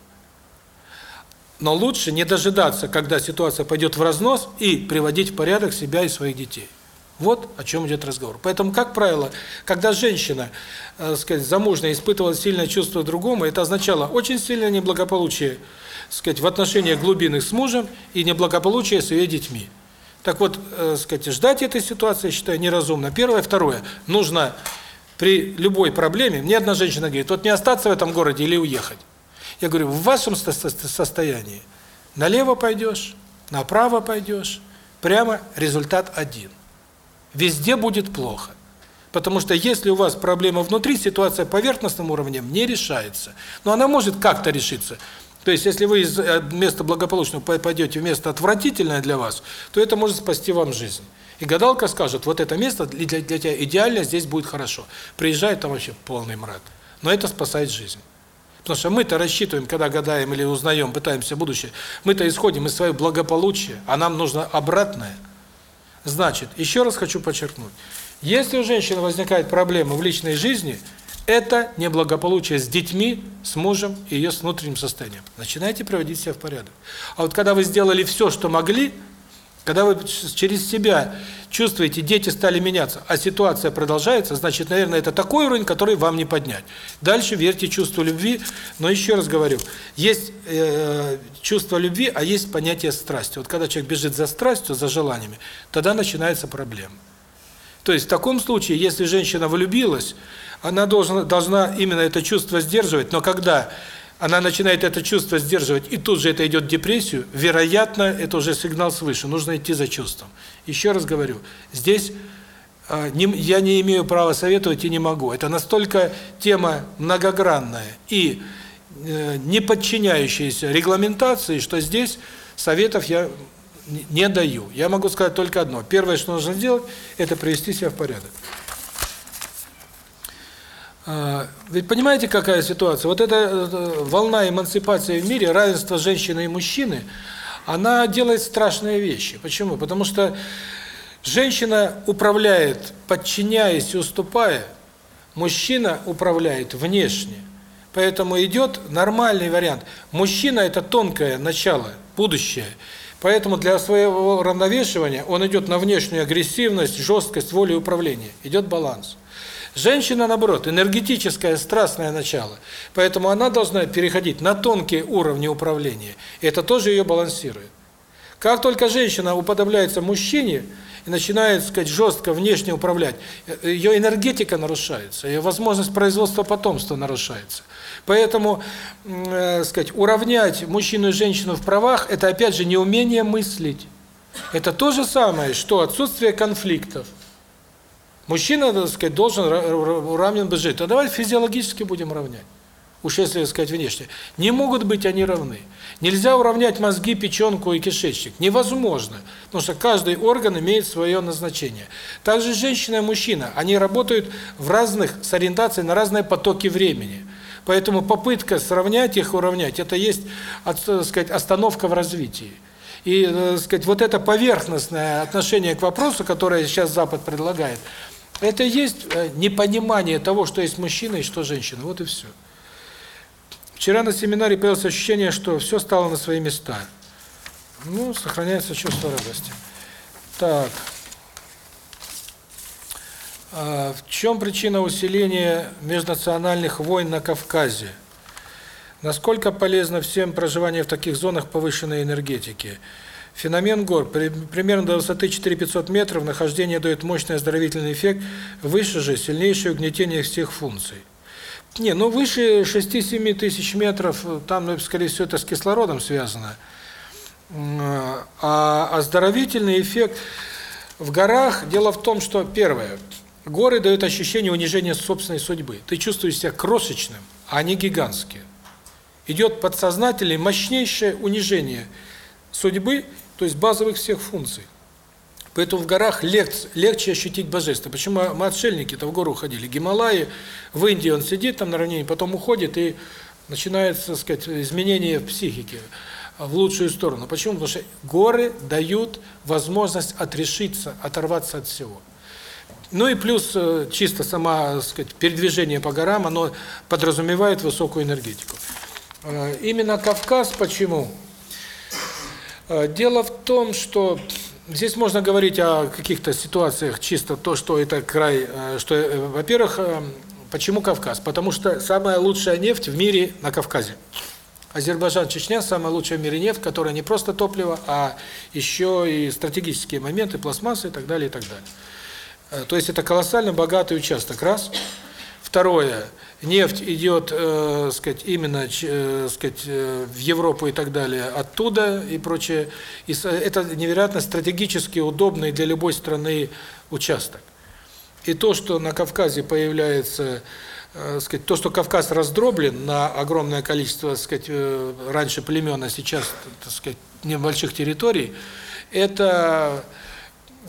S1: Но лучше не дожидаться, когда ситуация пойдет в разнос, и приводить в порядок себя и своих детей. Вот о чем идет разговор. Поэтому, как правило, когда женщина, э, сказать, замужняя испытывала сильное чувство другому, это означало очень сильное неблагополучие, сказать, в отношениях глубинных с мужем и неблагополучие с ее детьми. Так вот, э, сказать, ждать этой ситуации, я считаю, неразумно. Первое, второе, нужно при любой проблеме, мне одна женщина говорит: "Вот не остаться в этом городе или уехать?" Я говорю: "В вашем состоянии налево пойдешь, направо пойдешь, прямо результат один везде будет плохо. Потому что если у вас проблема внутри, ситуация поверхностным уровнем не решается. Но она может как-то решиться. То есть, если вы из э, места благополучного пойдете в место отвратительное для вас, то это может спасти вам жизнь. И гадалка скажет, вот это место для, для тебя идеально, здесь будет хорошо. Приезжает там вообще полный мрак. Но это спасает жизнь. Потому что мы-то рассчитываем, когда гадаем или узнаем, пытаемся будущее, мы-то исходим из своего благополучия, а нам нужно обратное – Значит, еще раз хочу подчеркнуть. Если у женщины возникает проблема в личной жизни, это неблагополучие с детьми, с мужем и ее с внутренним состоянием. Начинайте приводить себя в порядок. А вот когда вы сделали все, что могли, когда вы через себя чувствуете, дети стали меняться, а ситуация продолжается, значит, наверное, это такой уровень, который вам не поднять. Дальше верьте чувству любви, но еще раз говорю, есть э, чувство любви, а есть понятие страсти. Вот когда человек бежит за страстью, за желаниями, тогда начинается проблема. То есть в таком случае, если женщина влюбилась, она должна, должна именно это чувство сдерживать, но когда она начинает это чувство сдерживать, и тут же это идет в депрессию, вероятно, это уже сигнал свыше, нужно идти за чувством. Еще раз говорю, здесь не, я не имею права советовать и не могу. Это настолько тема многогранная и э, не подчиняющаяся регламентации, что здесь советов я не даю. Я могу сказать только одно. Первое, что нужно сделать, это привести себя в порядок. А, ведь понимаете, какая ситуация? Вот эта э, волна эмансипации в мире, равенство женщины и мужчины, она делает страшные вещи. Почему? Потому что женщина управляет, подчиняясь и уступая, мужчина управляет внешне. Поэтому идет нормальный вариант. Мужчина – это тонкое начало, будущее. Поэтому для своего равновешивания он идет на внешнюю агрессивность, жесткость, волю и управление. Идет баланс. Женщина, наоборот, энергетическое, страстное начало. Поэтому она должна переходить на тонкие уровни управления. И это тоже ее балансирует. Как только женщина уподобляется мужчине и начинает, сказать, жестко внешне управлять, ее энергетика нарушается, ее возможность производства потомства нарушается. Поэтому, э, сказать, уравнять мужчину и женщину в правах это опять же не умение мыслить. Это то же самое, что отсутствие конфликтов. Мужчина, так сказать, должен уравнен быть жить. А давай физиологически будем равнять. Уж если сказать внешне. Не могут быть они равны. Нельзя уравнять мозги, печенку и кишечник. Невозможно. Потому что каждый орган имеет свое назначение. Также женщина и мужчина, они работают в разных, с ориентацией на разные потоки времени. Поэтому попытка сравнять их, уравнять, это есть, так сказать, остановка в развитии. И, так сказать, вот это поверхностное отношение к вопросу, которое сейчас Запад предлагает, это и есть э, непонимание того, что есть мужчина и что женщина. Вот и все. Вчера на семинаре появилось ощущение, что все стало на свои места. Ну, сохраняется чувство радости. Так. А в чем причина усиления межнациональных войн на Кавказе? Насколько полезно всем проживание в таких зонах повышенной энергетики? Феномен гор. При, примерно до высоты 4-500 метров нахождение дает мощный оздоровительный эффект, выше же сильнейшее угнетение всех функций. Не, ну выше 6-7 тысяч метров, там, ну, скорее всего, это с кислородом связано. А оздоровительный эффект в горах, дело в том, что, первое, горы дают ощущение унижения собственной судьбы. Ты чувствуешь себя крошечным, а не гигантским. Идет подсознательное, мощнейшее унижение судьбы, то есть базовых всех функций. Поэтому в горах легче, легче ощутить божество. Почему мы отшельники-то в гору уходили? Гималаи, в Индии он сидит там на равнине, потом уходит, и начинается, так сказать, изменение в психике в лучшую сторону. Почему? Потому что горы дают возможность отрешиться, оторваться от всего. Ну и плюс э, чисто сама, так сказать, передвижение по горам, оно подразумевает высокую энергетику. Э, именно Кавказ почему? Э, дело в том, что здесь можно говорить о каких-то ситуациях чисто то, что это край, э, что, э, во-первых, почему Кавказ? Потому что самая лучшая нефть в мире на Кавказе. Азербайджан, Чечня – самая лучшая в мире нефть, которая не просто топливо, а еще и стратегические моменты, пластмассы и так далее, и так далее. То есть это колоссально богатый участок, раз. Второе – нефть идет, э, сказать, именно, э, сказать, э, в Европу и так далее, оттуда и прочее. И это невероятно стратегически удобный для любой страны участок. И то, что на Кавказе появляется, э, сказать, то, что Кавказ раздроблен на огромное количество, сказать, э, раньше племен, а сейчас, так сказать, небольших территорий, это,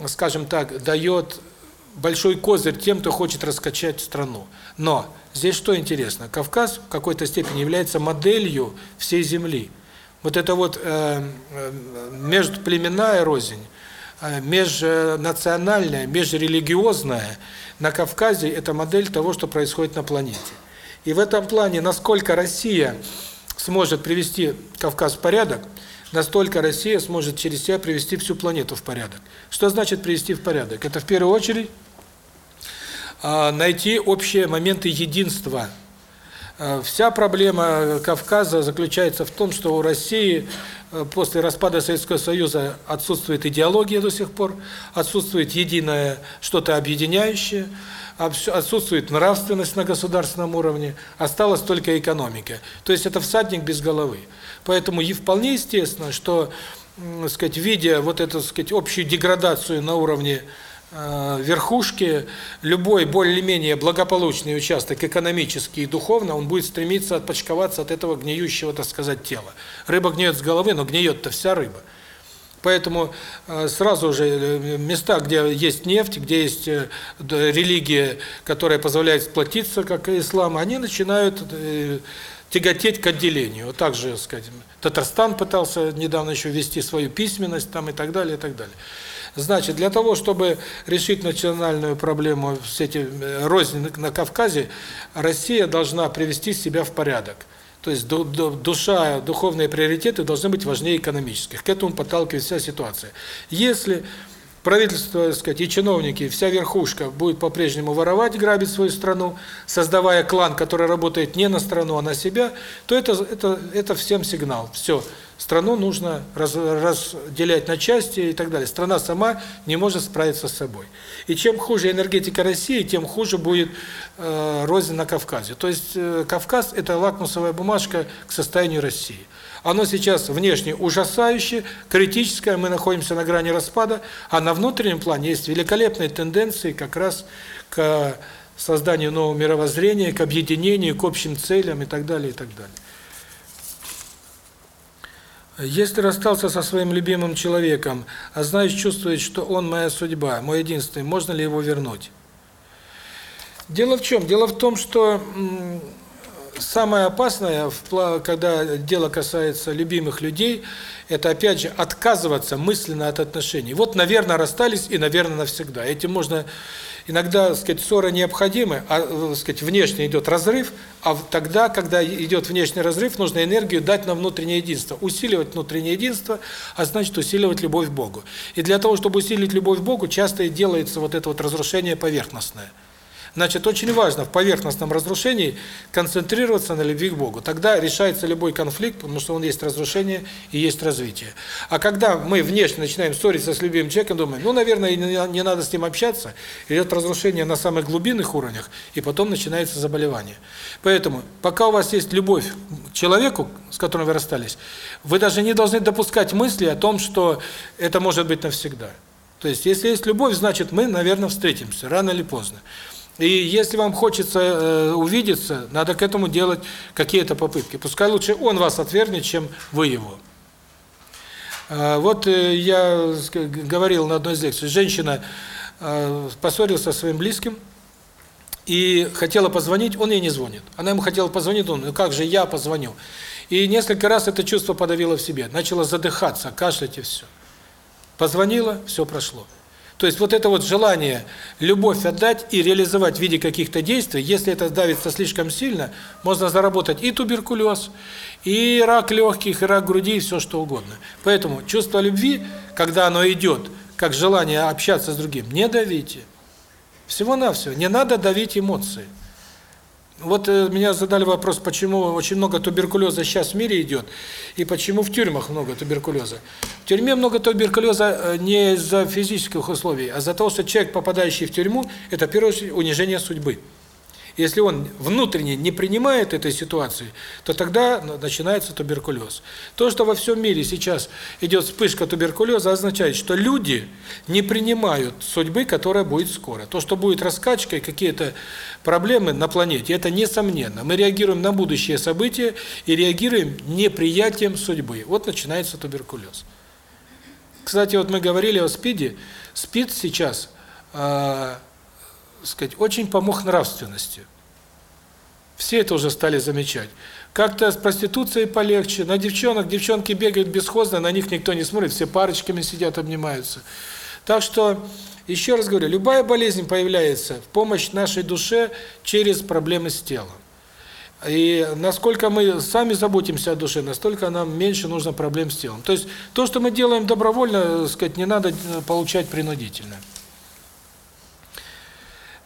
S1: скажем так, дает большой козырь тем, кто хочет раскачать страну. Но здесь что интересно? Кавказ в какой-то степени является моделью всей Земли. Вот это вот э, э межплеменная рознь, э, межнациональная, межрелигиозная на Кавказе – это модель того, что происходит на планете. И в этом плане, насколько Россия сможет привести Кавказ в порядок, настолько Россия сможет через себя привести всю планету в порядок. Что значит привести в порядок? Это в первую очередь найти общие моменты единства. А, вся проблема Кавказа заключается в том, что у России э, после распада Советского Союза отсутствует идеология до сих пор, отсутствует единое что-то объединяющее, отсутствует нравственность на государственном уровне, осталась только экономика. То есть это всадник без головы. Поэтому и вполне естественно, что, сказать, видя вот эту, сказать, общую деградацию на уровне верхушки, любой более-менее благополучный участок экономически и духовно, он будет стремиться отпочковаться от этого гниющего, так сказать, тела. Рыба гниет с головы, но гниет-то вся рыба. Поэтому э, сразу же э, места, где есть нефть, где есть э, религия, которая позволяет сплотиться, как ислам, они начинают тяготеть к отделению. Вот так же, сказать, Татарстан пытался недавно еще ввести свою письменность там и так далее, и так далее. Значит, для того, чтобы решить национальную проблему с этим рознь на Кавказе, Россия должна привести себя в порядок. То есть душа, духовные приоритеты должны быть важнее экономических. К этому подталкивает вся ситуация. Если правительство, так сказать, и чиновники, вся верхушка будет по-прежнему воровать, грабить свою страну, создавая клан, который работает не на страну, а на себя, то это это это всем сигнал. Все. Страну нужно раз, разделять на части и так далее. Страна сама не может справиться с собой. И чем хуже энергетика России, тем хуже будет э, рознь на Кавказе. То есть э, Кавказ – это лакмусовая бумажка к состоянию России. Оно сейчас внешне ужасающее, критическое, мы находимся на грани распада, а на внутреннем плане есть великолепные тенденции как раз к созданию нового мировоззрения, к объединению, к общим целям и так далее, и так далее. Если расстался со своим любимым человеком, а знаешь, чувствуешь, что он моя судьба, мой единственный, можно ли его вернуть? Дело в чем? Дело в том, что самое опасное, когда дело касается любимых людей, это опять же отказываться мысленно от отношений. Вот, наверное, расстались и, наверное, навсегда. Этим можно иногда, так сказать, ссора необходимы, а, так сказать, внешне идет разрыв, а тогда, когда идет внешний разрыв, нужно энергию дать на внутреннее единство, усиливать внутреннее единство, а значит усиливать любовь к Богу. И для того, чтобы усилить любовь к Богу, часто и делается вот это вот разрушение поверхностное. Значит, очень важно в поверхностном разрушении концентрироваться на любви к Богу. Тогда решается любой конфликт, потому что он есть разрушение и есть развитие. А когда мы внешне начинаем ссориться с любимым человеком, думаем, ну, наверное, не надо с ним общаться, идет разрушение на самых глубинных уровнях, и потом начинается заболевание. Поэтому, пока у вас есть любовь к человеку, с которым вы расстались, вы даже не должны допускать мысли о том, что это может быть навсегда. То есть, если есть любовь, значит, мы, наверное, встретимся, рано или поздно. И если вам хочется э, увидеться, надо к этому делать какие-то попытки. Пускай лучше он вас отвергнет, чем вы его. Э, вот э, я говорил на одной из лекций, женщина э, поссорилась со своим близким и хотела позвонить, он ей не звонит. Она ему хотела позвонить, он, ну как же я позвоню? И несколько раз это чувство подавило в себе, начала задыхаться, кашлять и все. Позвонила, все прошло. То есть вот это вот желание любовь отдать и реализовать в виде каких-то действий, если это давится слишком сильно, можно заработать и туберкулез, и рак легких, и рак груди, и все что угодно. Поэтому чувство любви, когда оно идет, как желание общаться с другим, не давите. Всего-навсего. Не надо давить эмоции. Вот э, меня задали вопрос, почему очень много туберкулеза сейчас в мире идет, и почему в тюрьмах много туберкулеза. В тюрьме много туберкулеза э, не из-за физических условий, а за того, что человек, попадающий в тюрьму, это, в первую очередь, унижение судьбы. Если он внутренне не принимает этой ситуации, то тогда начинается туберкулез. То, что во всем мире сейчас идет вспышка туберкулеза, означает, что люди не принимают судьбы, которая будет скоро. То, что будет раскачкой, какие-то проблемы на планете, это несомненно. Мы реагируем на будущие события и реагируем неприятием судьбы. Вот начинается туберкулез. Кстати, вот мы говорили о СПИДе. СПИД сейчас э, сказать, очень помог нравственности. Все это уже стали замечать. Как-то с проституцией полегче, на девчонок, девчонки бегают бесхозно, на них никто не смотрит, все парочками сидят, обнимаются. Так что, еще раз говорю, любая болезнь появляется в помощь нашей душе через проблемы с телом. И насколько мы сами заботимся о душе, настолько нам меньше нужно проблем с телом. То есть то, что мы делаем добровольно, сказать, не надо э, получать принудительно.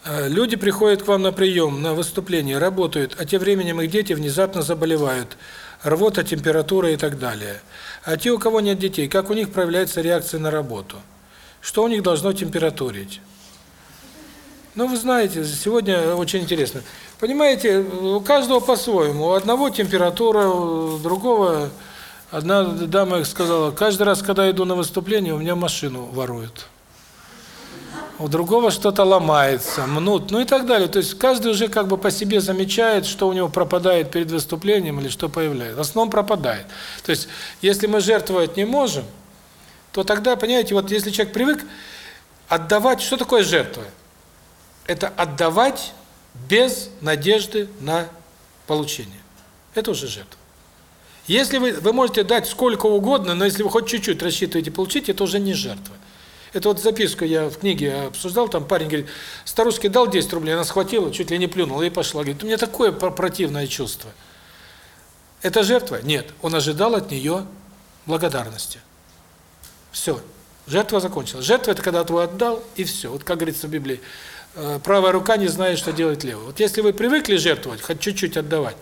S1: Э, люди приходят к вам на прием, на выступление, работают, а тем временем их дети внезапно заболевают, рвота, температура и так далее. А те, у кого нет детей, как у них проявляется реакция на работу? Что у них должно температурить? Ну, вы знаете, сегодня очень интересно. Понимаете, у каждого по-своему. У одного температура, у другого... Одна дама сказала, каждый раз, когда иду на выступление, у меня машину воруют. У другого что-то ломается, мнут, ну и так далее. То есть каждый уже как бы по себе замечает, что у него пропадает перед выступлением или что появляется. В основном пропадает. То есть если мы жертвовать не можем, то тогда, понимаете, вот если человек привык отдавать, что такое жертва? Это отдавать без надежды на получение. Это уже жертва. Если вы вы можете дать сколько угодно, но если вы хоть чуть-чуть рассчитываете получить, это уже не жертва. Это вот записку я в книге обсуждал, там парень говорит, старушке дал 10 рублей, она схватила, чуть ли не плюнула и пошла. Говорит, у меня такое противное чувство. Это жертва? Нет. Он ожидал от нее благодарности. Все. Жертва закончилась. Жертва – это когда твой отдал, и все. Вот как говорится в Библии, Э, правая рука не знает, что делать левая. Вот если вы привыкли жертвовать, хоть чуть-чуть отдавать,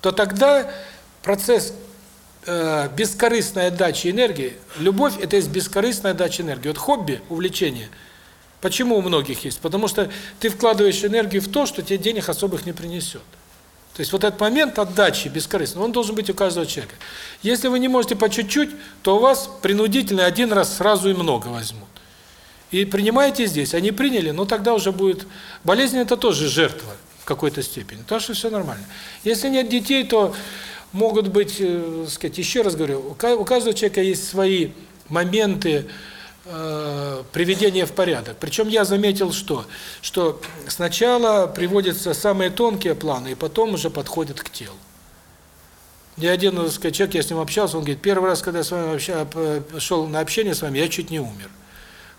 S1: то тогда процесс э, бескорыстной отдачи энергии, любовь – это есть бескорыстная отдача энергии. Вот хобби, увлечение, почему у многих есть? Потому что ты вкладываешь энергию в то, что тебе денег особых не принесет. То есть вот этот момент отдачи бескорыстный, он должен быть у каждого человека. Если вы не можете по чуть-чуть, то у вас принудительно один раз сразу и много возьмут. И принимаете здесь, они приняли, но тогда уже будет... Болезнь – это тоже жертва какой-то степени. Так что все нормально. Если нет детей, то могут быть, э, сказать, еще раз говорю, у каждого человека есть свои моменты э, приведения в порядок. Причем я заметил, что что сначала приводятся самые тонкие планы, и потом уже подходят к телу. Ни один так сказать, человек, я с ним общался, он говорит, первый раз, когда я с вами общался, шел на общение с вами, я чуть не умер.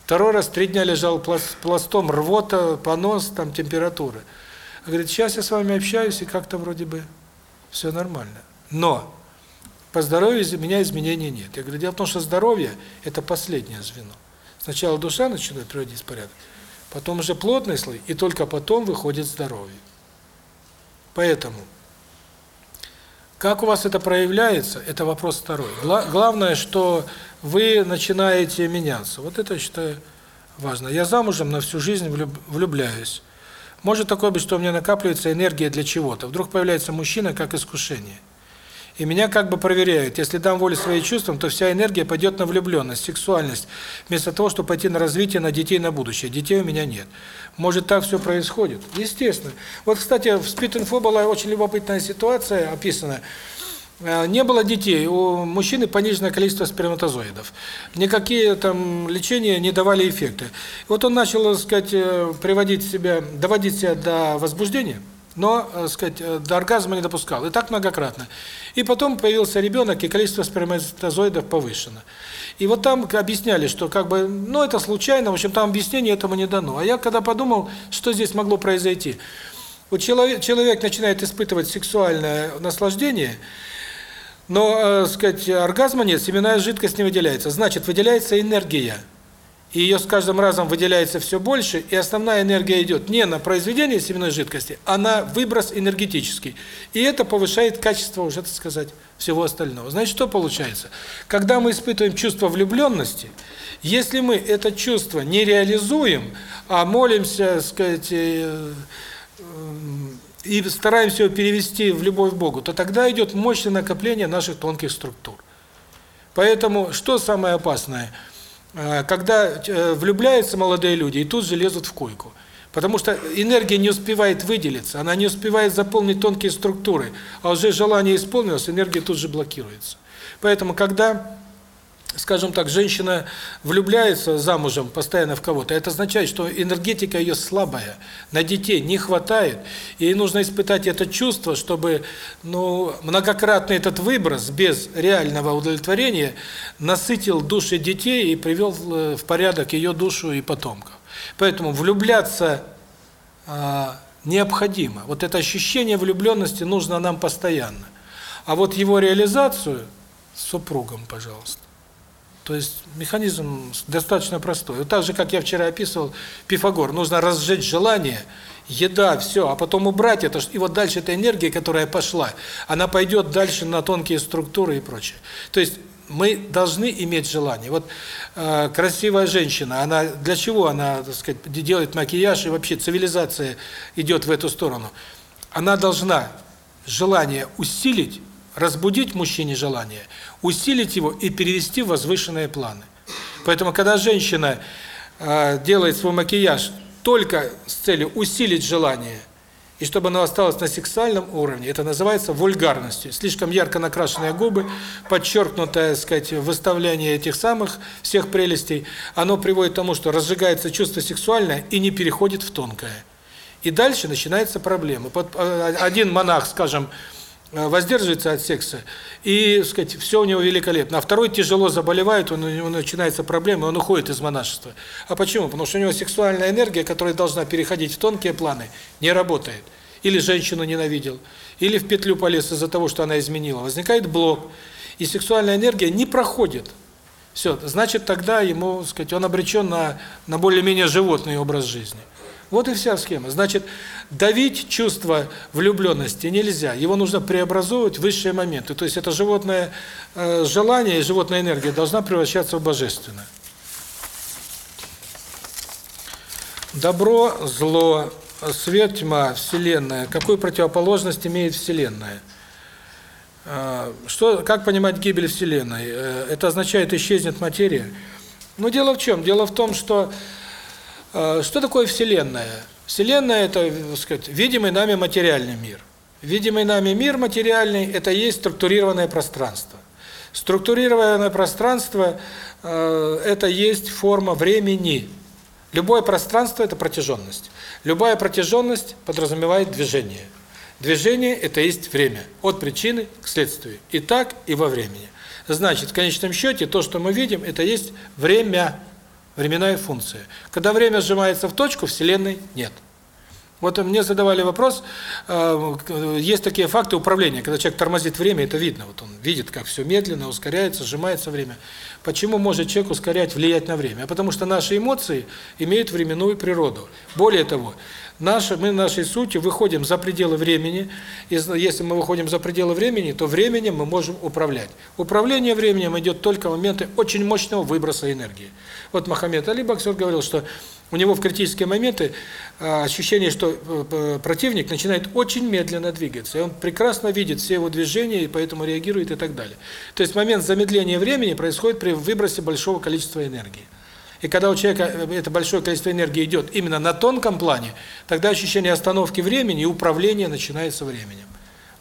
S1: Второй раз три дня лежал пластом, рвота, понос, там температура. Говорит, сейчас я с вами общаюсь, и как-то вроде бы все нормально. Но по здоровью у меня изменений нет. Я говорю, дело в том, что здоровье – это последнее звено. Сначала душа начинает приводить в порядок, потом уже плотный слой, и только потом выходит здоровье. Поэтому, как у вас это проявляется, это вопрос второй. Главное, что вы начинаете меняться. Вот это, я считаю, важно. Я замужем, на всю жизнь влюбляюсь. Может такое быть, что у меня накапливается энергия для чего-то. Вдруг появляется мужчина как искушение. И меня как бы проверяют. Если дам волю своим чувствам, то вся энергия пойдет на влюбленность, сексуальность, вместо того, чтобы пойти на развитие, на детей, на будущее. Детей у меня нет. Может, так все происходит? Естественно. Вот, кстати, в Спит-инфо была очень любопытная ситуация описана. Э, не было детей, у мужчины пониженное количество сперматозоидов. Никакие там лечения не давали эффекта. Вот он начал, так сказать, э, приводить себя, доводить себя до возбуждения, но, так сказать, э, до оргазма не допускал. И так многократно. И потом появился ребенок, и количество сперматозоидов повышено. И вот там объясняли, что как бы, ну это случайно, в общем, там объяснение этому не дано. А я когда подумал, что здесь могло произойти. Вот человек, человек начинает испытывать сексуальное наслаждение, но, э, сказать, оргазма нет, семенная жидкость не выделяется. Значит, выделяется энергия. И ее с каждым разом выделяется все больше, и основная энергия идет не на произведение семенной жидкости, а на выброс энергетический. И это повышает качество, уже так сказать, всего остального. Значит, что получается? Когда мы испытываем чувство влюбленности, если мы это чувство не реализуем, а молимся, сказать, э, и стараемся его перевести в любовь к Богу, то тогда идет мощное накопление наших тонких структур. Поэтому что самое опасное? А, когда э, влюбляются молодые люди и тут же лезут в койку. Потому что энергия не успевает выделиться, она не успевает заполнить тонкие структуры, а уже желание исполнилось, энергия тут же блокируется. Поэтому, когда скажем так, женщина влюбляется замужем постоянно в кого-то, это означает, что энергетика ее слабая, на детей не хватает, ей нужно испытать это чувство, чтобы, ну, многократный этот выброс без реального удовлетворения насытил души детей и привел в порядок ее душу и потомков. Поэтому влюбляться а, необходимо. Вот это ощущение влюбленности нужно нам постоянно. А вот его реализацию с супругом, пожалуйста. То есть механизм достаточно простой. Вот так же, как я вчера описывал, Пифагор, нужно разжечь желание, еда, все, а потом убрать это, и вот дальше эта энергия, которая пошла, она пойдет дальше на тонкие структуры и прочее. То есть мы должны иметь желание. Вот э, красивая женщина, она для чего она, так сказать, делает макияж и вообще цивилизация идет в эту сторону? Она должна желание усилить, разбудить мужчине желание, усилить его и перевести в возвышенные планы. Поэтому, когда женщина э, делает свой макияж только с целью усилить желание, и чтобы оно осталось на сексуальном уровне, это называется вульгарностью. Слишком ярко накрашенные губы, подчеркнутое, сказать, выставление этих самых всех прелестей, оно приводит к тому, что разжигается чувство сексуальное и не переходит в тонкое. И дальше начинаются проблемы. Э, один монах, скажем, воздерживается от секса, и, сказать, все у него великолепно. А второй тяжело заболевает, он, у него начинается проблема, он уходит из монашества. А почему? Потому что у него сексуальная энергия, которая должна переходить в тонкие планы, не работает. Или женщину ненавидел, или в петлю полез из-за того, что она изменила. Возникает блок, и сексуальная энергия не проходит. Все, значит, тогда ему, сказать, он обречен на, на более-менее животный образ жизни. Вот и вся схема. Значит, давить чувство влюбленности нельзя. Его нужно преобразовывать в высшие моменты. То есть это животное э, желание и животная энергия должна превращаться в божественное. Добро, зло, свет, тьма, Вселенная. Какую противоположность имеет Вселенная? Э, что, как понимать гибель Вселенной? Э, это означает, исчезнет материя? Но дело в чем? Дело в том, что что такое Вселенная? Вселенная – это, так сказать, видимый нами материальный мир. Видимый нами мир материальный – это есть структурированное пространство. Структурированное пространство э, – это есть форма времени. Любое пространство – это протяженность. Любая протяженность подразумевает движение. Движение – это есть время, от причины к следствию. И так, и во времени. Значит, в конечном счете, то, что мы видим, это есть время временная функция. Когда время сжимается в точку, Вселенной нет. Вот мне задавали вопрос, э, есть такие факты управления, когда человек тормозит время, это видно, вот он видит, как все медленно, ускоряется, сжимается время. Почему может человек ускорять, влиять на время? А потому что наши эмоции имеют временную природу. Более того, Наши, мы нашей сутью выходим за пределы времени. И если мы выходим за пределы времени, то временем мы можем управлять. Управление временем идет только в моменты очень мощного выброса энергии. Вот Мохаммед Али Боксер говорил, что у него в критические моменты а, ощущение, что э, противник начинает очень медленно двигаться. И он прекрасно видит все его движения, и поэтому реагирует и так далее. То есть момент замедления времени происходит при выбросе большого количества энергии. И когда у человека э, это большое количество энергии идет именно на тонком плане, тогда ощущение остановки времени и управление начинается временем.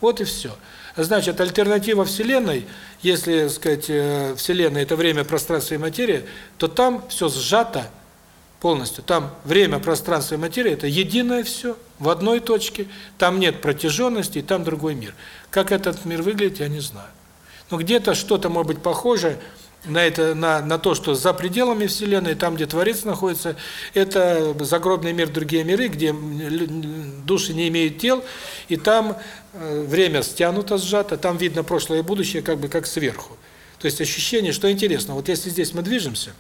S1: Вот и все. Значит, альтернатива Вселенной, если, сказать, э, Вселенная – это время, пространство и материя, то там все сжато полностью. Там время, пространство и материя – это единое все, в одной точке. Там нет протяженности, там другой мир. Как этот мир выглядит, я не знаю. Но где-то что-то может быть похожее – на это на на то, что за пределами вселенной, там, где творец находится, это загробный мир, другие миры, где души не имеют тел, и там э, время стянуто, сжато, там видно прошлое и будущее как бы как сверху. То есть ощущение, что интересно, вот если здесь мы движемся,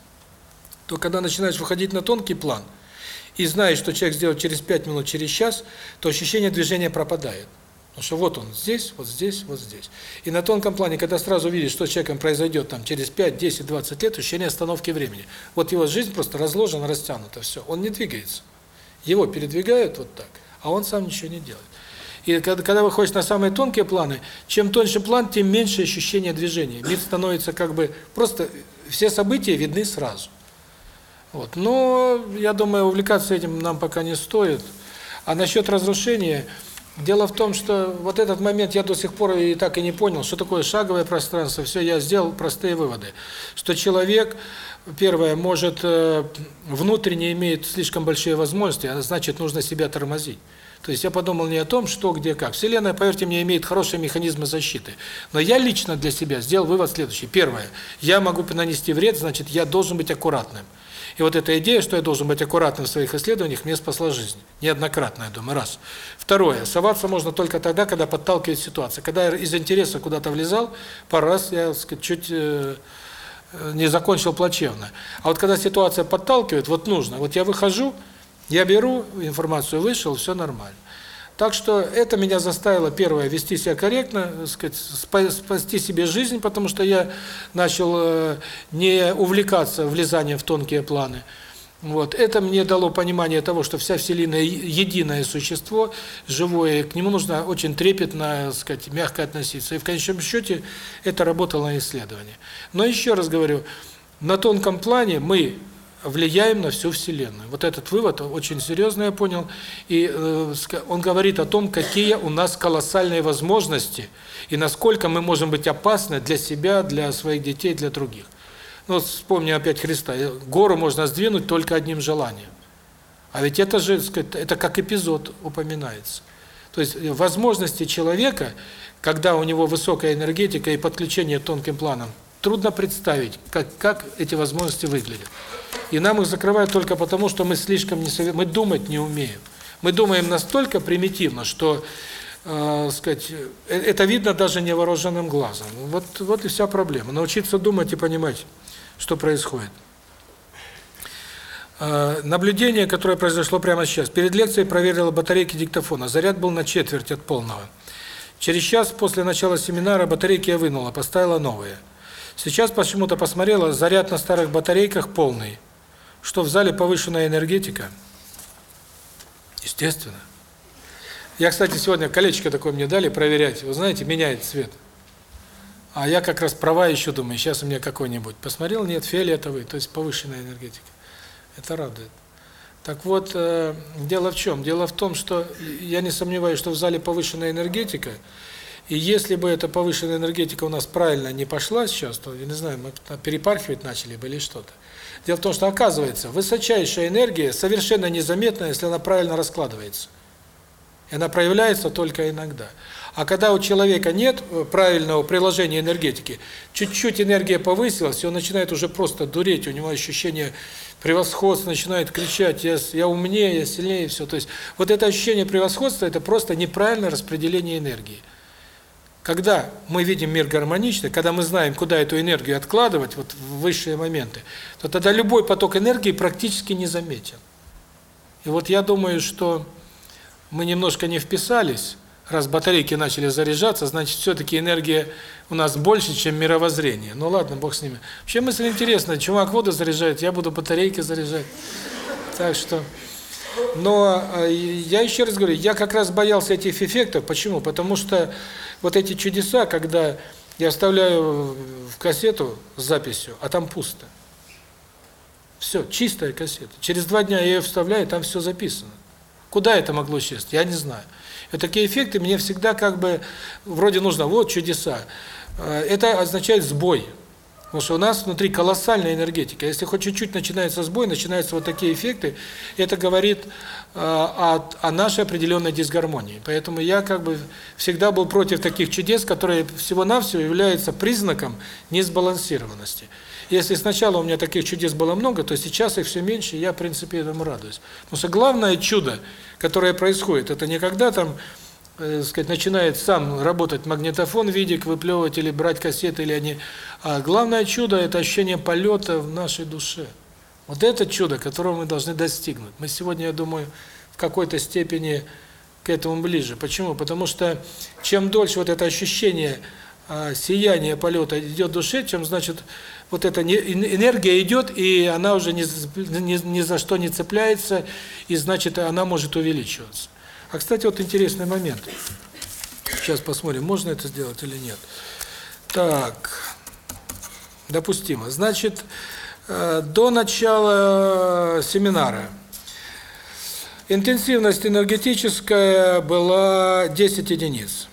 S1: то когда начинаешь выходить на тонкий план и знаешь, что человек сделает через 5 минут, через час, то ощущение движения пропадает. Потому что вот он здесь, вот здесь, вот здесь. И на тонком плане, когда сразу видишь, что с человеком произойдет там через 5, 10, 20 лет, ощущение остановки времени. Вот его жизнь просто разложена, растянута, все. Он не двигается. Его передвигают вот так, а он сам ничего не делает. И когда, когда выходишь на самые тонкие планы, чем тоньше план, тем меньше ощущение движения. Мир становится как бы просто все события видны сразу. Вот. Но я думаю, увлекаться этим нам пока не стоит. А насчет разрушения Дело в том, что вот этот момент я до сих пор и так и не понял, что такое шаговое пространство. Все, я сделал простые выводы. Что человек, первое, может э, внутренне имеет слишком большие возможности, а значит, нужно себя тормозить. То есть я подумал не о том, что, где, как. Вселенная, поверьте мне, имеет хорошие механизмы защиты. Но я лично для себя сделал вывод следующий. Первое. Я могу нанести вред, значит, я должен быть аккуратным. И вот эта идея, что я должен быть аккуратным в своих исследованиях, мне спасла жизнь. Неоднократно, я думаю, раз. Второе. Соваться можно только тогда, когда подталкивает ситуация. Когда я из интереса куда-то влезал, пару раз я, сказать, чуть э, не закончил плачевно. А вот когда ситуация подталкивает, вот нужно. Вот я выхожу, я беру информацию, вышел, все нормально. Так что это меня заставило, первое, вести себя корректно, сказать, спасти себе жизнь, потому что я начал э, не увлекаться влезанием в тонкие планы. Вот. Это мне дало понимание того, что вся Вселенная единое существо, живое, к нему нужно очень трепетно, сказать, мягко относиться. И в конечном счете это работало на исследование. Но еще раз говорю, на тонком плане мы влияем на всю Вселенную. Вот этот вывод очень серьезно я понял. И э, он говорит о том, какие у нас колоссальные возможности и насколько мы можем быть опасны для себя, для своих детей, для других. Ну, вспомни опять Христа. Гору можно сдвинуть только одним желанием. А ведь это же, это как эпизод упоминается. То есть возможности человека, когда у него высокая энергетика и подключение тонким планом, трудно представить, как, как эти возможности выглядят. И нам их закрывают только потому, что мы слишком не мы думать не умеем. Мы думаем настолько примитивно, что, э, сказать, э, это видно даже невооруженным глазом. Вот вот и вся проблема. Научиться думать и понимать, что происходит. Э, наблюдение, которое произошло прямо сейчас. Перед лекцией проверила батарейки диктофона. Заряд был на четверть от полного. Через час после начала семинара батарейки я вынула, поставила новые. Сейчас почему-то посмотрела, заряд на старых батарейках полный. Что в зале повышенная энергетика? Естественно. Я, кстати, сегодня колечко такое мне дали проверять. Вы знаете, меняет цвет. А я как раз права еще думаю, сейчас у меня какой-нибудь. Посмотрел, нет, фиолетовый, то есть повышенная энергетика. Это радует. Так вот, э, дело в чем? Дело в том, что я не сомневаюсь, что в зале повышенная энергетика, и если бы эта повышенная энергетика у нас правильно не пошла сейчас, то, я не знаю, мы перепархивать начали бы или что-то. Дело в том, что оказывается, высочайшая энергия совершенно незаметна, если она правильно раскладывается. И она проявляется только иногда. А когда у человека нет э, правильного приложения энергетики, чуть-чуть энергия повысилась, и он начинает уже просто дуреть, у него ощущение превосходства, начинает кричать, я, я умнее, я сильнее, все. То есть вот это ощущение превосходства – это просто неправильное распределение энергии. Когда мы видим мир гармоничный, когда мы знаем, куда эту энергию откладывать, вот в высшие моменты, то тогда любой поток энергии практически не заметен. И вот я думаю, что мы немножко не вписались, раз батарейки начали заряжаться, значит, все-таки энергия у нас больше, чем мировоззрение. Ну ладно, бог с ними. Вообще мысль интересная, чувак воду заряжает, я буду батарейки заряжать. Так что... Но э, я еще раз говорю, я как раз боялся этих эффектов. Почему? Потому что вот эти чудеса, когда я вставляю в кассету с записью, а там пусто. Все, чистая кассета. Через два дня я ее вставляю, там все записано. Куда это могло исчезнуть? Я не знаю. И такие эффекты мне всегда как бы, вроде нужно, вот чудеса. Э, это означает сбой. Потому что у нас внутри колоссальная энергетика. Если хоть чуть-чуть начинается сбой, начинаются вот такие эффекты, это говорит э, о, о нашей определенной дисгармонии. Поэтому я как бы всегда был против таких чудес, которые всего-навсего являются признаком несбалансированности. Если сначала у меня таких чудес было много, то сейчас их все меньше, и я, в принципе, этому радуюсь. Потому что главное чудо, которое происходит, это не когда там э, сказать, начинает сам работать магнитофон, видик, выплевывать или брать кассеты, или они... А главное чудо – это ощущение полета в нашей душе. Вот это чудо, которого мы должны достигнуть. Мы сегодня, я думаю, в какой-то степени к этому ближе. Почему? Потому что чем дольше вот это ощущение а, сияния полета идет в душе, чем, значит, вот эта энергия идет, и она уже ни, ни, ни за что не цепляется, и, значит, она может увеличиваться. А, кстати, вот интересный момент. Сейчас посмотрим, можно это сделать или нет. Так, допустимо. Значит, э, до начала семинара Интенсивность энергетическая была 10 единиц.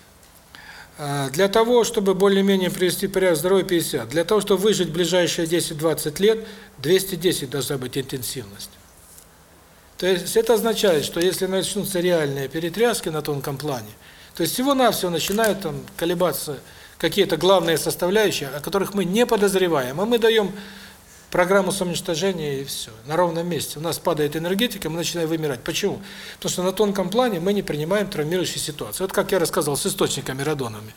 S1: А, Для того, чтобы более-менее привести порядок здоровье 50. Для того, чтобы выжить ближайшие 10-20 лет, 210 должна быть интенсивность. То есть это означает, что если начнутся реальные перетряски на тонком плане, то есть всего-навсего начинают там колебаться какие-то главные составляющие, о которых мы не подозреваем, а мы даем программу самоуничтожения и все, на ровном месте. У нас падает энергетика, мы начинаем вымирать. Почему? Потому что на тонком плане мы не принимаем травмирующие ситуации. Вот как я рассказывал с источниками радоновыми.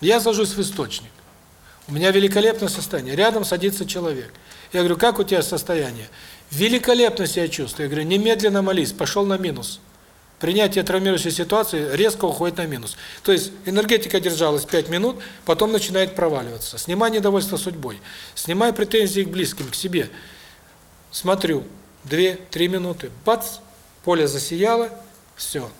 S1: Я сажусь в источник. У меня великолепное состояние. Рядом садится человек. Я говорю, как у тебя состояние? Великолепно себя чувствую. Я говорю, немедленно молись, пошел на минус. Принятие травмирующей ситуации резко уходит на минус. То есть энергетика держалась 5 минут, потом начинает проваливаться. Снимай недовольство судьбой, снимай претензии к близким, к себе. Смотрю, 2-3 минуты, бац, поле засияло, все.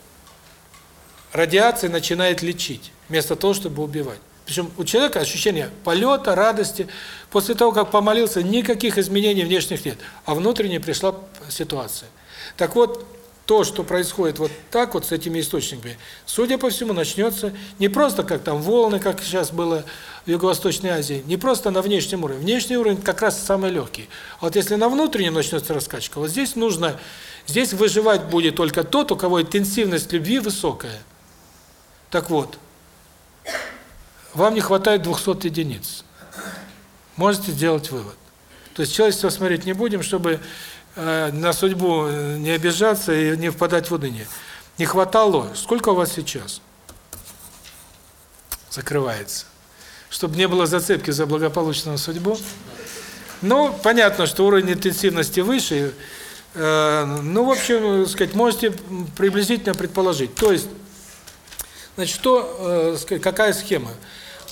S1: Радиация начинает лечить, вместо того, чтобы убивать. Причем у человека ощущение полета, радости. После того, как помолился, никаких изменений внешних нет, а внутренне пришла ситуация. Так вот, то, что происходит вот так вот с этими источниками, судя по всему, начнется не просто как там волны, как сейчас было в Юго-Восточной Азии, не просто на внешнем уровне. Внешний уровень как раз самый легкий. А вот если на внутреннем начнется раскачка, вот здесь нужно, здесь выживать будет только тот, у кого интенсивность любви высокая. Так вот, вам не хватает 200 единиц. Можете сделать вывод. То есть человечество смотреть не будем, чтобы э, на судьбу не обижаться и не впадать в уныние. Не хватало. Сколько у вас сейчас? Закрывается. Чтобы не было зацепки за благополучную судьбу. Ну, понятно, что уровень интенсивности выше. Э, ну, в общем, сказать, можете приблизительно предположить. То есть, значит, что, э, какая схема?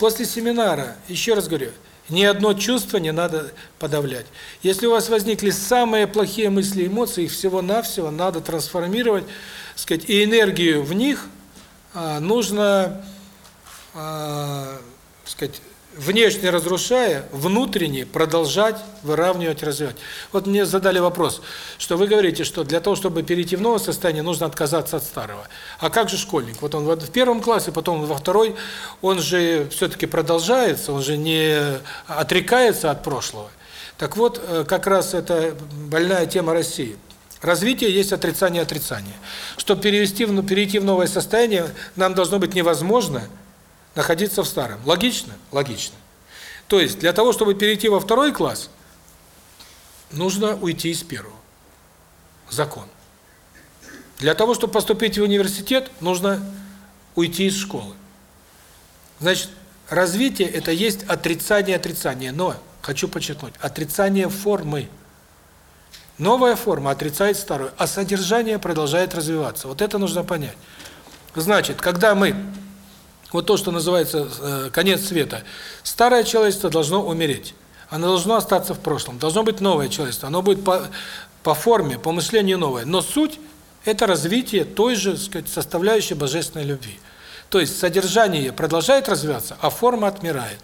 S1: После семинара, еще раз говорю, ни одно чувство не надо подавлять. Если у вас возникли самые плохие мысли и эмоции, их всего-навсего надо трансформировать, сказать, и энергию в них а, нужно, а, сказать, внешне разрушая, внутренне продолжать выравнивать, развивать. Вот мне задали вопрос, что вы говорите, что для того, чтобы перейти в новое состояние, нужно отказаться от старого. А как же школьник? Вот он в первом классе, потом во второй, он же все-таки продолжается, он же не отрекается от прошлого. Так вот, э, как раз это больная тема России. Развитие есть отрицание отрицания. Чтобы перевести, перейти в новое состояние, нам должно быть невозможно – находиться в старом. Логично? Логично. То есть для того, чтобы перейти во второй класс, нужно уйти из первого. Закон. Для того, чтобы поступить в университет, нужно уйти из школы. Значит, развитие – это есть отрицание отрицания. Но, хочу подчеркнуть, отрицание формы. Новая форма отрицает старую, а содержание продолжает развиваться. Вот это нужно понять. Значит, когда мы вот то, что называется э, конец света. Старое человечество должно умереть. Оно должно остаться в прошлом. Должно быть новое человечество. Оно будет по, по форме, по мышлению новое. Но суть – это развитие той же сказать, составляющей божественной любви. То есть содержание продолжает развиваться, а форма отмирает.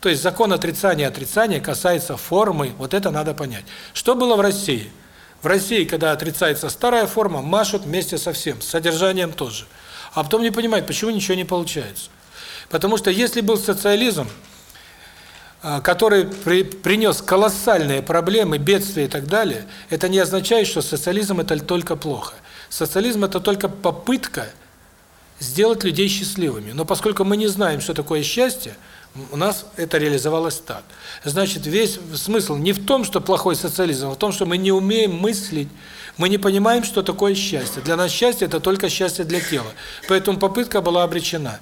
S1: То есть закон отрицания отрицания касается формы, вот это надо понять. Что было в России? В России, когда отрицается старая форма, машут вместе со всем, с содержанием тоже – а потом не понимает, почему ничего не получается. Потому что если был социализм, а, который при, принес колоссальные проблемы, бедствия и так далее, это не означает, что социализм это только плохо. Социализм это только попытка сделать людей счастливыми. Но поскольку мы не знаем, что такое счастье, у нас это реализовалось так. Значит, весь смысл не в том, что плохой социализм, а в том, что мы не умеем мыслить, мы не понимаем, что такое счастье. Для нас счастье – это только счастье для тела. Поэтому попытка была обречена.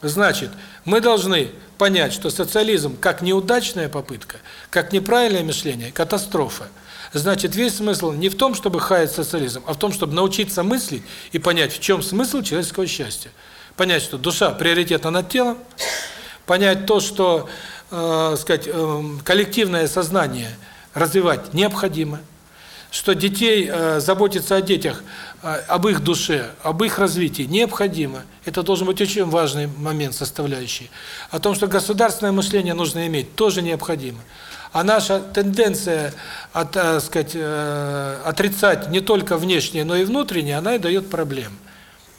S1: Значит, мы должны понять, что социализм как неудачная попытка, как неправильное мышление – катастрофа. Значит, весь смысл не в том, чтобы хаять социализм, а в том, чтобы научиться мыслить и понять, в чем смысл человеческого счастья. Понять, что душа приоритетна над телом, понять то, что, э, сказать, э, коллективное сознание развивать необходимо – что детей э, заботиться о детях, э, об их душе, об их развитии необходимо. Это должен быть очень важный момент, составляющий. О том, что государственное мышление нужно иметь, тоже необходимо. А наша тенденция от, так сказать, э, отрицать не только внешнее, но и внутреннее, она и дает проблемы.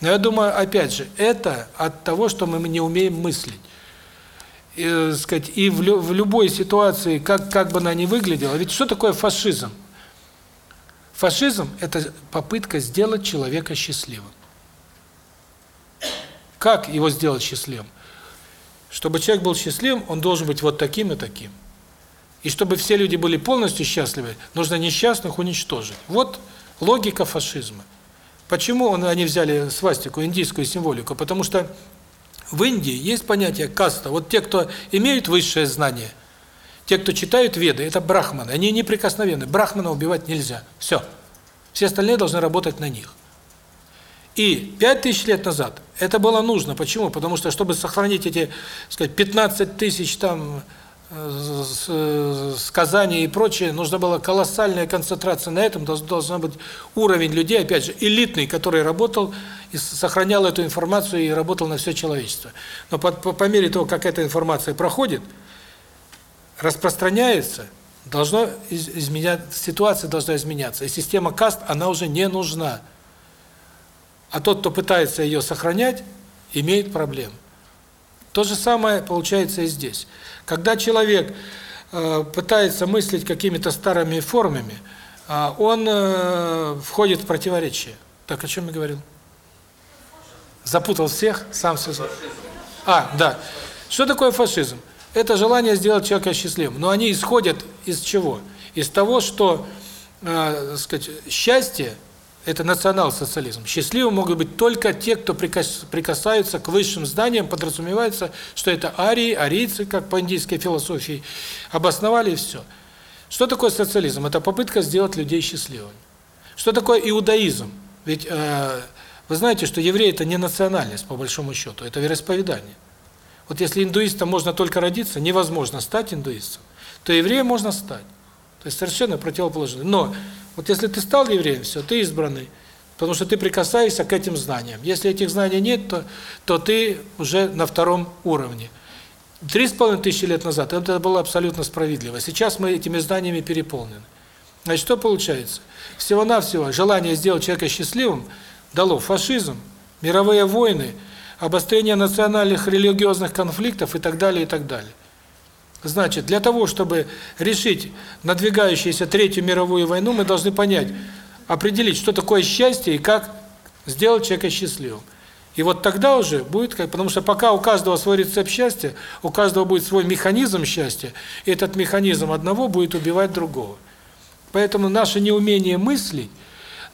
S1: Но я думаю, опять же, это от того, что мы не умеем мыслить. И, э, сказать, и в, лю в любой ситуации, как, как бы она ни выглядела, ведь что такое фашизм? Фашизм – это попытка сделать человека счастливым. Как его сделать счастливым? Чтобы человек был счастливым, он должен быть вот таким и таким. И чтобы все люди были полностью счастливы, нужно несчастных уничтожить. Вот логика фашизма. Почему он, они взяли свастику, индийскую символику? Потому что в Индии есть понятие каста. Вот те, кто имеют высшее знание, те, кто читают веды, это брахманы. Они неприкосновенны. Брахмана убивать нельзя. Все. Все остальные должны работать на них. И пять тысяч лет назад это было нужно. Почему? Потому что, чтобы сохранить эти, сказать, 15 тысяч там сказания и прочее, нужна была колоссальная концентрация на этом, должен быть уровень людей, опять же, элитный, который работал и сохранял эту информацию и работал на все человечество. Но по, по, по мере того, как эта информация проходит, распространяется, должно изменять, ситуация должна изменяться. И система каст, она уже не нужна. А тот, кто пытается ее сохранять, имеет проблемы. То же самое получается и здесь. Когда человек э, пытается мыслить какими-то старыми формами, э, он э, входит в противоречие. Так, о чем я говорил? Запутал всех, сам все... А, да. Что такое фашизм? Это желание сделать человека счастливым. Но они исходят из чего? Из того, что, э, сказать, счастье это национал-социализм. Счастливым могут быть только те, кто прикасаются к высшим зданиям, подразумевается, что это арии, арийцы, как по индийской философии, обосновали все. Что такое социализм? Это попытка сделать людей счастливыми. Что такое иудаизм? Ведь э, вы знаете, что евреи это не национальность, по большому счету, это вероисповедание. Вот если индуистом можно только родиться, невозможно стать индуистом, то евреем можно стать. То есть совершенно противоположное. Но вот если ты стал евреем, все, ты избранный, потому что ты прикасаешься к этим знаниям. Если этих знаний нет, то, то ты уже на втором уровне. Три с половиной тысячи лет назад это было абсолютно справедливо. Сейчас мы этими знаниями переполнены. Значит, что получается? Всего-навсего желание сделать человека счастливым дало фашизм, мировые войны, обострение национальных религиозных конфликтов и так далее, и так далее. Значит, для того, чтобы решить надвигающуюся Третью мировую войну, мы должны понять, определить, что такое счастье и как сделать человека счастливым. И вот тогда уже будет, как, потому что пока у каждого свой рецепт счастья, у каждого будет свой механизм счастья, и этот механизм одного будет убивать другого. Поэтому наше неумение мыслить,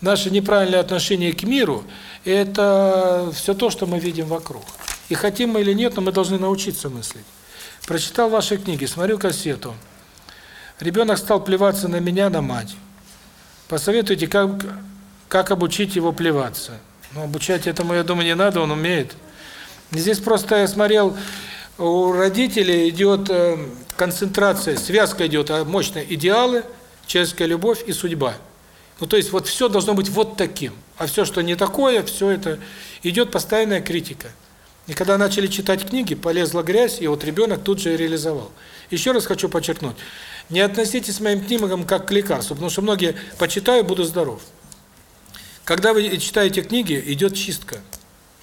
S1: наше неправильное отношение к миру – это все то, что мы видим вокруг. И хотим мы или нет, но мы должны научиться мыслить. Прочитал ваши книги, смотрю кассету. Ребенок стал плеваться на меня, на мать. Посоветуйте, как как обучить его плеваться. Ну, обучать этому, я думаю, не надо, он умеет. Здесь просто я смотрел, у родителей идет э, концентрация, связка идет, а мощная идеалы, человеческая любовь и судьба. Ну, то есть вот все должно быть вот таким. А все, что не такое, все это идет постоянная критика. И когда начали читать книги, полезла грязь, и вот ребенок тут же реализовал. Еще раз хочу подчеркнуть, не относитесь к моим книгам как к лекарству, потому что многие почитаю, буду здоров. Когда вы читаете книги, идет чистка,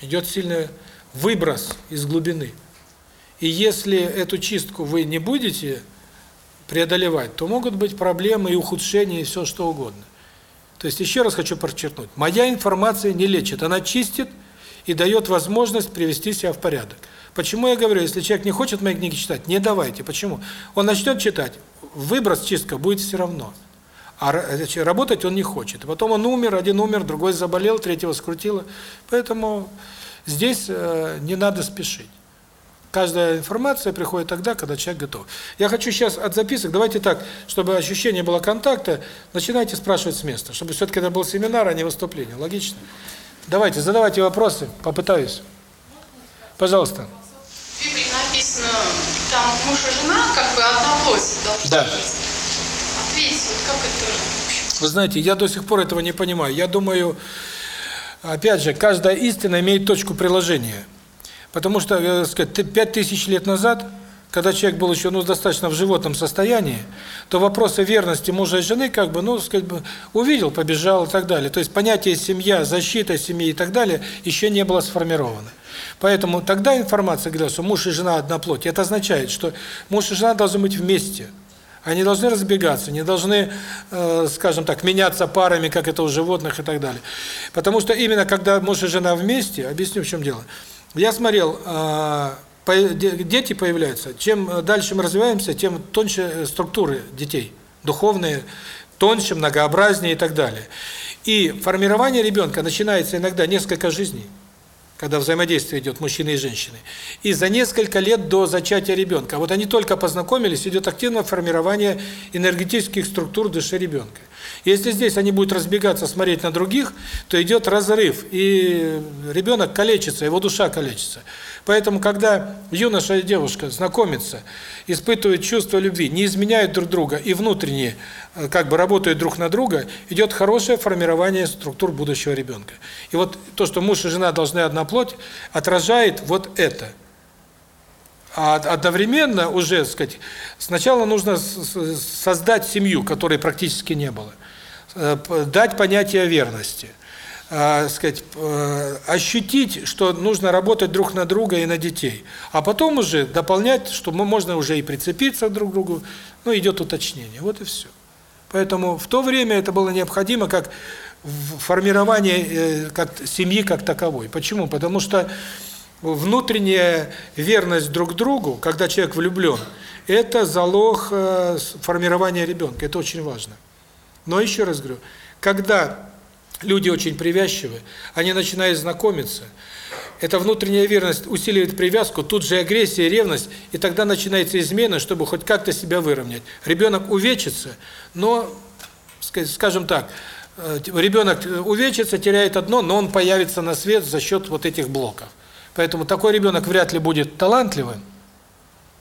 S1: идет сильный выброс из глубины. И если эту чистку вы не будете преодолевать, то могут быть проблемы и ухудшения, и все что угодно. То есть еще раз хочу подчеркнуть, моя информация не лечит, она чистит, и дает возможность привести себя в порядок. Почему я говорю, если человек не хочет мои книги читать, не давайте. Почему? Он начнет читать, выброс, чистка будет все равно. А работать он не хочет. Потом он умер, один умер, другой заболел, третьего скрутило. Поэтому здесь э, не надо спешить. Каждая информация приходит тогда, когда человек готов. Я хочу сейчас от записок, давайте так, чтобы ощущение было контакта, начинайте спрашивать с места, чтобы все-таки это был семинар, а не выступление. Логично? Давайте, задавайте вопросы, попытаюсь. Пожалуйста.
S2: В Библии написано, там муж и жена как бы одна плоть должны
S1: да.
S2: быть. Ответьте, вот как это?
S1: Вы знаете, я до сих пор этого не понимаю. Я думаю, опять же, каждая истина имеет точку приложения. Потому что, э, сказать, пять тысяч лет назад когда человек был еще ну, достаточно в животном состоянии, то вопросы верности мужа и жены, как бы, ну, сказать бы, увидел, побежал и так далее. То есть понятие семья, защита семьи и так далее еще не было сформировано. Поэтому тогда информация говорила, что муж и жена одна плоть. Это означает, что муж и жена должны быть вместе. Они должны разбегаться, не должны, э, скажем так, меняться парами, как это у животных и так далее. Потому что именно когда муж и жена вместе, объясню, в чем дело. Я смотрел, э, дети появляются, чем дальше мы развиваемся, тем тоньше структуры детей, духовные, тоньше, многообразнее и так далее. И формирование ребенка начинается иногда несколько жизней когда взаимодействие идет мужчины и женщины. И за несколько лет до зачатия ребенка, вот они только познакомились, идет активное формирование энергетических структур души ребенка. Если здесь они будут разбегаться, смотреть на других, то идет разрыв, и ребенок калечится, его душа калечится. Поэтому, когда юноша и девушка знакомятся, испытывают чувство любви, не изменяют друг друга и внутренне э, как бы работают друг на друга, идет хорошее формирование структур будущего ребенка. И вот то, что муж и жена должны одна плоть, отражает вот это. А одновременно уже, сказать, сначала нужно создать семью, которой практически не было. Э, дать понятие верности – э, сказать, э, ощутить, что нужно работать друг на друга и на детей. А потом уже дополнять, что можно уже и прицепиться друг к другу, ну, идет уточнение. Вот и все. Поэтому в то время это было необходимо как формирование э, как семьи как таковой. Почему? Потому что внутренняя верность друг другу, когда человек влюблен, это залог э, формирования ребенка. Это очень важно. Но еще раз говорю, когда Люди очень привязчивы, они начинают знакомиться. Эта внутренняя верность усиливает привязку, тут же агрессия, ревность, и тогда начинается измена, чтобы хоть как-то себя выровнять. Ребенок увечится, но, скажем так, э, ребенок увечится, теряет одно, но он появится на свет за счет вот этих блоков. Поэтому такой ребенок вряд ли будет талантливым,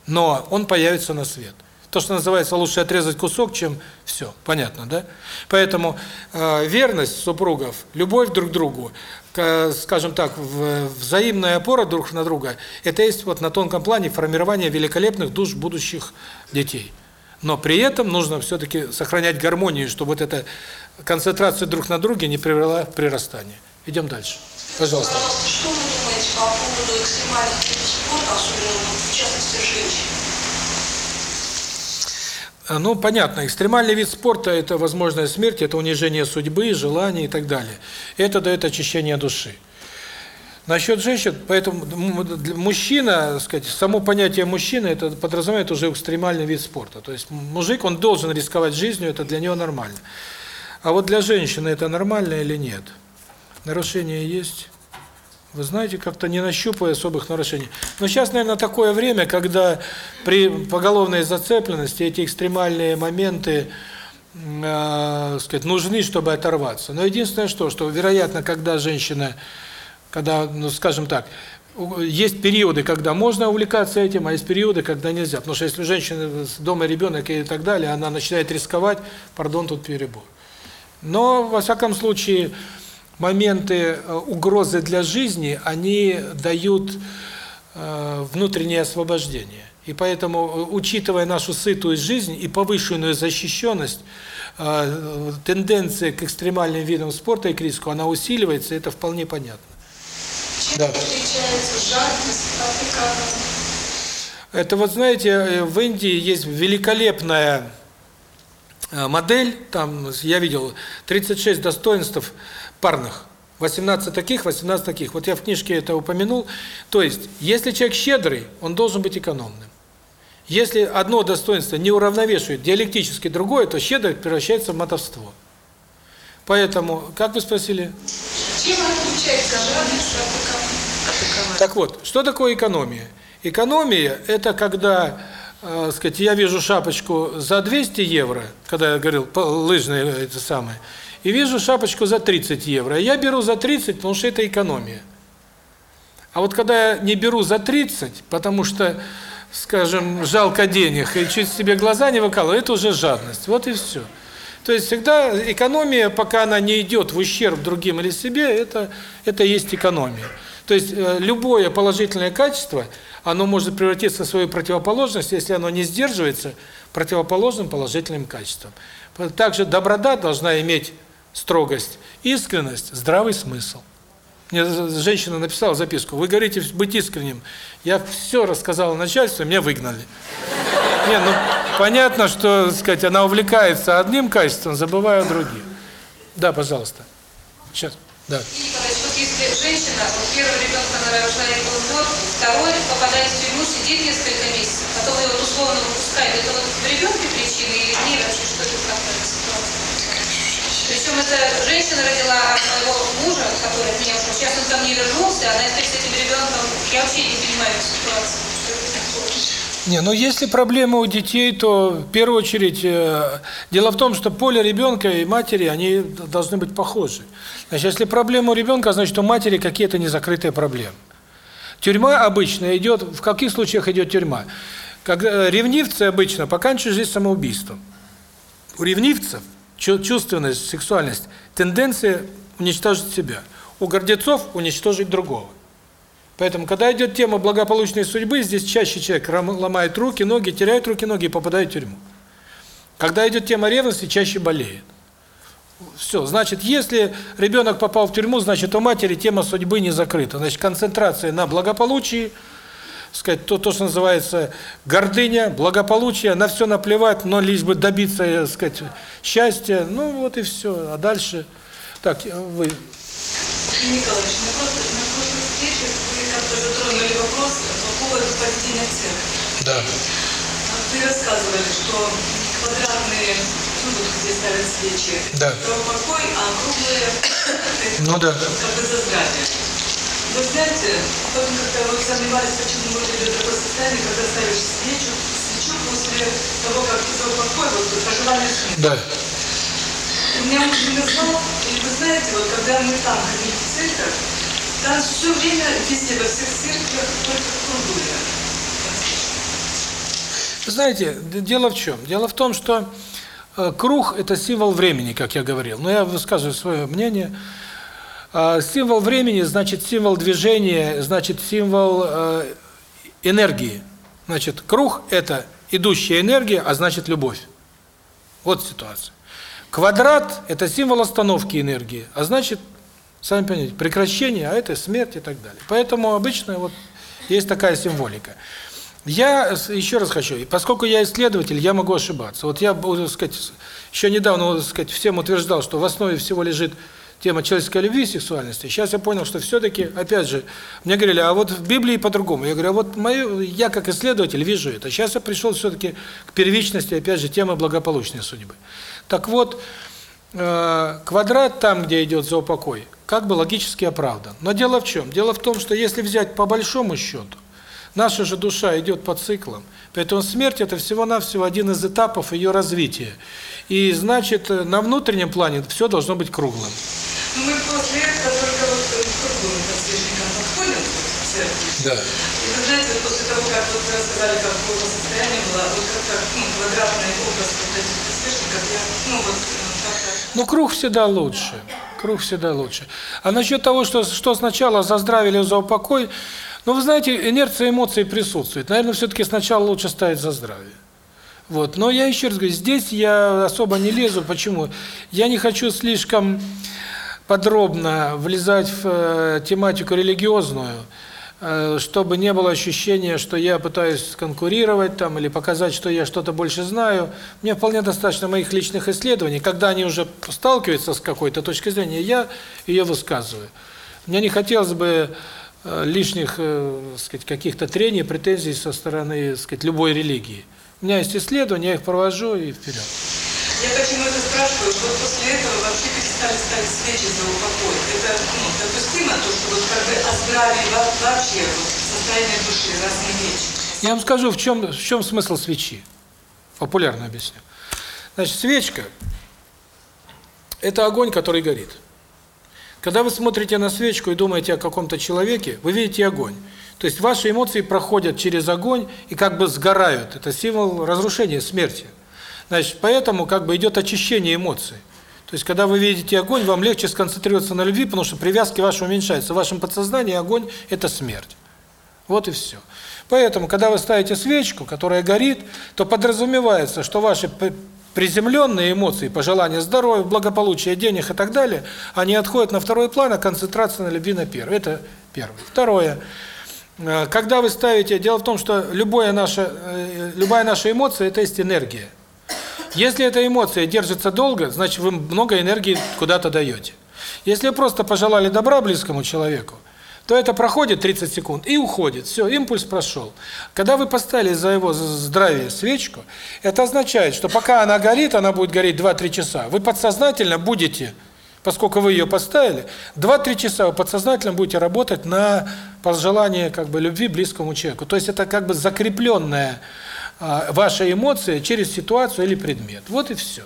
S1: но он появится на свет. То, что называется, лучше отрезать кусок, чем все. Понятно, да? Поэтому э, верность супругов, любовь друг к другу, к, скажем так, в, взаимная опора друг на друга, это есть вот на тонком плане формирование великолепных душ будущих детей. Но при этом нужно все-таки сохранять гармонию, чтобы вот эта концентрация друг на друге не привела в прирастание. Идем дальше. Пожалуйста.
S3: Что вы думаете по поводу экстремальных видов спорта, особенно в частности женщин?
S1: А, ну, понятно, экстремальный вид спорта – это возможная смерть, это унижение судьбы, желаний и так далее. Это дает очищение души. Насчет женщин, поэтому мужчина, сказать, само понятие мужчины, это подразумевает уже экстремальный вид спорта. То есть мужик, он должен рисковать жизнью, это для него нормально. А вот для женщины это нормально или нет? Нарушение есть? Вы знаете, как-то не нащупывая особых нарушений. Но сейчас, наверное, такое время, когда при поголовной зацепленности эти экстремальные моменты, э, сказать, нужны, чтобы оторваться. Но единственное что, что, вероятно, когда женщина, когда, ну, скажем так, есть периоды, когда можно увлекаться этим, а есть периоды, когда нельзя. Потому что если у женщины дома ребенок и так далее, она начинает рисковать, пардон, тут перебор. Но, во всяком случае, моменты э, угрозы для жизни, они дают э, внутреннее освобождение. И поэтому, э, учитывая нашу сытую жизнь и повышенную защищенность, тенденция к экстремальным видам спорта и к риску, она усиливается, это вполне понятно.
S3: Чем да. отличается жадность от
S1: Это вот знаете, в Индии есть великолепная модель, там я видел 36 достоинств парных. 18 таких, 18 таких. Вот я в книжке это упомянул. То есть, если человек щедрый, он должен быть экономным. Если одно достоинство не уравновешивает диалектически другое, то щедрость превращается в мотовство. Поэтому, как вы спросили?
S3: Чем отличается жадность от
S1: Так вот, что такое экономия? Экономия – это когда, э, сказать, я вижу шапочку за 200 евро, когда я говорил, лыжные это самое, и вижу шапочку за 30 евро. Я беру за 30, потому что это экономия. А вот когда я не беру за 30, потому что, скажем, жалко денег, и чуть себе глаза не выкалываю, это уже жадность. Вот и все. То есть всегда экономия, пока она не идет в ущерб другим или себе, это, это есть экономия. То есть э, любое положительное качество, оно может превратиться в свою противоположность, если оно не сдерживается противоположным положительным качеством. Также доброта должна иметь строгость, искренность, здравый смысл. Мне женщина написала записку, вы говорите быть искренним. Я все рассказала начальству, меня выгнали. Не, ну, понятно, что, сказать, она увлекается одним качеством, забывая о других. Да, пожалуйста. Сейчас, да.
S3: Если женщина, вот первый ребенок она рожает был год, второй попадает в тюрьму, сидит несколько месяцев, потом вот условно выпускают, это вот в ребенке причина или в ней вообще что это такое? Причем эта женщина родила моего мужа, который от меня ушел, сейчас он ко мне вернулся, она теперь с этим ребенком, я вообще не понимаю эту ситуацию.
S1: Не, ну если проблемы у детей, то в первую очередь э, дело в том, что поле ребенка и матери, они должны быть похожи. Значит, если проблема у ребенка, значит у матери какие-то незакрытые проблемы. Тюрьма обычно идет, в каких случаях идет тюрьма? Когда ревнивцы обычно поканчивают жизнь самоубийством. У ревнивцев чувственность, сексуальность, тенденция уничтожить себя. У гордецов уничтожить другого. Поэтому, когда идет тема благополучной судьбы, здесь чаще человек ломает руки, ноги, теряет руки, ноги и попадает в тюрьму. Когда идет тема ревности, чаще болеет. Все, значит, если ребенок попал в тюрьму, значит, у матери тема судьбы не закрыта. Значит, концентрация на благополучии, сказать, то, то, что называется гордыня, благополучие, на все наплевать, но лишь бы добиться, э, сказать, счастья. Ну, вот и все. А дальше... Так, вы...
S4: Сергей Николаевич, на прошлой, на прошлой встрече вы как-то затронули вопрос по поводу поведения церкви.
S1: Да.
S4: Вы рассказывали, что квадратные, ну вот где ставят свечи,
S1: Да.
S4: про покой, а круглые это
S1: Ну да.
S4: как бы за здравие. Вы знаете, потом как-то вот сомневались, почему может идет такое состояние, когда ставишь свечу, свечу после того, как за упокой, вот пожелание смерти.
S1: Да.
S4: У меня муж не знал, и вы знаете, вот когда мы там ходили в церковь, там все время, везде, во всех церквях, только круглые.
S1: Знаете, д- дело в чем? Дело в том, что э, круг – это символ времени, как я говорил. Но я высказываю свое мнение. А символ времени значит символ движения, значит символ э, энергии. Значит, круг – это идущая энергия, а значит любовь. Вот ситуация. Квадрат – это символ остановки энергии, а значит, сами понимаете, прекращение, а это смерть и так далее. Поэтому обычно вот есть такая символика. Я еще раз хочу, поскольку я исследователь, я могу ошибаться. Вот я, буду сказать, еще недавно, так сказать, всем утверждал, что в основе всего лежит тема человеческой любви и сексуальности. Сейчас я понял, что все-таки, опять же, мне говорили, а вот в Библии по-другому. Я говорю, а вот мою, я как исследователь вижу это. Сейчас я пришел все-таки к первичности, опять же, темы благополучной судьбы. Так вот, э, квадрат там, где идет за упокой, как бы логически оправдан. Но дело в чем? Дело в том, что если взять по большому счету, наша же душа идет по циклам, поэтому смерть – это всего-навсего один из этапов ее развития. И значит, на внутреннем плане все должно быть круглым.
S4: Но мы после этого только вот к круглым подсвечникам подходим в церкви.
S1: Да.
S4: И вы знаете, после того, как вот вы рассказали, у вас состояние было, вот как-то ну, квадратный образ вот этих подсвечников, я, ну вот, как-то...
S1: Ну, круг всегда лучше. Круг всегда лучше. А насчет того, что, что сначала за здравие или за упокой, ну, вы знаете, инерция эмоций присутствует. Наверное, все-таки сначала лучше ставить за здравие. Вот. Но я еще раз говорю, здесь я особо не лезу. Почему? Я не хочу слишком подробно влезать в э, тематику религиозную, э, чтобы не было ощущения, что я пытаюсь конкурировать там или показать, что я что-то больше знаю. Мне вполне достаточно моих личных исследований. Когда они уже сталкиваются с какой-то точкой зрения, я ее высказываю. Мне не хотелось бы э, лишних, э, сказать, каких-то трений, претензий со стороны, сказать, любой религии. У меня есть исследования, я их провожу и вперед.
S4: Я почему это спрашиваю, вот после этого вообще перестали ставить свечи за упокой. Это ну, допустимо, то, что вот как бы о здравии во- вообще, вот, состояние души раз месяц.
S1: Я вам скажу, в чем, в чем смысл свечи. Популярно объясню. Значит, свечка – это огонь, который горит. Когда вы смотрите на свечку и думаете о каком-то человеке, вы видите огонь. То есть ваши эмоции проходят через огонь и как бы сгорают. Это символ разрушения, смерти. Значит, поэтому как бы идет очищение эмоций. То есть, когда вы видите огонь, вам легче сконцентрироваться на любви, потому что привязки ваши уменьшаются. В вашем подсознании огонь – это смерть. Вот и все. Поэтому, когда вы ставите свечку, которая горит, то подразумевается, что ваши приземленные эмоции, пожелания здоровья, благополучия, денег и так далее, они отходят на второй план, а концентрация на любви на первый. Это первое. Второе. Э, Когда вы ставите... Дело в том, что любое наше, э, любая наша эмоция – это есть энергия. Если эта эмоция держится долго, значит, вы много энергии куда-то даете. Если просто пожелали добра близкому человеку, то это проходит 30 секунд и уходит. Все, импульс прошел. Когда вы поставили за его здравие свечку, это означает, что пока она горит, она будет гореть 2-3 часа. Вы подсознательно будете, поскольку вы ее поставили, 2-3 часа вы подсознательно будете работать на пожелание как бы любви близкому человеку. То есть это как бы закрепленная а, ваша эмоция через ситуацию или предмет. Вот и все.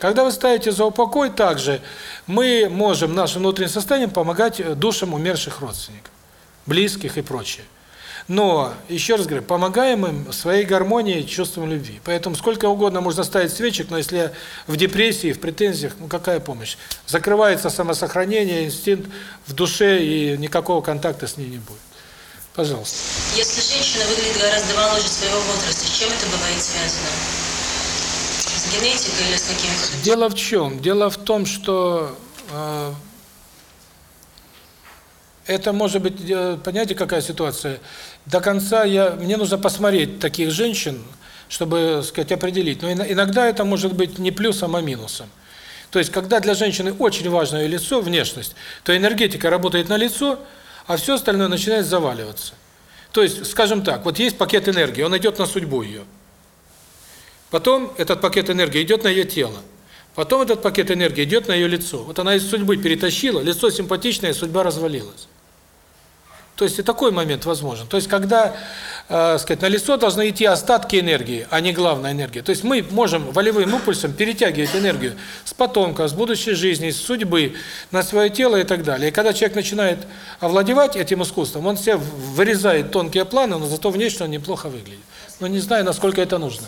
S1: Когда вы ставите за упокой, также мы можем нашим внутренним состоянием помогать э, душам умерших родственников, близких и прочее. Но, еще раз говорю, помогаем им своей гармонии, чувством любви. Поэтому сколько угодно можно ставить свечек, но если я в депрессии, в претензиях, ну какая помощь? Закрывается самосохранение, инстинкт в душе, и никакого контакта с ней не будет. Пожалуйста.
S5: Если женщина выглядит гораздо моложе своего возраста, с чем это бывает связано? С генетикой или с какими-то...
S1: Дело в чем? Дело в том, что э, это может быть, э, понимаете, какая ситуация? До конца я мне нужно посмотреть таких женщин, чтобы, сказать, определить. Но иногда это может быть не плюсом, а минусом. То есть, когда для женщины очень важно ее лицо, внешность, то энергетика работает на лицо, а все остальное начинает заваливаться. То есть, скажем так, вот есть пакет энергии, он идет на судьбу ее. Потом этот пакет энергии идет на ее тело. Потом этот пакет энергии идет на ее лицо. Вот она из судьбы перетащила, лицо симпатичное, судьба развалилась. То есть и такой момент возможен. То есть когда, э, сказать, на лицо должны идти остатки энергии, а не главная энергия. То есть мы можем волевым импульсом перетягивать энергию с потомка, с будущей жизни, с судьбы на свое тело и так далее. И когда человек начинает овладевать этим искусством, он себе вырезает тонкие планы, но зато внешне он неплохо выглядит. Но не знаю, насколько это нужно.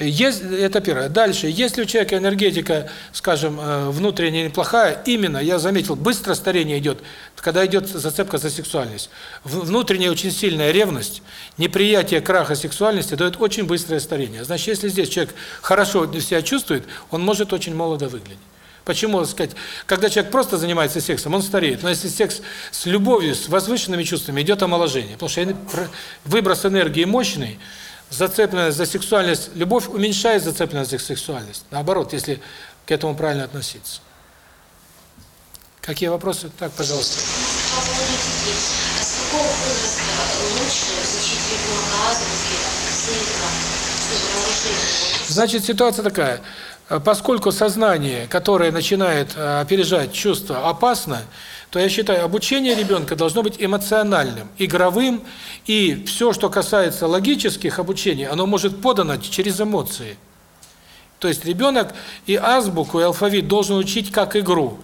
S1: Это первое. Дальше, если у человека энергетика, скажем, э, внутренняя неплохая, именно, я заметил, быстро старение идет, когда идет зацепка за сексуальность. Внутренняя очень сильная ревность, неприятие краха сексуальности дает очень быстрое старение. Значит, если здесь человек хорошо себя чувствует, он может очень молодо выглядеть. Почему, сказать, когда человек просто занимается сексом, он стареет. Но если секс с любовью, с возвышенными чувствами, идет омоложение. Потому что выброс энергии мощный, зацепленность за сексуальность, любовь уменьшает зацепленность за сексуальность. Наоборот, если к этому правильно относиться. Какие вопросы? Так, пожалуйста. Значит, ситуация такая. Поскольку сознание, которое начинает э, опережать чувства, опасно, то я считаю, обучение ребенка должно быть эмоциональным, игровым, и все, что касается логических обучений, оно может подано через эмоции. То есть ребенок и азбуку, и алфавит должен учить как игру.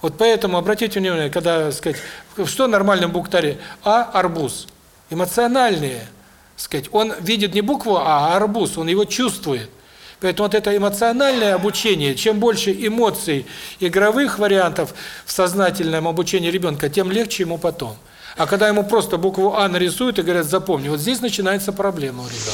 S1: Вот поэтому обратите внимание, когда, сказать, что в нормальном букваре? А – арбуз. Эмоциональные, сказать, он видит не букву А, а арбуз, он его чувствует. Поэтому вот это эмоциональное обучение, чем больше эмоций, игровых вариантов в сознательном обучении ребенка, тем легче ему потом. А когда ему просто букву А нарисуют и говорят, запомни, вот здесь начинается проблема у ребенка.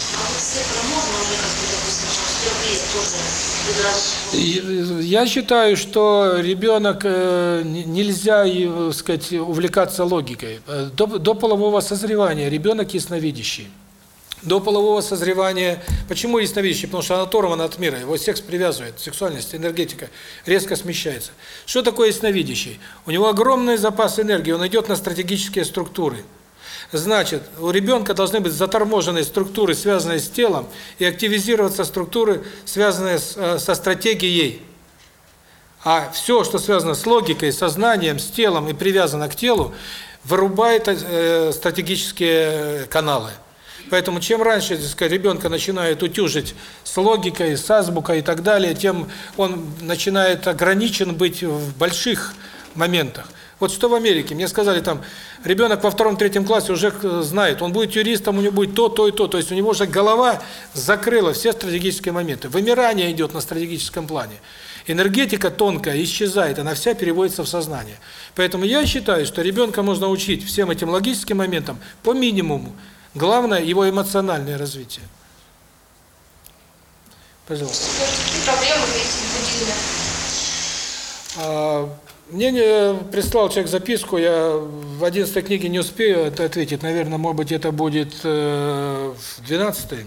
S6: А?
S1: Я считаю, что ребенок э, нельзя, э, сказать, увлекаться логикой. До, до полового созревания ребенок ясновидящий. До полового созревания. Почему ясновидящий? Потому что он оторван от мира. Его секс привязывает, сексуальность, энергетика резко смещается. Что такое ясновидящий? У него огромный запас энергии, он идет на стратегические структуры. Значит, у ребенка должны быть заторможенные структуры, связанные с телом, и активизироваться структуры, связанные с, э, со стратегией. А все, что связано с логикой, сознанием, с телом и привязано к телу, вырубает э, стратегические каналы. Поэтому чем раньше, сказать, ребенка начинают утюжить с логикой, с азбукой и так далее, тем он начинает ограничен быть в больших моментах. Вот что в Америке, мне сказали там, ребенок во втором-третьем классе уже знает, он будет юристом, у него будет то, то и то, то есть у него уже голова закрыла все стратегические моменты. Вымирание идет на стратегическом плане. Энергетика тонкая исчезает, она вся переводится в сознание. Поэтому я считаю, что ребенка можно учить всем этим логическим моментам по минимуму. Главное его эмоциональное развитие. Пожалуйста.
S3: Какие проблемы в буддизме?
S1: А, Мне не прислал человек записку, я в 11 книге не успею это ответить. Наверное, может быть, это будет э, в 12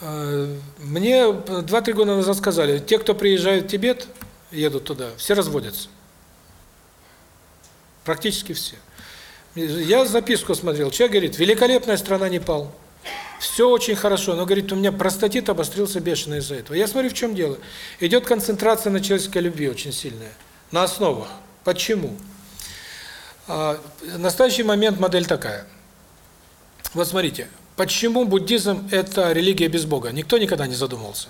S1: Э, Мне 2-3 года назад сказали, те, кто приезжают в Тибет, едут туда, все разводятся. Практически все. Я записку смотрел, человек говорит, великолепная страна Непал. Все очень хорошо, но, говорит, у меня простатит обострился бешено из-за этого. Я смотрю, в чем дело. Идет концентрация на человеческой любви очень сильная. На основах. Почему? А, настоящий момент модель такая. Вот смотрите, почему буддизм – это религия без Бога? Никто никогда не задумывался.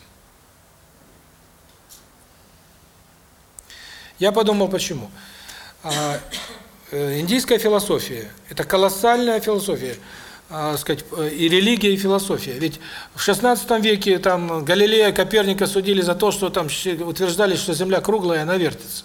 S1: Я подумал, почему. А, индийская философия – это колоссальная философия – а, сказать, и религия, и философия. Ведь в 16 веке там Галилея, Коперника судили за то, что там утверждали, что Земля круглая, она вертится.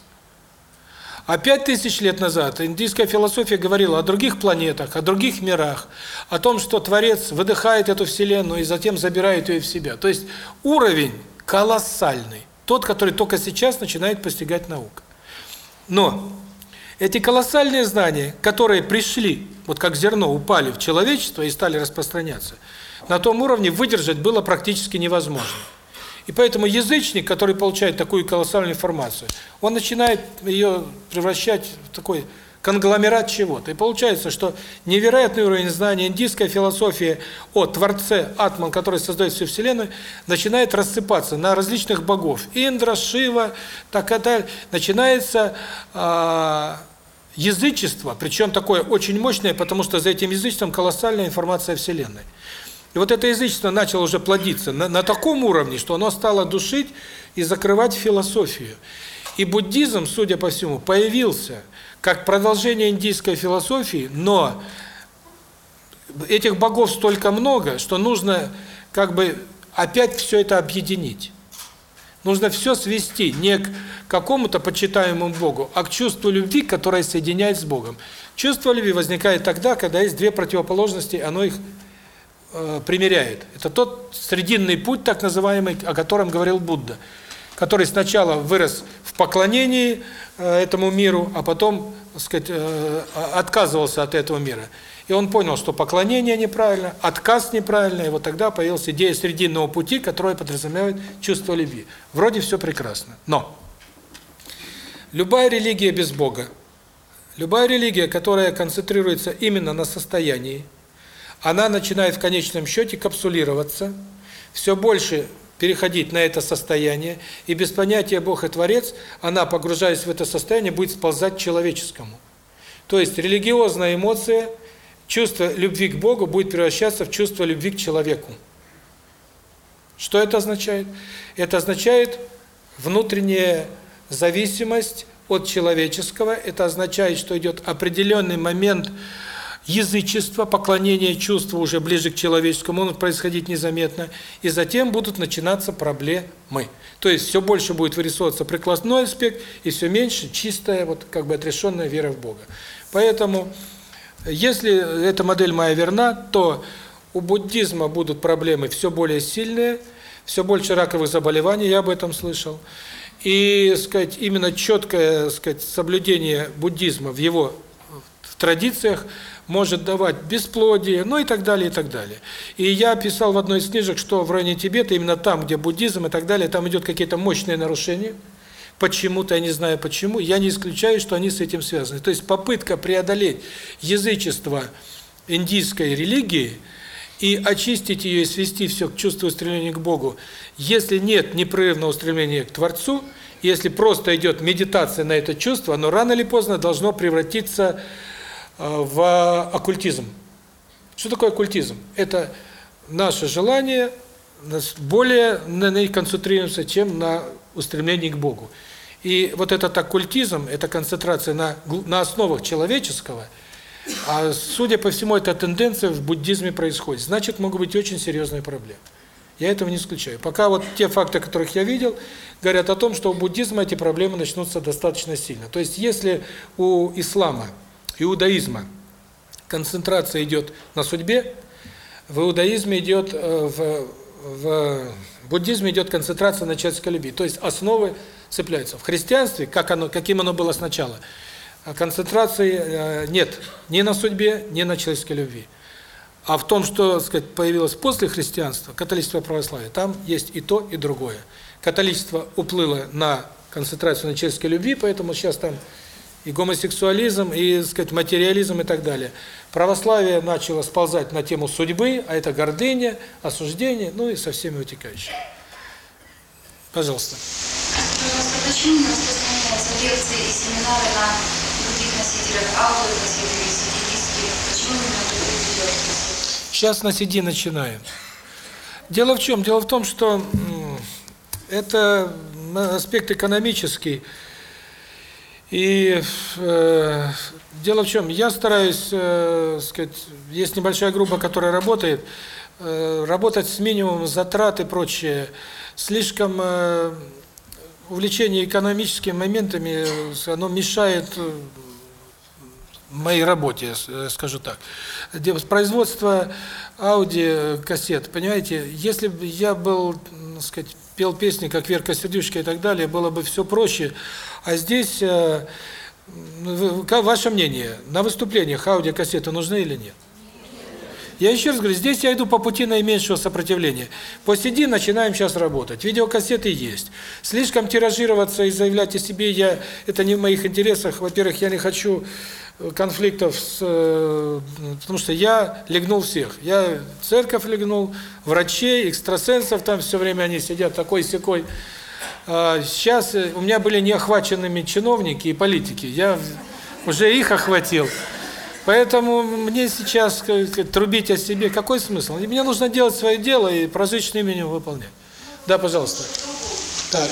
S1: А пять тысяч лет назад индийская философия говорила о других планетах, о других мирах, о том, что Творец выдыхает эту Вселенную и затем забирает ее в себя. То есть уровень колоссальный, тот, который только сейчас начинает постигать наука. Но эти колоссальные знания, которые пришли, вот как зерно, упали в человечество и стали распространяться, на том уровне выдержать было практически невозможно. И поэтому язычник, который получает такую колоссальную информацию, он начинает ее превращать в такой конгломерат чего-то. И получается, что невероятный уровень знания индийской философии о Творце Атман, который создает всю Вселенную, начинает рассыпаться на различных богов. Индра, Шива, так это начинается а, язычество, причем такое очень мощное, потому что за этим язычеством колоссальная информация Вселенной. И вот это язычество начало уже плодиться на, на таком уровне, что оно стало душить и закрывать философию. И буддизм, судя по всему, появился как продолжение индийской философии, но этих богов столько много, что нужно как бы опять все это объединить. Нужно все свести не к какому-то почитаемому Богу, а к чувству любви, которое соединяет с Богом. Чувство любви возникает тогда, когда есть две противоположности, оно их э, примеряет. Это тот срединный путь, так называемый, о котором говорил Будда, который сначала вырос в поклонении э, этому миру, а потом, так сказать, э, отказывался от этого мира. И он понял, что поклонение неправильно, отказ неправильно, и вот тогда появилась идея срединного пути, которая подразумевает чувство любви. Вроде все прекрасно. Но любая религия без Бога, любая религия, которая концентрируется именно на состоянии, она начинает в конечном счете капсулироваться, все больше переходить на это состояние, и без понятия Бог и Творец, она, погружаясь в это состояние, будет сползать к человеческому. То есть религиозная эмоция – чувство любви к Богу будет превращаться в чувство любви к человеку. Что это означает? Это означает внутренняя зависимость от человеческого. Это означает, что идет определенный момент язычества, поклонения чувства уже ближе к человеческому, он происходить незаметно, и затем будут начинаться проблемы. То есть все больше будет вырисовываться прикладной аспект, и все меньше чистая, вот как бы отрешенная вера в Бога. Поэтому если эта модель моя верна, то у буддизма будут проблемы все более сильные, все больше раковых заболеваний, я об этом слышал. И, сказать, именно четкое, сказать, соблюдение буддизма в его в традициях может давать бесплодие, ну и так далее, и так далее. И я писал в одной из книжек, что в районе Тибета, именно там, где буддизм и так далее, там идет какие-то мощные нарушения – почему-то, я не знаю почему, я не исключаю, что они с этим связаны. То есть попытка преодолеть язычество индийской религии и очистить ее и свести все к чувству устремления к Богу, если нет непрерывного устремления к Творцу, если просто идет медитация на это чувство, оно рано или поздно должно превратиться э, в оккультизм. Что такое оккультизм? Это наше желание более на них концентрируемся, чем на устремлении к Богу. И вот этот оккультизм, это концентрация на, на основах человеческого, а судя по всему, эта тенденция в буддизме происходит. Значит, могут быть очень серьезные проблемы. Я этого не исключаю. Пока вот те факты, которых я видел, говорят о том, что у буддизма эти проблемы начнутся достаточно сильно. То есть, если у ислама, иудаизма концентрация идет на судьбе, в иудаизме идет, э, в, в буддизме идет концентрация на человеческой любви. То есть основы цепляются. В христианстве, как оно, каким оно было сначала, э, концентрации э, нет ни на судьбе, ни на человеческой любви. А в том, что, так сказать, появилось после христианства, католичество и православие, там есть и то, и другое. Католичество уплыло на концентрацию на человеческой любви, поэтому сейчас там и гомосексуализм, и, так сказать, материализм и так далее. Православие начало сползать на тему судьбы, а это гордыня, осуждение, ну и со всеми вытекающими. Пожалуйста.
S3: Не распространяются лекции и семинары на других носителях или CD-диски? Почему именно видеокассеты?
S1: Сейчас на CD начинаем. Дело в чем? Дело в том, что это аспект экономический. И э, дело в чем? Я стараюсь, э, сказать, есть небольшая группа, которая работает, э, работать с минимумом затрат и прочее. Слишком э, увлечение экономическими моментами, э, оно мешает э, моей работе, скажу так. Производство аудиокассет, понимаете, если бы я был, так сказать, пел песни, как Верка Сердючка и так далее, было бы все проще. А здесь, ваше мнение, на выступлениях аудиокассеты нужны или нет? Я еще раз говорю, здесь я иду по пути наименьшего сопротивления. По CD начинаем сейчас работать. Видеокассеты есть. Слишком тиражироваться и заявлять о себе я это не в моих интересах. Во-первых, я не хочу э, конфликтов с э, потому что я легнул всех. Я церковь легнул, врачей, экстрасенсов там все время они сидят такой секой. Сейчас э, у меня были неохваченными чиновники и политики. Я уже их охватил. Поэтому мне сейчас сказать, трубить о себе, какой смысл? И Мне нужно делать свое дело и прозрачным именем выполнять. Да, пожалуйста. Так.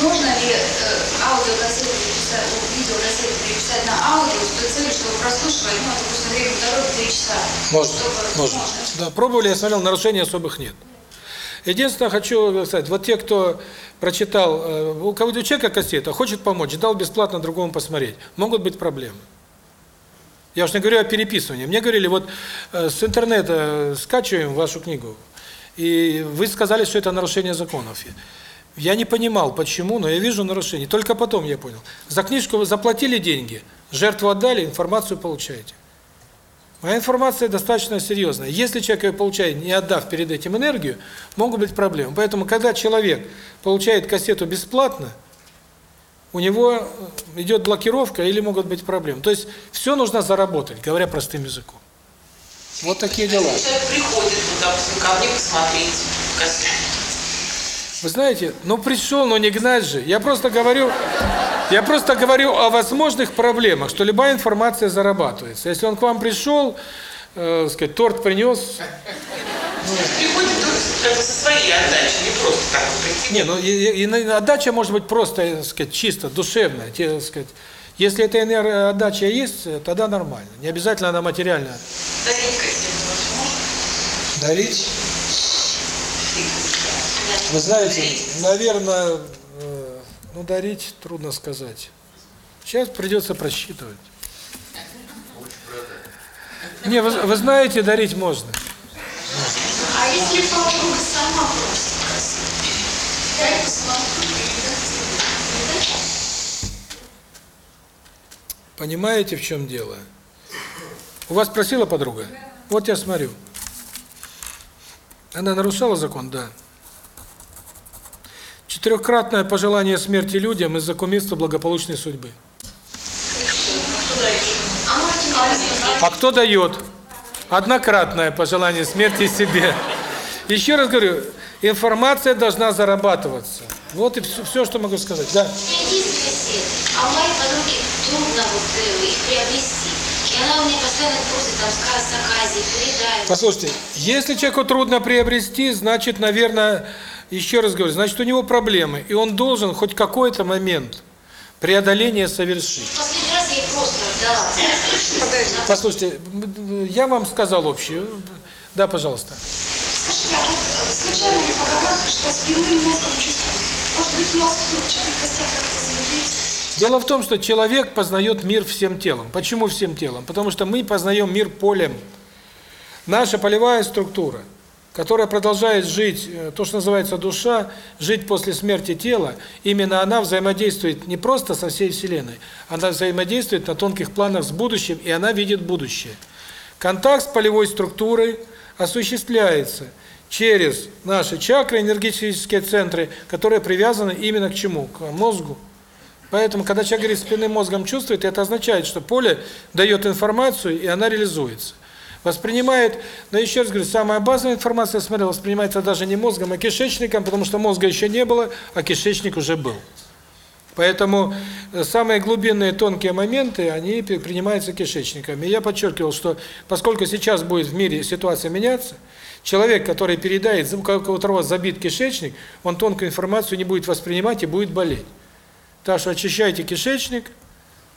S3: Можно ли э, аудиокассеты переписать, видеокассеты переписать на аудио с той целью, чтобы прослушивать, ну, допустим, время в дороге 3 часа?
S1: Можно,
S3: Чтобы-
S1: можно. Да, пробовали, я смотрел, нарушений особых нет. Единственное, хочу сказать, вот те, кто прочитал, э, у кого у человека кассета, хочет помочь, дал бесплатно другому посмотреть, могут быть проблемы. Я уж не говорю о переписывании. Мне говорили, вот э, с интернета скачиваем вашу книгу, и вы сказали, что это нарушение законов. Я не понимал, почему, но я вижу нарушение. Только потом я понял. За книжку вы заплатили деньги, жертву отдали, информацию получаете. Моя информация достаточно серьезная. Если человек ее получает, не отдав перед этим энергию, могут быть проблемы. Поэтому, когда человек получает кассету бесплатно, у него идет блокировка или могут быть проблемы. То есть все нужно заработать, говоря простым языком. Вот такие дела.
S7: Человек приходит, допустим, ко мне посмотреть.
S1: Вы знаете, ну пришел, но не гнать же. Я просто говорю, я просто говорю о возможных проблемах, что любая информация зарабатывается. Если он к вам пришел, э, сказать, торт принес,
S7: Приходит как бы со своей отдачей, не просто так вот прийти.
S1: Не, ну и, и- отдача может быть просто, так сказать, чисто, душевная. те, так сказать. Если эта энер- отдача есть, э, тогда нормально. Не обязательно она материальная.
S7: Дарить можно?
S1: Дарить? Вы знаете, наверное, э, ну дарить трудно сказать. Сейчас придется просчитывать. Не, вы, вы знаете, дарить можно.
S5: А если подруга сама просит
S1: Понимаете, в чем дело? У вас просила подруга? Вот я смотрю. Она нарушала закон? Да. Четырехкратное пожелание смерти людям из-за кумирства благополучной судьбы.
S5: А мне
S1: А кто дает? Однократное пожелание смерти себе. Еще раз говорю, информация должна зарабатываться. Вот и все, все что могу сказать. Да.
S5: А у моей подруги трудно вот э, их приобрести. И она у меня постоянно просит там сказ, заказе, передай.
S1: Послушайте, если человеку трудно приобрести, значит, наверное, еще раз говорю, значит, у него проблемы, и он должен хоть какой-то момент преодоления совершить.
S5: Последний раз я ей просто отдала.
S1: Послушайте, м, я вам сказал общее. Да, пожалуйста.
S8: Скажите, а вот случайно ли поговорка, что спинным мозгом чувствует? Может быть, мозг в трубчатых костях как-то замедлится?
S1: Дело в том, что человек познает мир всем телом. Почему всем телом? Потому что мы познаем мир полем. Наша полевая структура, которая продолжает жить, э, то, что называется душа, жить после смерти тела, именно она взаимодействует не просто со всей Вселенной, она взаимодействует на тонких планах с будущим, и она видит будущее. Контакт с полевой структурой осуществляется через наши чакры, энергетические центры, которые привязаны именно к чему? К мозгу. Поэтому, когда человек говорит спинным мозгом чувствует, это означает, что поле дает информацию, и она реализуется. Воспринимает, но еще раз говорю, самая базовая информация, смотрел, воспринимается даже не мозгом, а кишечником, потому что мозга еще не было, а кишечник уже был. Поэтому э, самые глубинные тонкие моменты, они при- принимаются кишечником. И я подчеркивал, что поскольку сейчас будет в мире ситуация меняться, человек, который передает, у кого-то забит кишечник, он тонкую информацию не будет воспринимать и будет болеть. Так что очищайте кишечник,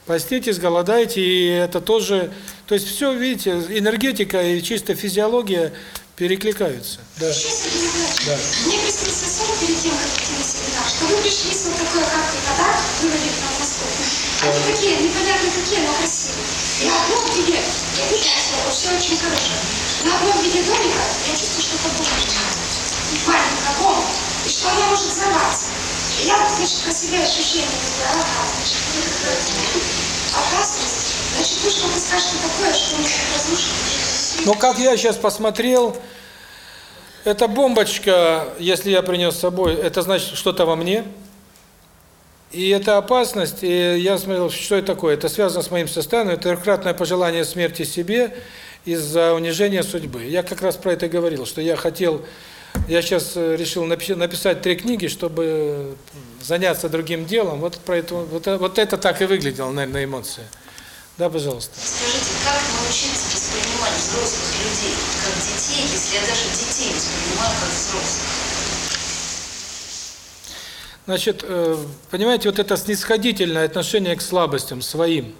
S1: поститесь, голодайте, и это тоже... То есть все, видите, энергетика и чисто физиология перекликаются. Да. Да.
S8: мне приснился сон перед тем, как идти что вы пришли с вот такой картой подарок, вывалив на мосту. Они такие, непонятно какие, но красивые. На одном виде, я вижу все, все очень хорошо. На одном виде домика я чувствую, что это бомбочка. Маленькая бомба. И что она может взорваться. Я, про себя ощущение вот это опасность. Значит, вы что-то скажете такое, что может разрушить.
S1: Но как я сейчас посмотрел, эта бомбочка, если я принес с собой, это значит что-то во мне. И это опасность, и я смотрел, что это такое. Это связано с моим состоянием, это трехкратное пожелание смерти себе из-за унижения судьбы. Я как раз про это говорил, что я хотел, я сейчас э, решил напи- написать три книги, чтобы заняться другим делом. Вот про это, вот, э- вот это так и выглядело, наверное, на эмоции. Да, пожалуйста.
S3: Скажите, как научиться воспринимать взрослых людей как детей, если я даже детей воспринимаю как взрослых?
S1: Значит, э, понимаете, вот это снисходительное отношение к слабостям своим.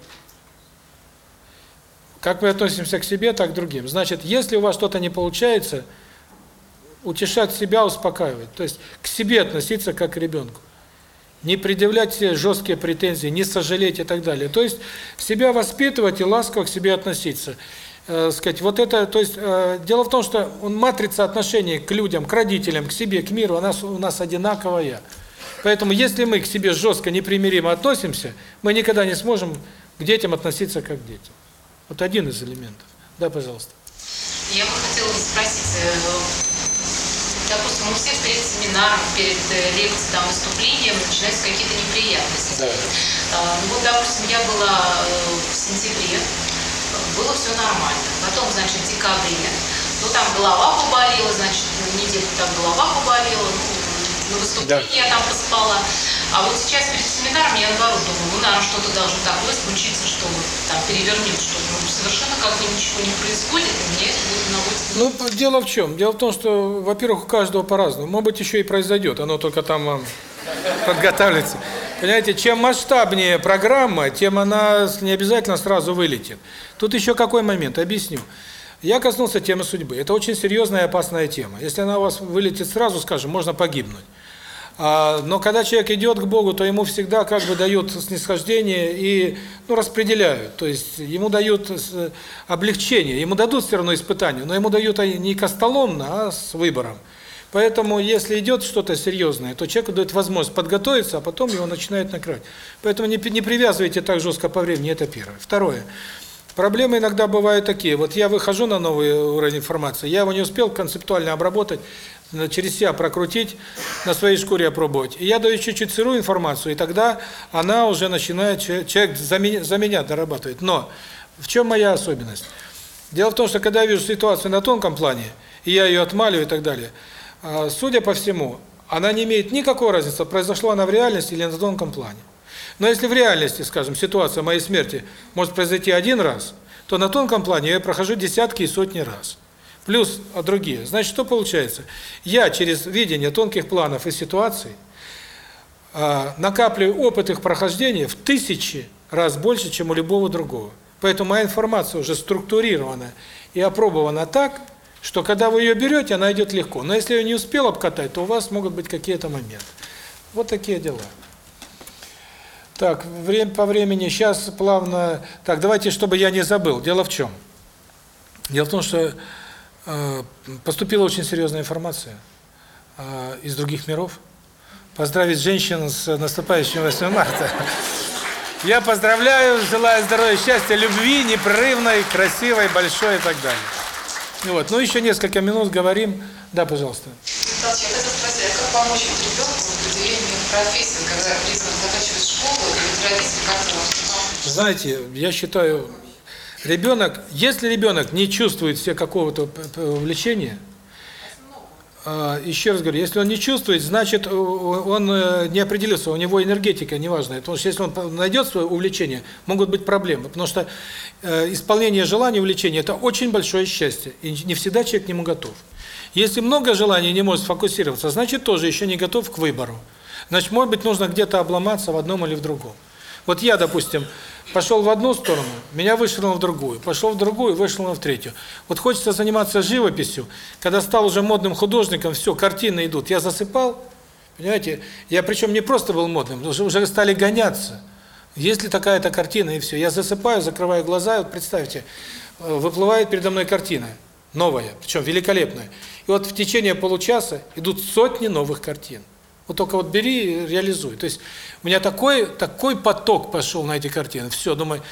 S1: Как мы относимся к себе, так к другим. Значит, если у вас что-то не получается, утешать себя, успокаивать. То есть к себе относиться как к ребенку. Не предъявлять себе жесткие претензии, не сожалеть и так далее. То есть себя воспитывать и ласково к себе относиться. Э, сказать, вот это, то есть, э, дело в том, что он матрица отношений к людям, к родителям, к себе, к миру, она у нас одинаковая. Поэтому если мы к себе жестко, непримиримо относимся, мы никогда не сможем к детям относиться как к детям. Вот один из элементов. Да, пожалуйста.
S9: Я бы хотела спросить, э, допустим, у всех перед семинаром, перед э, лекцией, там, выступлением начинаются какие-то неприятности. А, Ну вот, допустим, я была э, в сентябре, было все нормально. Потом, значит, в декабре, ну там голова поболела, значит, неделю так голова поболела, ну, на выступлении я там поспала. А вот сейчас перед семинаром я наоборот думаю, ну, наверное, что-то должно такое случиться, что вот там перевернет что-то. Ну, совершенно как бы ничего не происходит, и меня это будет наводить
S1: Ну, дело в чем? Дело в том, что, во-первых, у каждого по-разному. Может быть, еще и произойдет, оно только там вам подготавливается. Понимаете, чем масштабнее программа, тем она не обязательно сразу вылетит. Тут еще какой момент, объясню. Я коснулся темы судьбы. Это очень серьезная и опасная тема. Если она у вас вылетит сразу, скажем, можно погибнуть. А, но когда человек идет к Богу, то ему всегда как бы дают снисхождение и ну, распределяют. То есть ему дают облегчение, ему дадут все равно испытания, но ему дают не костоломно, а с выбором. Поэтому, если идет что-то серьезное, то человеку дают возможность подготовиться, а потом его начинает накрывать. Поэтому не, не привязывайте так жестко по времени, это первое. Второе. Проблемы иногда бывают такие. Вот я выхожу на новый уровень информации, я его не успел концептуально обработать, э, через себя прокрутить, на своей шкуре опробовать. И я даю чуть-чуть сырую информацию, и тогда она уже начинает, че- человек за меня, за меня дорабатывает. Но в чем моя особенность? Дело в том, что когда я вижу ситуацию на тонком плане, и я ее отмаливаю и так далее, а, судя по всему, она не имеет никакой разницы, произошла она в реальности или на тонком плане. Но если в реальности, скажем, ситуация моей смерти может произойти один раз, то на тонком плане я прохожу десятки и сотни раз. плюс а другие. Значит, что получается? Я через видение тонких планов и ситуаций а, накапливаю опыт их прохождения в тысячи раз больше, чем у любого другого. Поэтому моя информация уже структурирована и опробована так, что когда вы ее берете, она идет легко. Но если ее не успел обкатать, то у вас могут быть какие-то моменты. Вот такие дела. Так, время по времени, сейчас плавно... Так, давайте, чтобы я не забыл. Дело в чем? Дело в том, что э, поступила очень серьезная информация э, из других миров. Поздравить женщин с наступающим 8 марта. Я поздравляю, желаю здоровья, счастья, любви, непрерывной, красивой, большой и так далее. Вот. Ну, еще несколько минут говорим. Да, пожалуйста.
S9: Как помочь ребенку определении профессии, когда ребенок заканчивает школу, и родители как-то
S1: Знаете, я считаю, ребенок, если ребенок не чувствует себе какого-то увлечения, а, еще раз говорю, если он не чувствует, значит, он э, не определился, у него энергетика неважная. Потому что если он найдет свое увлечение, могут быть проблемы. Потому что э, исполнение желаний, увлечения – это очень большое счастье. И не всегда человек к нему готов. Если много желаний не может сфокусироваться, значит, тоже еще не готов к выбору. Значит, может быть, нужно где-то обломаться в одном или в другом. Вот я, допустим, пошел в одну сторону, меня вышвырнуло в другую, пошел в другую, вышвырнуло в третью. Вот хочется заниматься живописью, когда стал уже модным художником, все, картины идут. Я засыпал, понимаете, я причем не просто был модным, уже, стали гоняться. Есть ли такая-то картина, и все. Я засыпаю, закрываю глаза, вот представьте, э, выплывает передо мной картина, новая, причем великолепная. И вот в течение получаса идут сотни новых картин. Вот только вот бери и реализуй. То есть у меня такой такой поток пошел на эти картины. Все, думаю,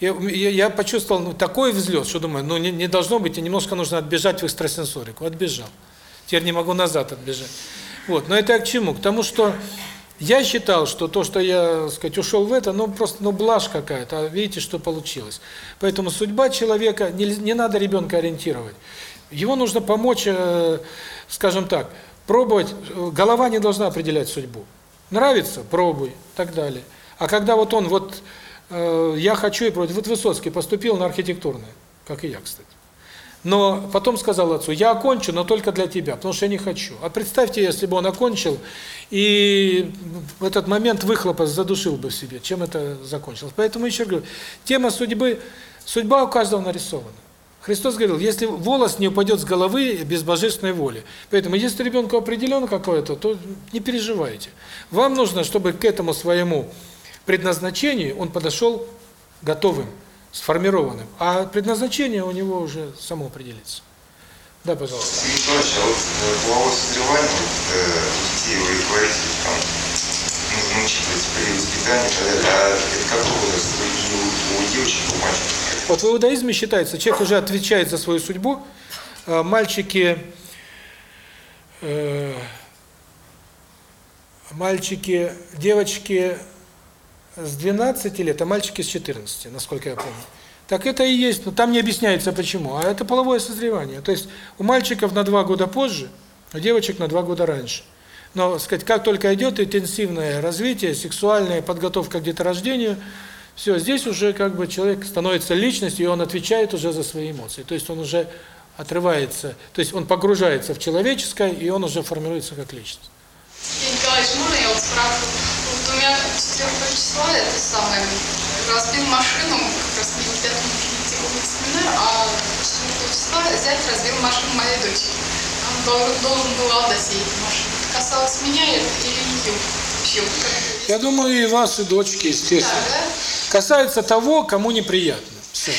S1: я, я почувствовал ну, такой взлет, что думаю, ну не, не должно быть, и немножко нужно отбежать в экстрасенсорику. Отбежал. Теперь не могу назад отбежать. Вот, но это я к чему? К тому, что я считал, что то, что я, сказать, ушел в это, ну просто ну блажь какая-то, а видите, что получилось. Поэтому судьба человека, не, не надо ребенка ориентировать. Его нужно помочь, э, скажем так, пробовать, э, голова не должна определять судьбу. Нравится – пробуй, так далее. А когда вот он, вот, э, я хочу и против, вот Высоцкий поступил на архитектурное, как и я, кстати. Но потом сказал отцу, я окончу, но только для тебя, потому что я не хочу. А представьте, если бы он окончил, и в этот момент выхлопа задушил бы в себе, чем это закончилось. Поэтому еще говорю, тема судьбы, судьба у каждого нарисована. Христос говорил, если волос не упадет с головы без божественной воли. Поэтому если ребенку определено какое-то, то не переживайте. Вам нужно, чтобы к этому своему предназначению он подошел готовым, сформированным. А предназначение у него уже само определится. Да, пожалуйста.
S10: Сергей Николаевич, а вот э, половое созревание э, у детей, вы говорите, там, нужно учитывать при воспитании, а это какой возраст? У, у девочек, у мальчиков?
S1: Вот в иудаизме считается, человек уже отвечает за свою судьбу. А Мальчики, э, мальчики, девочки с 12 лет, а мальчики с 14, насколько я помню. Так это и есть, но там не объясняется почему. А это половое созревание. То есть у мальчиков на два года позже, у девочек на два года раньше. Но, сказать, как только идет интенсивное развитие, сексуальная подготовка к деторождению, все, здесь уже как бы человек становится личностью, и он отвечает уже за свои эмоции. То есть он уже отрывается, то есть он погружается в человеческое, и он уже формируется как личность.
S2: Николаевич, можно я вот спрашиваю? Меня 4 числа это самое, разбил машину, как раз не в пятом не вспоминаю, а 4 числа зять разбил машину моей дочери. Он дол- должен был отдать ей эту машину. Это касалось меня или ее? Вообще, как
S1: Я думаю, и вас, и дочки, естественно.
S2: Да, да?
S1: Касается того, кому неприятно. Все.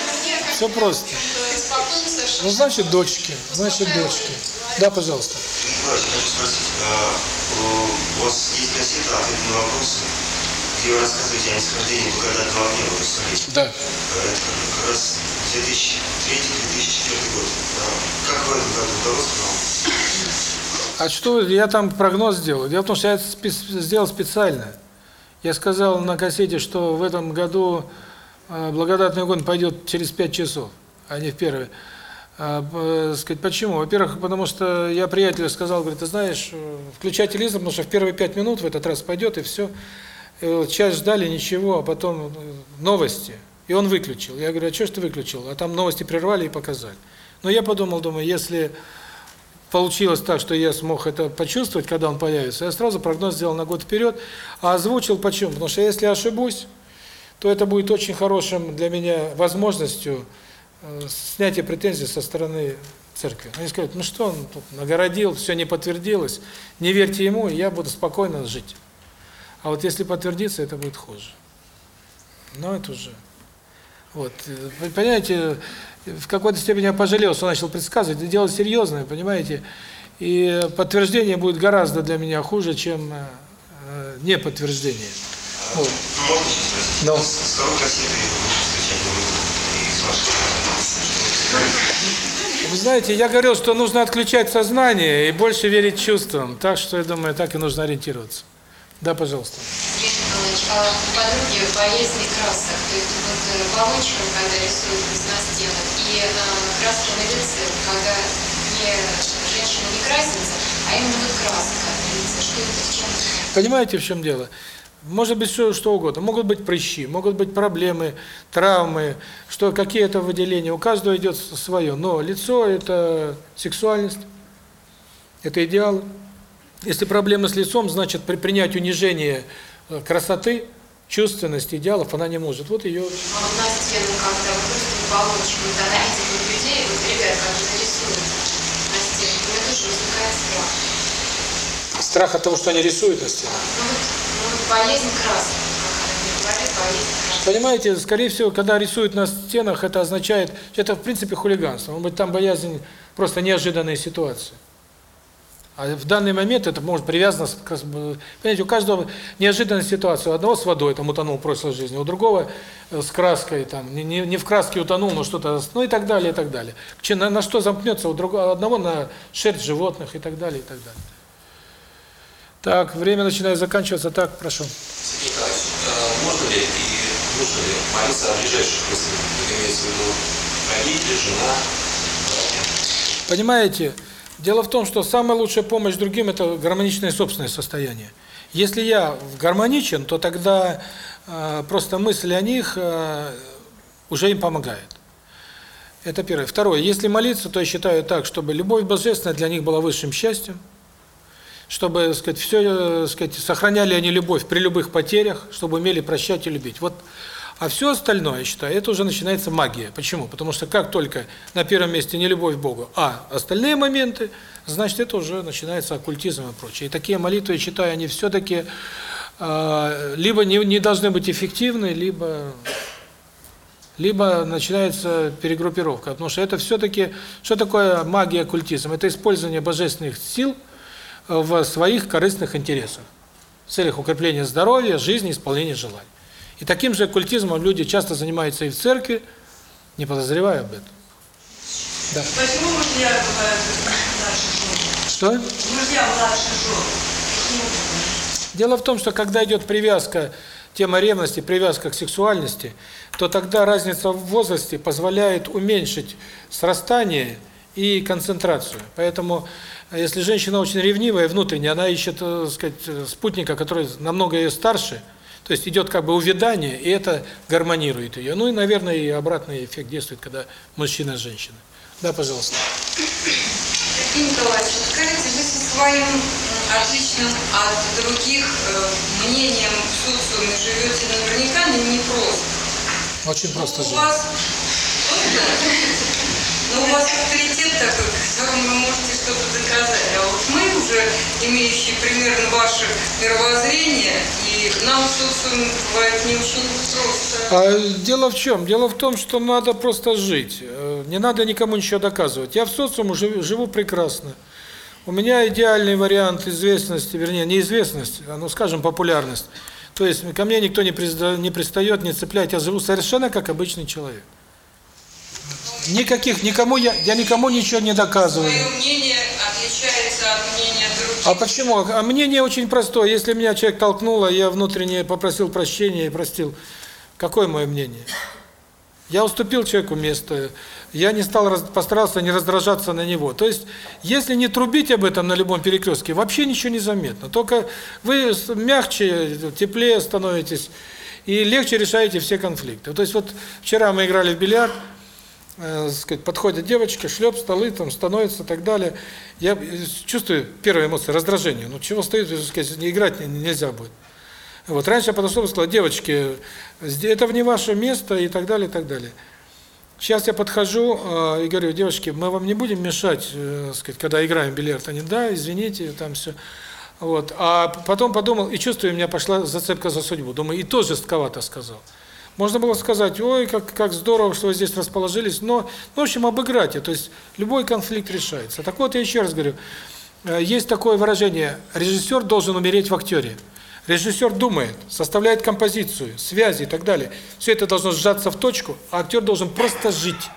S1: Все просто.
S2: совершенно.
S1: Ну, значит, дочки. Значит, дочки. Да, пожалуйста.
S10: Хочу спросить, а, у вас есть кассета «Ответы на вопросы», где вы рассказываете о нисхождении благодатного огня в Иерусалиме.
S1: Да.
S10: Это как раз 2003-2004 год. А Как в этом году удалось вам?
S1: А что, я там прогноз сделал. Дело в том, что я это спе- сделал специально. Я сказал на кассете, что в этом году э, благодатный огонь пойдет через 5 часов, а не в первый. А, э, сказать, почему? Во-первых, потому что я приятелю сказал, говорит, ты знаешь, э, включай телевизор, потому что в первые 5 минут в этот раз пойдет, и все. И вот час ждали, ничего, а потом э, новости. И он выключил. Я говорю, а что ж ты выключил? А там новости прервали и показали. Но я подумал, думаю, если получилось так, что я смог это почувствовать, когда он появится, я сразу прогноз сделал на год вперед, а озвучил почему? Потому что если ошибусь, то это будет очень хорошим для меня возможностью э, снятия претензий со стороны церкви. Они скажут, ну что он тут нагородил, все не подтвердилось, не верьте ему, и я буду спокойно жить. А вот если подтвердится, это будет хуже. Но это уже... Вот, вы понимаете, в какой-то степени я пожалел, что начал предсказывать. Это дело серьезное, понимаете? И подтверждение будет гораздо для меня хуже, чем э, э, не подтверждение. Вот. Ну.
S11: С какой кассетой вы лучше встречать Новый год? И с вашей
S1: Вы знаете, я говорил, что нужно отключать сознание и больше верить чувствам. Так что, я думаю, так и нужно ориентироваться. Да, пожалуйста.
S9: Сергей Николаевич, а у подруги болезни красок, то есть вот э, баллончиком, когда рисуют на стенах, и э, краска на лице, когда не женщина не красится, а именно вот краска на лице. Что это, в чем?
S1: Понимаете, в чем дело? Может быть что, что угодно. Могут быть прыщи, могут быть проблемы, травмы, что какие-то выделения. У каждого идет свое. Но лицо – это сексуальность, это идеал. Если проблемы с лицом, значит, при принять унижение э, красоты, чувственности, идеалов, она не может. Вот ее...
S9: А вот на стену, когда выпустят баллончик, вот она видит людей, вот ребят, как нарисуют на стену, у меня тоже возникает страх.
S1: Страх от того, что они рисуют на стене.
S9: Ну ну вот болезнь красок.
S1: Понимаете, скорее всего, когда рисуют на стенах, это означает, это в принципе хулиганство. Может быть, там боязнь просто неожиданной ситуации. А в данный момент это может привязано, понимаете, у каждого неожиданная ситуация. У одного с водой там утонул в прошлой жизни, у другого э, с краской, там, не, не, в краске утонул, но что-то, ну и так далее, и так далее. На, на что замкнется, у другого, одного на шерсть животных и так далее, и так далее. Так, время начинает заканчиваться. Так, прошу.
S10: Сергей Николаевич, э, можно ли и нужно ли молиться о ближайших родственниках? Имеется в виду родители, жена?
S1: Понимаете, дело в том, что самая лучшая помощь другим – это гармоничное собственное состояние. Если я гармоничен, то тогда э, просто мысль о них э, уже им помогает. Это первое. Второе. Если молиться, то я считаю так, чтобы любовь божественная для них была высшим счастьем, чтобы, сказать, все, так сказать, сохраняли они любовь при любых потерях, чтобы умели прощать и любить. Вот а все остальное, я считаю, это уже начинается магия. Почему? Потому что как только на первом месте не любовь к Богу, а остальные моменты, значит, это уже начинается оккультизм и прочее. И такие молитвы, я считаю, они все-таки э, либо не, не должны быть эффективны, либо либо начинается перегруппировка. Потому что это все-таки, что такое магия оккультизм? Это использование божественных сил в своих корыстных интересах. В целях укрепления здоровья, жизни, исполнения желаний. И таким же оккультизмом люди часто занимаются и в церкви, не подозревая об этом. Да.
S12: Почему мужья бывают младше жен?
S1: Что?
S12: Мужья младше жен.
S1: Дело в том, что когда идет привязка, тема ревности, привязка к сексуальности, то тогда разница в возрасте позволяет уменьшить срастание и концентрацию. Поэтому, если женщина очень ревнивая внутренне, она ищет, э, так сказать, спутника, который намного ее старше, то есть идет как бы увядание, и это гармонирует ее. Ну и, наверное, и обратный эффект действует, когда мужчина с женщиной. Да, пожалуйста.
S4: Сергей Николаевич, скажите, вы со своим отличным от других э, мнением в социуме живете наверняка не непросто.
S1: Очень просто
S4: У
S1: жить.
S4: вас, но у вас авторитет такой, которым вы можете что-то доказать. А вот мы уже, имеющие примерно ваше мировоззрение, и нам в социуме бывает не очень просто.
S1: А дело в чем? Дело в том, что надо просто жить. Э, Не надо никому ничего доказывать. Я в социуме живу, живу прекрасно. У меня идеальный вариант известности, вернее, не известность, а, ну, скажем, популярность. То есть ко мне никто не пристает, не цепляет. Я живу совершенно как обычный человек. Никаких, никому я, я никому ничего не доказываю.
S4: Свое мнение отличается от мнения других.
S1: А почему? А мнение очень простое. Если меня человек толкнул, а я внутренне попросил прощения и простил, какое мое мнение? Я уступил человеку место, я не стал, постарался не раздражаться на него. То есть, если не трубить об этом на любом перекрестке, вообще ничего не заметно. Только вы мягче, теплее становитесь и легче решаете все конфликты. То есть, вот вчера мы играли в бильярд, э, сказать, подходят девочки, шлеп, столы, там, становятся и так далее. Я э, чувствую первые эмоции, раздражение. Ну, чего стоит, сказать, не играть не- нельзя будет. Вот, раньше я подошел и сказал, девочки, это не ваше место и так далее, и так далее. Сейчас я подхожу э, и говорю, девушки, мы вам не будем мешать, э, сказать, когда играем в бильярд. Они, да, извините, там все. Вот. А потом подумал, и чувствую, у меня пошла зацепка за судьбу. Думаю, и то жестковато сказал. Можно было сказать, ой, как, как здорово, что вы здесь расположились, но, ну, в общем, обыграть это, то есть любой конфликт решается. Так вот, я еще раз говорю, э, есть такое выражение, режиссер должен умереть в актере. Режиссер думает, составляет композицию, связи и так далее. Все это должно сжаться в точку, а актер должен просто жить.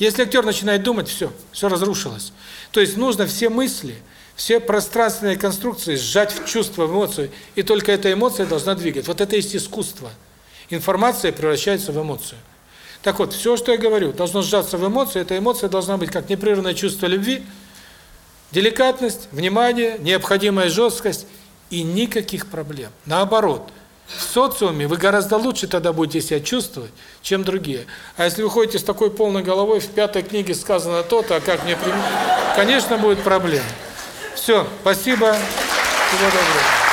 S1: Если актер начинает думать, все, все разрушилось. То есть нужно все мысли, все пространственные конструкции сжать в чувство, в эмоцию, и только эта эмоция должна двигать. Вот это есть искусство. Информация превращается в эмоцию. Так вот, все, что я говорю, должно сжаться в эмоцию, эта эмоция должна быть как непрерывное чувство любви, деликатность, внимание, необходимая жесткость и никаких проблем. Наоборот, в социуме вы гораздо лучше тогда будете себя чувствовать, чем другие. А если вы ходите с такой полной головой, в пятой книге сказано то-то, а как мне применить, конечно, будет проблема. Все, спасибо, всего доброго.